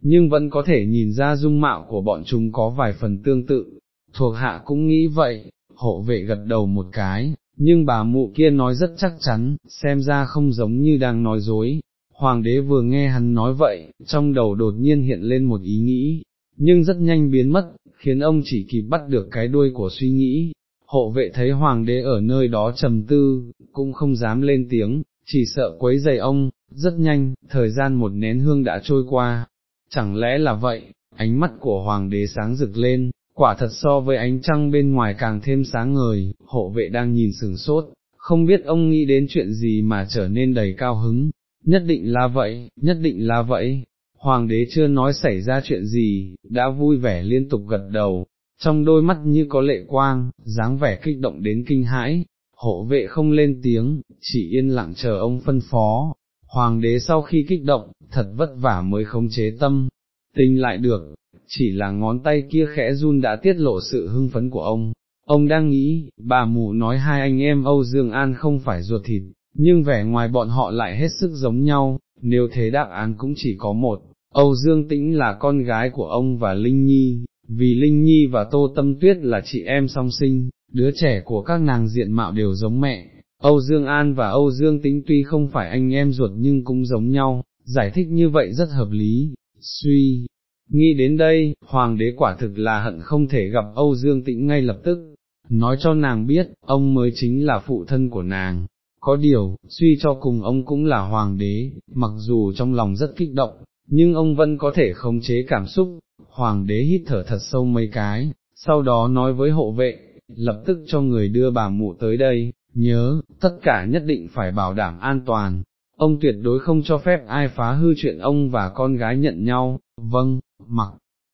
nhưng vẫn có thể nhìn ra dung mạo của bọn chúng có vài phần tương tự, thuộc hạ cũng nghĩ vậy, hộ vệ gật đầu một cái, nhưng bà mụ kia nói rất chắc chắn, xem ra không giống như đang nói dối. Hoàng đế vừa nghe hắn nói vậy, trong đầu đột nhiên hiện lên một ý nghĩ, nhưng rất nhanh biến mất, khiến ông chỉ kịp bắt được cái đuôi của suy nghĩ. Hộ vệ thấy hoàng đế ở nơi đó trầm tư, cũng không dám lên tiếng, chỉ sợ quấy giày ông, rất nhanh, thời gian một nén hương đã trôi qua. Chẳng lẽ là vậy, ánh mắt của hoàng đế sáng rực lên, quả thật so với ánh trăng bên ngoài càng thêm sáng ngời, hộ vệ đang nhìn sừng sốt, không biết ông nghĩ đến chuyện gì mà trở nên đầy cao hứng, nhất định là vậy, nhất định là vậy. Hoàng đế chưa nói xảy ra chuyện gì, đã vui vẻ liên tục gật đầu, trong đôi mắt như có lệ quang, dáng vẻ kích động đến kinh hãi, hộ vệ không lên tiếng, chỉ yên lặng chờ ông phân phó. Hoàng đế sau khi kích động, thật vất vả mới khống chế tâm, tình lại được, chỉ là ngón tay kia khẽ run đã tiết lộ sự hưng phấn của ông. Ông đang nghĩ, bà mù nói hai anh em Âu Dương An không phải ruột thịt, nhưng vẻ ngoài bọn họ lại hết sức giống nhau, nếu thế đáp án cũng chỉ có một, Âu Dương Tĩnh là con gái của ông và Linh Nhi, vì Linh Nhi và Tô Tâm Tuyết là chị em song sinh, đứa trẻ của các nàng diện mạo đều giống mẹ. Âu Dương An và Âu Dương Tĩnh tuy không phải anh em ruột nhưng cũng giống nhau, giải thích như vậy rất hợp lý, suy, Nghĩ đến đây, hoàng đế quả thực là hận không thể gặp Âu Dương Tĩnh ngay lập tức, nói cho nàng biết, ông mới chính là phụ thân của nàng. Có điều, suy cho cùng ông cũng là hoàng đế, mặc dù trong lòng rất kích động, nhưng ông vẫn có thể khống chế cảm xúc. Hoàng đế hít thở thật sâu mấy cái, sau đó nói với hộ vệ, lập tức cho người đưa bà mụ tới đây, nhớ, tất cả nhất định phải bảo đảm an toàn. Ông tuyệt đối không cho phép ai phá hư chuyện ông và con gái nhận nhau, vâng, mặc,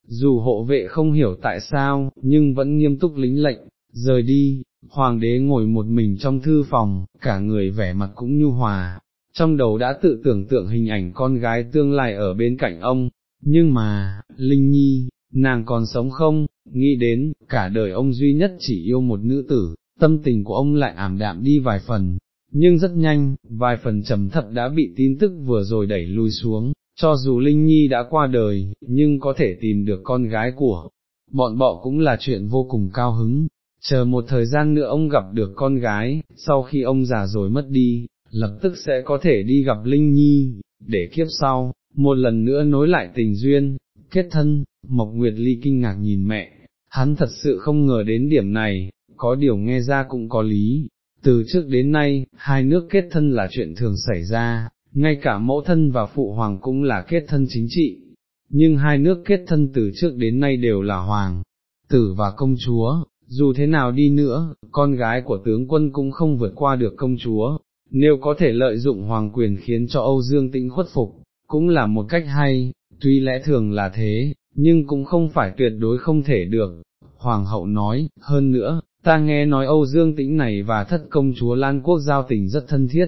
dù hộ vệ không hiểu tại sao, nhưng vẫn nghiêm túc lính lệnh, rời đi, hoàng đế ngồi một mình trong thư phòng, cả người vẻ mặt cũng nhu hòa, trong đầu đã tự tưởng tượng hình ảnh con gái tương lai ở bên cạnh ông, nhưng mà, Linh Nhi, nàng còn sống không, nghĩ đến, cả đời ông duy nhất chỉ yêu một nữ tử, tâm tình của ông lại ảm đạm đi vài phần, nhưng rất nhanh, vài phần trầm thấp đã bị tin tức vừa rồi đẩy lui xuống, cho dù Linh Nhi đã qua đời, nhưng có thể tìm được con gái của bọn bọ cũng là chuyện vô cùng cao hứng. Chờ một thời gian nữa ông gặp được con gái, sau khi ông già rồi mất đi, lập tức sẽ có thể đi gặp Linh Nhi, để kiếp sau, một lần nữa nối lại tình duyên, kết thân, Mộc Nguyệt Ly kinh ngạc nhìn mẹ, hắn thật sự không ngờ đến điểm này, có điều nghe ra cũng có lý, từ trước đến nay, hai nước kết thân là chuyện thường xảy ra, ngay cả mẫu thân và phụ hoàng cũng là kết thân chính trị, nhưng hai nước kết thân từ trước đến nay đều là hoàng, tử và công chúa, dù thế nào đi nữa, con gái của tướng quân cũng không vượt qua được công chúa, nếu có thể lợi dụng hoàng quyền khiến cho Âu Dương Tĩnh khuất phục, cũng là một cách hay, tuy lẽ thường là thế, nhưng cũng không phải tuyệt đối không thể được. Hoàng hậu nói, hơn nữa, ta nghe nói Âu Dương Tĩnh này và thất công chúa Lan Quốc giao tình rất thân thiết,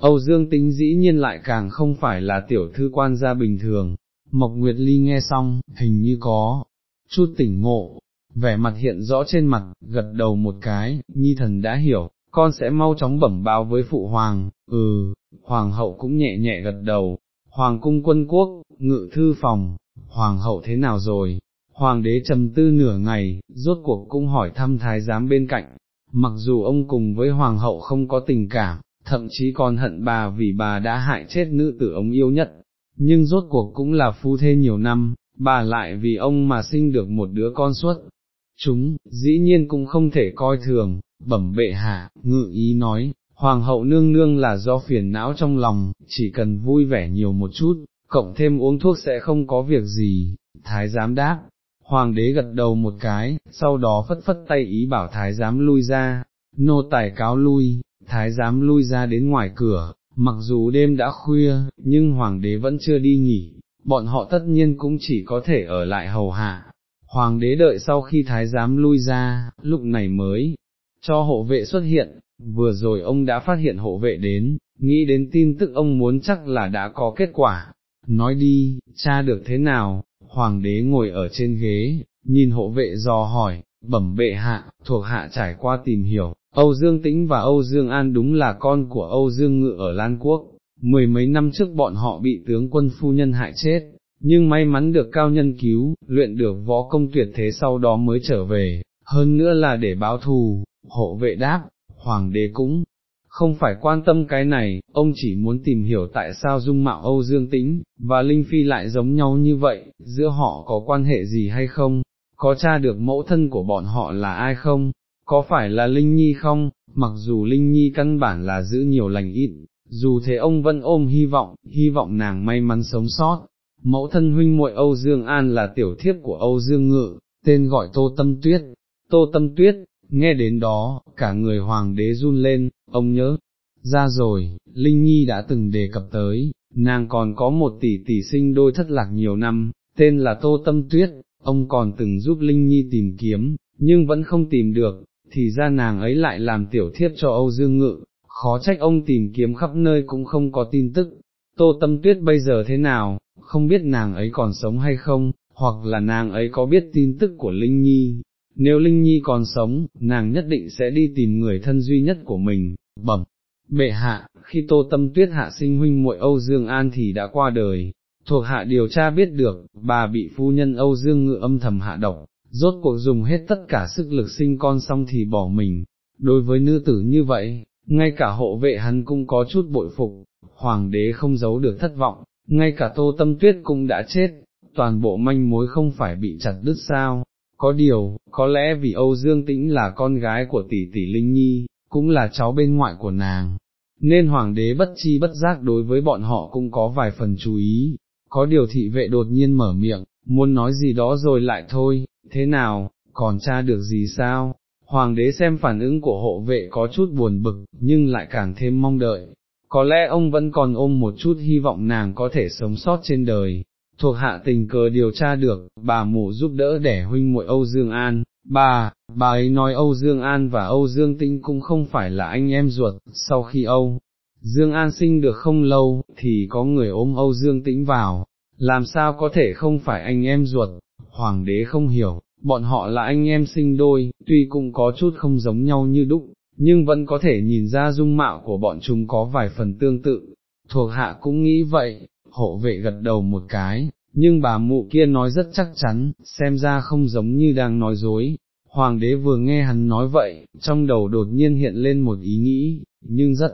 Âu Dương Tĩnh dĩ nhiên lại càng không phải là tiểu thư quan gia bình thường. Mộc Nguyệt Ly nghe xong, hình như có chút tỉnh ngộ, vẻ mặt hiện rõ trên mặt, gật đầu một cái, nhi thần đã hiểu, con sẽ mau chóng bẩm báo với phụ hoàng, ừ, hoàng hậu cũng nhẹ nhẹ gật đầu, hoàng cung quân quốc, ngự thư phòng, hoàng hậu thế nào rồi, hoàng đế trầm tư nửa ngày, rốt cuộc cũng hỏi thăm thái giám bên cạnh, mặc dù ông cùng với hoàng hậu không có tình cảm, thậm chí còn hận bà vì bà đã hại chết nữ tử ông yêu nhất, nhưng rốt cuộc cũng là phu thê nhiều năm, bà lại vì ông mà sinh được một đứa con suốt. Chúng, dĩ nhiên cũng không thể coi thường, bẩm bệ hạ, ngự ý nói, hoàng hậu nương nương là do phiền não trong lòng, chỉ cần vui vẻ nhiều một chút, cộng thêm uống thuốc sẽ không có việc gì, thái giám đáp. Hoàng đế gật đầu một cái, sau đó phất phất tay ý bảo thái giám lui ra, nô tài cáo lui, thái giám lui ra đến ngoài cửa, mặc dù đêm đã khuya, nhưng hoàng đế vẫn chưa đi nghỉ, bọn họ tất nhiên cũng chỉ có thể ở lại hầu hạ. Hoàng đế đợi sau khi thái giám lui ra, lúc này mới cho hộ vệ xuất hiện, vừa rồi ông đã phát hiện hộ vệ đến, nghĩ đến tin tức ông muốn chắc là đã có kết quả. Nói đi, cha được thế nào, hoàng đế ngồi ở trên ghế, nhìn hộ vệ dò hỏi, bẩm bệ hạ, thuộc hạ trải qua tìm hiểu, Âu Dương Tĩnh và Âu Dương An đúng là con của Âu Dương Ngự ở Lan Quốc, mười mấy năm trước bọn họ bị tướng quân phu nhân hại chết, nhưng may mắn được cao nhân cứu, luyện được võ công tuyệt thế sau đó mới trở về, hơn nữa là để báo thù, hộ vệ đáp, hoàng đế cũng không phải quan tâm cái này, ông chỉ muốn tìm hiểu tại sao dung mạo Âu Dương Tĩnh, và Linh Phi lại giống nhau như vậy, giữa họ có quan hệ gì hay không, có tra được mẫu thân của bọn họ là ai không, có phải là Linh Nhi không, mặc dù Linh Nhi căn bản là giữ nhiều lành ít, dù thế ông vẫn ôm hy vọng, hy vọng nàng may mắn sống sót. Mẫu thân huynh muội Âu Dương An là tiểu thiếp của Âu Dương Ngự, tên gọi Tô Tâm Tuyết. Tô Tâm Tuyết, nghe đến đó, cả người hoàng đế run lên, ông nhớ, ra rồi, Linh Nhi đã từng đề cập tới, nàng còn có một tỷ tỷ sinh đôi thất lạc nhiều năm, tên là Tô Tâm Tuyết, ông còn từng giúp Linh Nhi tìm kiếm, nhưng vẫn không tìm được, thì ra nàng ấy lại làm tiểu thiếp cho Âu Dương Ngự, khó trách ông tìm kiếm khắp nơi cũng không có tin tức. Tô Tâm Tuyết bây giờ thế nào, không biết nàng ấy còn sống hay không, hoặc là nàng ấy có biết tin tức của Linh Nhi, nếu Linh Nhi còn sống, nàng nhất định sẽ đi tìm người thân duy nhất của mình, bẩm. Bệ hạ, khi Tô Tâm Tuyết hạ sinh huynh muội Âu Dương An thì đã qua đời, thuộc hạ điều tra biết được, bà bị phu nhân Âu Dương Ngự âm thầm hạ độc, rốt cuộc dùng hết tất cả sức lực sinh con xong thì bỏ mình. Đối với nữ tử như vậy, ngay cả hộ vệ hắn cũng có chút bội phục, hoàng đế không giấu được thất vọng, ngay cả Tô Tâm Tuyết cũng đã chết, toàn bộ manh mối không phải bị chặt đứt sao, có điều, có lẽ vì Âu Dương Tĩnh là con gái của tỷ tỷ Linh Nhi, cũng là cháu bên ngoại của nàng, nên hoàng đế bất chi bất giác đối với bọn họ cũng có vài phần chú ý, có điều thị vệ đột nhiên mở miệng, muốn nói gì đó rồi lại thôi, thế nào, còn tra được gì sao? Hoàng đế xem phản ứng của hộ vệ có chút buồn bực, nhưng lại càng thêm mong đợi. Có lẽ ông vẫn còn ôm một chút hy vọng nàng có thể sống sót trên đời thuộc hạ tình cờ điều tra được, bà mụ giúp đỡ đẻ huynh muội Âu Dương An, bà, bà ấy nói Âu Dương An và Âu Dương Tĩnh cũng không phải là anh em ruột, sau khi Âu Dương An sinh được không lâu, thì có người ôm Âu Dương Tĩnh vào, làm sao có thể không phải anh em ruột, hoàng đế không hiểu, bọn họ là anh em sinh đôi, tuy cũng có chút không giống nhau như đúc, nhưng vẫn có thể nhìn ra dung mạo của bọn chúng có vài phần tương tự, thuộc hạ cũng nghĩ vậy, hộ vệ gật đầu một cái, nhưng bà mụ kia nói rất chắc chắn, xem ra không giống như đang nói dối. Hoàng đế vừa nghe hắn nói vậy, trong đầu đột nhiên hiện lên một ý nghĩ, nhưng rất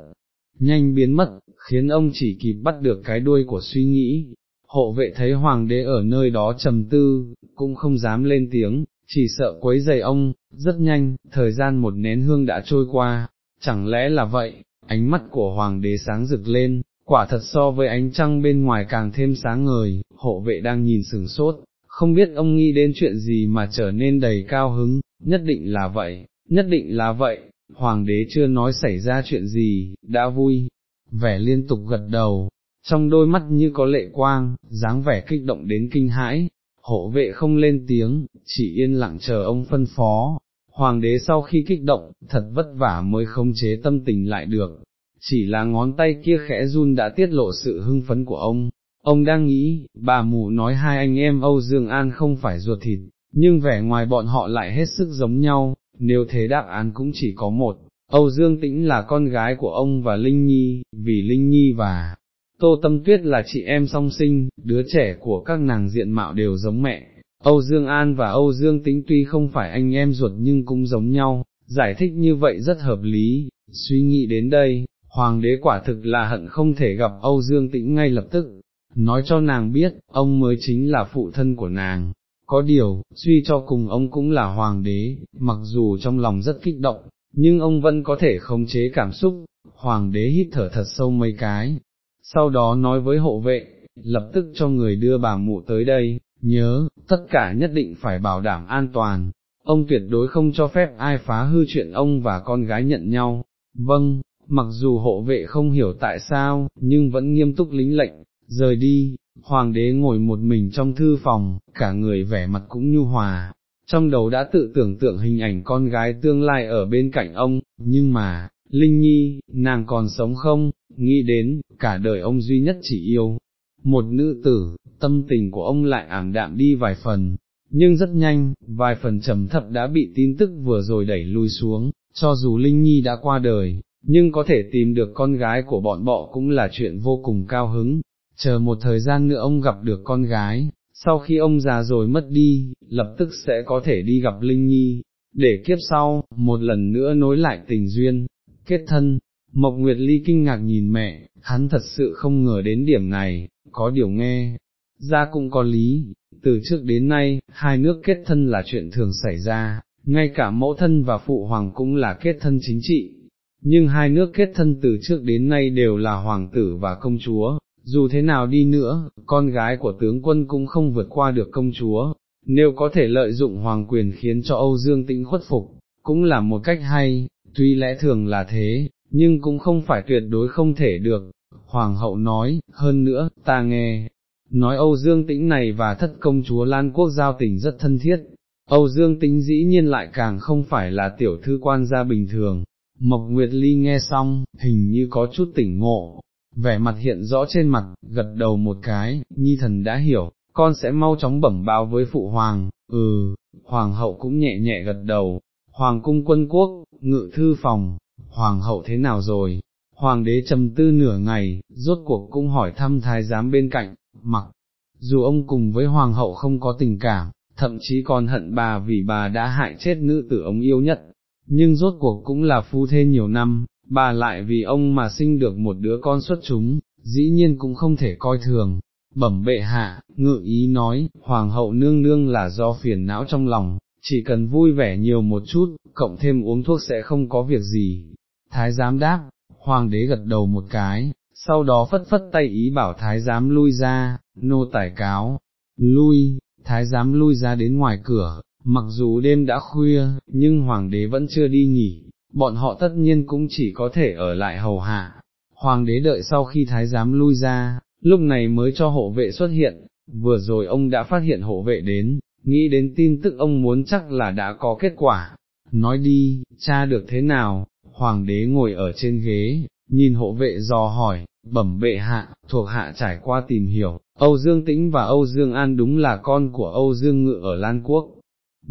nhanh biến mất, khiến ông chỉ kịp bắt được cái đuôi của suy nghĩ. Hộ vệ thấy hoàng đế ở nơi đó trầm tư, cũng không dám lên tiếng, chỉ sợ quấy giày ông, rất nhanh, thời gian một nén hương đã trôi qua, chẳng lẽ là vậy, ánh mắt của hoàng đế sáng rực lên, quả thật so với ánh trăng bên ngoài càng thêm sáng ngời, hộ vệ đang nhìn sừng sốt, không biết ông nghĩ đến chuyện gì mà trở nên đầy cao hứng, nhất định là vậy, nhất định là vậy, hoàng đế chưa nói xảy ra chuyện gì, đã vui, vẻ liên tục gật đầu, trong đôi mắt như có lệ quang, dáng vẻ kích động đến kinh hãi, hộ vệ không lên tiếng, chỉ yên lặng chờ ông phân phó. Hoàng đế sau khi kích động, thật vất vả mới khống chế tâm tình lại được, chỉ là ngón tay kia khẽ run đã tiết lộ sự hưng phấn của ông. Ông đang nghĩ, bà mù nói hai anh em Âu Dương An không phải ruột thịt, nhưng vẻ ngoài bọn họ lại hết sức giống nhau, nếu thế đáp án cũng chỉ có một, Âu Dương Tĩnh là con gái của ông và Linh Nhi, vì Linh Nhi và Tô Tâm Tuyết là chị em song sinh, đứa trẻ của các nàng diện mạo đều giống mẹ. Âu Dương An và Âu Dương Tĩnh tuy không phải anh em ruột nhưng cũng giống nhau, giải thích như vậy rất hợp lý, suy nghĩ đến đây, Hoàng đế quả thực là hận không thể gặp Âu Dương Tĩnh ngay lập tức, nói cho nàng biết, ông mới chính là phụ thân của nàng. Có điều, suy cho cùng ông cũng là hoàng đế, mặc dù trong lòng rất kích động, nhưng ông vẫn có thể khống chế cảm xúc, hoàng đế hít thở thật sâu mấy cái, sau đó nói với hộ vệ, lập tức cho người đưa bà mụ tới đây, nhớ, tất cả nhất định phải bảo đảm an toàn, ông tuyệt đối không cho phép ai phá hư chuyện ông và con gái nhận nhau, vâng, mặc dù hộ vệ không hiểu tại sao, nhưng vẫn nghiêm túc lính lệnh, rời đi, hoàng đế ngồi một mình trong thư phòng, cả người vẻ mặt cũng nhu hòa, trong đầu đã tự tưởng tượng hình ảnh con gái tương lai ở bên cạnh ông, nhưng mà, Linh Nhi, nàng còn sống không, nghĩ đến, cả đời ông duy nhất chỉ yêu, một nữ tử, tâm tình của ông lại ảm đạm đi vài phần, nhưng rất nhanh, vài phần trầm thập đã bị tin tức vừa rồi đẩy lui xuống, cho dù Linh Nhi đã qua đời, nhưng có thể tìm được con gái của bọn bọ cũng là chuyện vô cùng cao hứng, chờ một thời gian nữa ông gặp được con gái, sau khi ông già rồi mất đi, lập tức sẽ có thể đi gặp Linh Nhi, để kiếp sau, một lần nữa nối lại tình duyên, kết thân. Mộc Nguyệt Ly kinh ngạc nhìn mẹ, hắn thật sự không ngờ đến điểm này, có điều nghe, ra cũng có lý, từ trước đến nay, hai nước kết thân là chuyện thường xảy ra, ngay cả mẫu thân và phụ hoàng cũng là kết thân chính trị, nhưng hai nước kết thân từ trước đến nay đều là hoàng tử và công chúa, dù thế nào đi nữa, con gái của tướng quân cũng không vượt qua được công chúa, nếu có thể lợi dụng hoàng quyền khiến cho Âu Dương Tĩnh khuất phục, cũng là một cách hay, tuy lẽ thường là thế, nhưng cũng không phải tuyệt đối không thể được. Hoàng hậu nói, hơn nữa, ta nghe, nói Âu Dương Tĩnh này và thất công chúa Lan Quốc giao tình rất thân thiết, Âu Dương Tĩnh dĩ nhiên lại càng không phải là tiểu thư quan gia bình thường, Mộc Nguyệt Ly nghe xong, hình như có chút tỉnh ngộ, vẻ mặt hiện rõ trên mặt, gật đầu một cái, nhi thần đã hiểu, con sẽ mau chóng bẩm báo với phụ hoàng, ừ, hoàng hậu cũng nhẹ nhẹ gật đầu, hoàng cung quân quốc, ngự thư phòng, hoàng hậu thế nào rồi, hoàng đế trầm tư nửa ngày, rốt cuộc cũng hỏi thăm thái giám bên cạnh, mặc, dù ông cùng với hoàng hậu không có tình cảm, thậm chí còn hận bà vì bà đã hại chết nữ tử ông yêu nhất, nhưng rốt cuộc cũng là phu thê nhiều năm, bà lại vì ông mà sinh được một đứa con xuất chúng, dĩ nhiên cũng không thể coi thường. Bẩm bệ hạ, ngự ý nói, hoàng hậu nương nương là do phiền não trong lòng, chỉ cần vui vẻ nhiều một chút, cộng thêm uống thuốc sẽ không có việc gì. Thái giám đáp, hoàng đế gật đầu một cái, sau đó phất phất tay ý bảo thái giám lui ra, nô tải cáo, lui, thái giám lui ra đến ngoài cửa, mặc dù đêm đã khuya, nhưng hoàng đế vẫn chưa đi nghỉ, bọn họ tất nhiên cũng chỉ có thể ở lại hầu hạ. Hoàng đế đợi sau khi thái giám lui ra, lúc này mới cho hộ vệ xuất hiện, vừa rồi ông đã phát hiện hộ vệ đến, nghĩ đến tin tức ông muốn chắc là đã có kết quả. Nói đi, cha được thế nào, hoàng đế ngồi ở trên ghế, nhìn hộ vệ dò hỏi, bẩm bệ hạ, thuộc hạ trải qua tìm hiểu, Âu Dương Tĩnh và Âu Dương An đúng là con của Âu Dương Ngự ở Lan Quốc.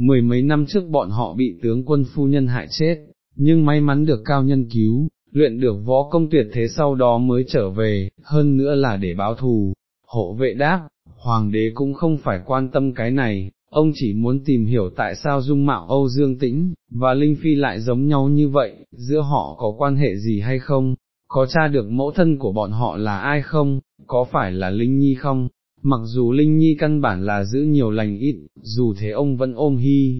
Mười mấy năm trước bọn họ bị tướng quân phu nhân hại chết, nhưng may mắn được cao nhân cứu, luyện được võ công tuyệt thế sau đó mới trở về, hơn nữa là để báo thù. Hộ vệ đáp, hoàng đế cũng không phải quan tâm cái này, ông chỉ muốn tìm hiểu tại sao dung mạo Âu Dương Tĩnh, và Linh Phi lại giống nhau như vậy, giữa họ có quan hệ gì hay không, có tra được mẫu thân của bọn họ là ai không, có phải là Linh Nhi không, mặc dù Linh Nhi căn bản là giữ nhiều lành ít, dù thế ông vẫn ôm hy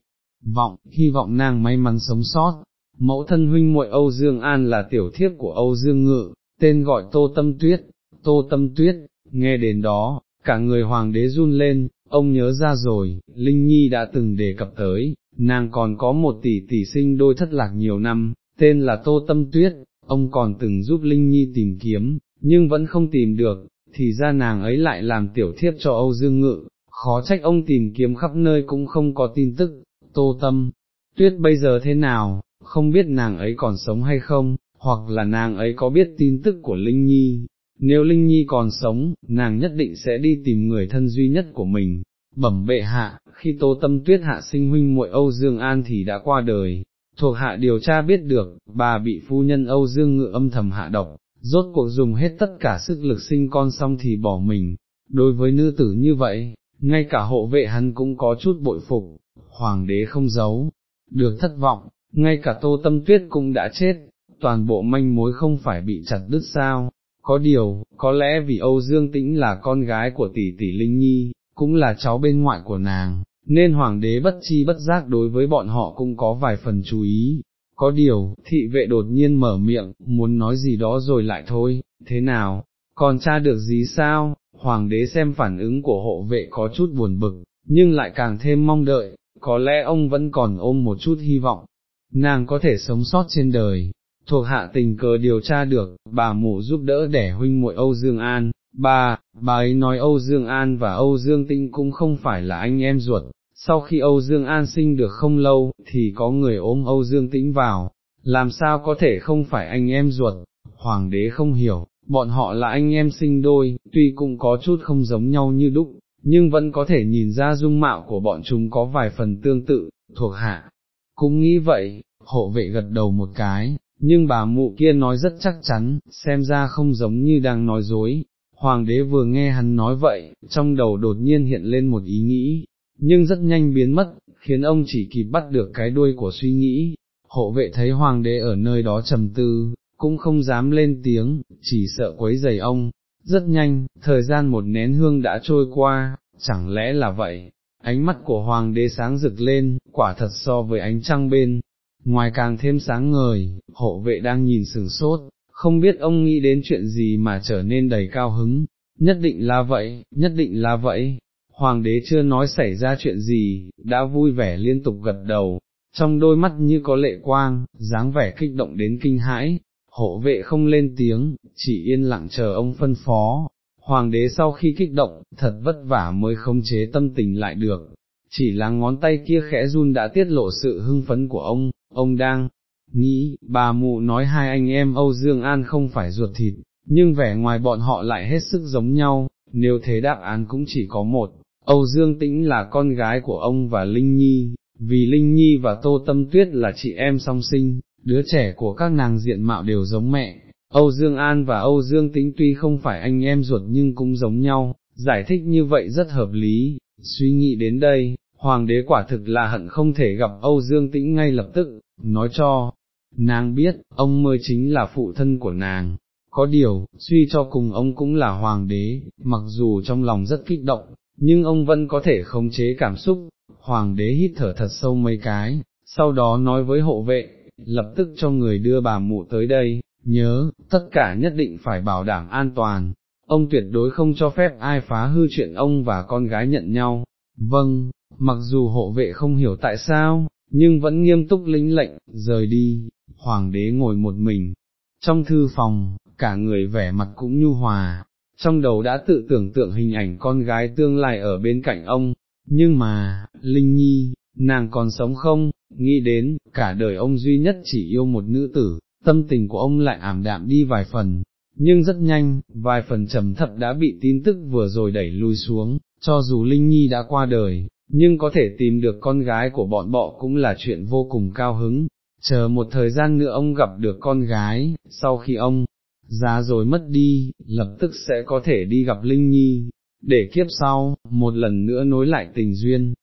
vọng, hy vọng nàng may mắn sống sót. Mẫu thân huynh muội Âu Dương An là tiểu thiếp của Âu Dương Ngự, tên gọi Tô Tâm Tuyết, Tô Tâm Tuyết, nghe đến đó, cả người hoàng đế run lên, ông nhớ ra rồi, Linh Nhi đã từng đề cập tới, nàng còn có một tỷ tỷ sinh đôi thất lạc nhiều năm, tên là Tô Tâm Tuyết, ông còn từng giúp Linh Nhi tìm kiếm, nhưng vẫn không tìm được, thì ra nàng ấy lại làm tiểu thiếp cho Âu Dương Ngự, khó trách ông tìm kiếm khắp nơi cũng không có tin tức, Tô Tâm, Tuyết bây giờ thế nào, không biết nàng ấy còn sống hay không, hoặc là nàng ấy có biết tin tức của Linh Nhi, nếu Linh Nhi còn sống, nàng nhất định sẽ đi tìm người thân duy nhất của mình. Bẩm bệ hạ, khi Tô Tâm Tuyết hạ sinh huynh muội Âu Dương An thì đã qua đời, thuộc hạ điều tra biết được, bà bị phu nhân Âu Dương ngự âm thầm hạ độc, rốt cuộc dùng hết tất cả sức lực sinh con xong thì bỏ mình, đối với nữ tử như vậy, ngay cả hộ vệ hắn cũng có chút bội phục, hoàng đế không giấu, được thất vọng, ngay cả tô tâm tuyết cũng đã chết, toàn bộ manh mối không phải bị chặt đứt sao, có điều, có lẽ vì Âu Dương Tĩnh là con gái của tỷ tỷ Linh Nhi, cũng là cháu bên ngoại của nàng, nên hoàng đế bất chi bất giác đối với bọn họ cũng có vài phần chú ý. Có điều, thị vệ đột nhiên mở miệng, muốn nói gì đó rồi lại thôi, thế nào, còn tra được gì sao, hoàng đế xem phản ứng của hộ vệ có chút buồn bực, nhưng lại càng thêm mong đợi, có lẽ ông vẫn còn ôm một chút hy vọng, nàng có thể sống sót trên đời, thuộc hạ tình cờ điều tra được, bà mụ giúp đỡ đẻ huynh muội Âu Dương An, bà, bà ấy nói Âu Dương An và Âu Dương Tinh cũng không phải là anh em ruột, sau khi Âu Dương An sinh được không lâu, thì có người ôm Âu Dương Tĩnh vào, làm sao có thể không phải anh em ruột, hoàng đế không hiểu, bọn họ là anh em sinh đôi, tuy cũng có chút không giống nhau như đúc, nhưng vẫn có thể nhìn ra dung mạo của bọn chúng có vài phần tương tự, thuộc hạ. Cũng nghĩ vậy, hộ vệ gật đầu một cái, nhưng bà mụ kia nói rất chắc chắn, xem ra không giống như đang nói dối. Hoàng đế vừa nghe hắn nói vậy, trong đầu đột nhiên hiện lên một ý nghĩ, nhưng rất nhanh biến mất, khiến ông chỉ kịp bắt được cái đuôi của suy nghĩ. Hộ vệ thấy hoàng đế ở nơi đó trầm tư, cũng không dám lên tiếng, chỉ sợ quấy giày ông. Rất nhanh, thời gian một nén hương đã trôi qua, chẳng lẽ là vậy? Ánh mắt của hoàng đế sáng rực lên, quả thật so với ánh trăng bên, ngoài càng thêm sáng ngời, hộ vệ đang nhìn sừng sốt, không biết ông nghĩ đến chuyện gì mà trở nên đầy cao hứng, nhất định là vậy, nhất định là vậy. Hoàng đế chưa nói xảy ra chuyện gì, đã vui vẻ liên tục gật đầu, trong đôi mắt như có lệ quang, dáng vẻ kích động đến kinh hãi, hộ vệ không lên tiếng, chỉ yên lặng chờ ông phân phó. Hoàng đế sau khi kích động, thật vất vả mới khống chế tâm tình lại được, chỉ là ngón tay kia khẽ run đã tiết lộ sự hưng phấn của ông, ông đang nghĩ, bà mụ nói hai anh em Âu Dương An không phải ruột thịt, nhưng vẻ ngoài bọn họ lại hết sức giống nhau, nếu thế đáp án cũng chỉ có một, Âu Dương Tĩnh là con gái của ông và Linh Nhi, vì Linh Nhi và Tô Tâm Tuyết là chị em song sinh, đứa trẻ của các nàng diện mạo đều giống mẹ. Âu Dương An và Âu Dương Tĩnh tuy không phải anh em ruột nhưng cũng giống nhau, giải thích như vậy rất hợp lý, suy nghĩ đến đây, hoàng đế quả thực là hận không thể gặp Âu Dương Tĩnh ngay lập tức, nói cho, nàng biết, ông mới chính là phụ thân của nàng, có điều, suy cho cùng ông cũng là hoàng đế, mặc dù trong lòng rất kích động, nhưng ông vẫn có thể khống chế cảm xúc, hoàng đế hít thở thật sâu mấy cái, sau đó nói với hộ vệ, lập tức cho người đưa bà mụ tới đây, nhớ, tất cả nhất định phải bảo đảm an toàn, ông tuyệt đối không cho phép ai phá hư chuyện ông và con gái nhận nhau, vâng, mặc dù hộ vệ không hiểu tại sao, nhưng vẫn nghiêm túc lĩnh lệnh, rời đi, hoàng đế ngồi một mình, trong thư phòng, cả người vẻ mặt cũng nhu hòa, trong đầu đã tự tưởng tượng hình ảnh con gái tương lai ở bên cạnh ông, nhưng mà, Linh Nhi, nàng còn sống không, nghĩ đến, cả đời ông duy nhất chỉ yêu một nữ tử, tâm tình của ông lại ảm đạm đi vài phần, nhưng rất nhanh, vài phần trầm thập đã bị tin tức vừa rồi đẩy lui xuống, cho dù Linh Nhi đã qua đời, nhưng có thể tìm được con gái của bọn bọ cũng là chuyện vô cùng cao hứng, chờ một thời gian nữa ông gặp được con gái, sau khi ông giá rồi mất đi, lập tức sẽ có thể đi gặp Linh Nhi, để kiếp sau, một lần nữa nối lại tình duyên,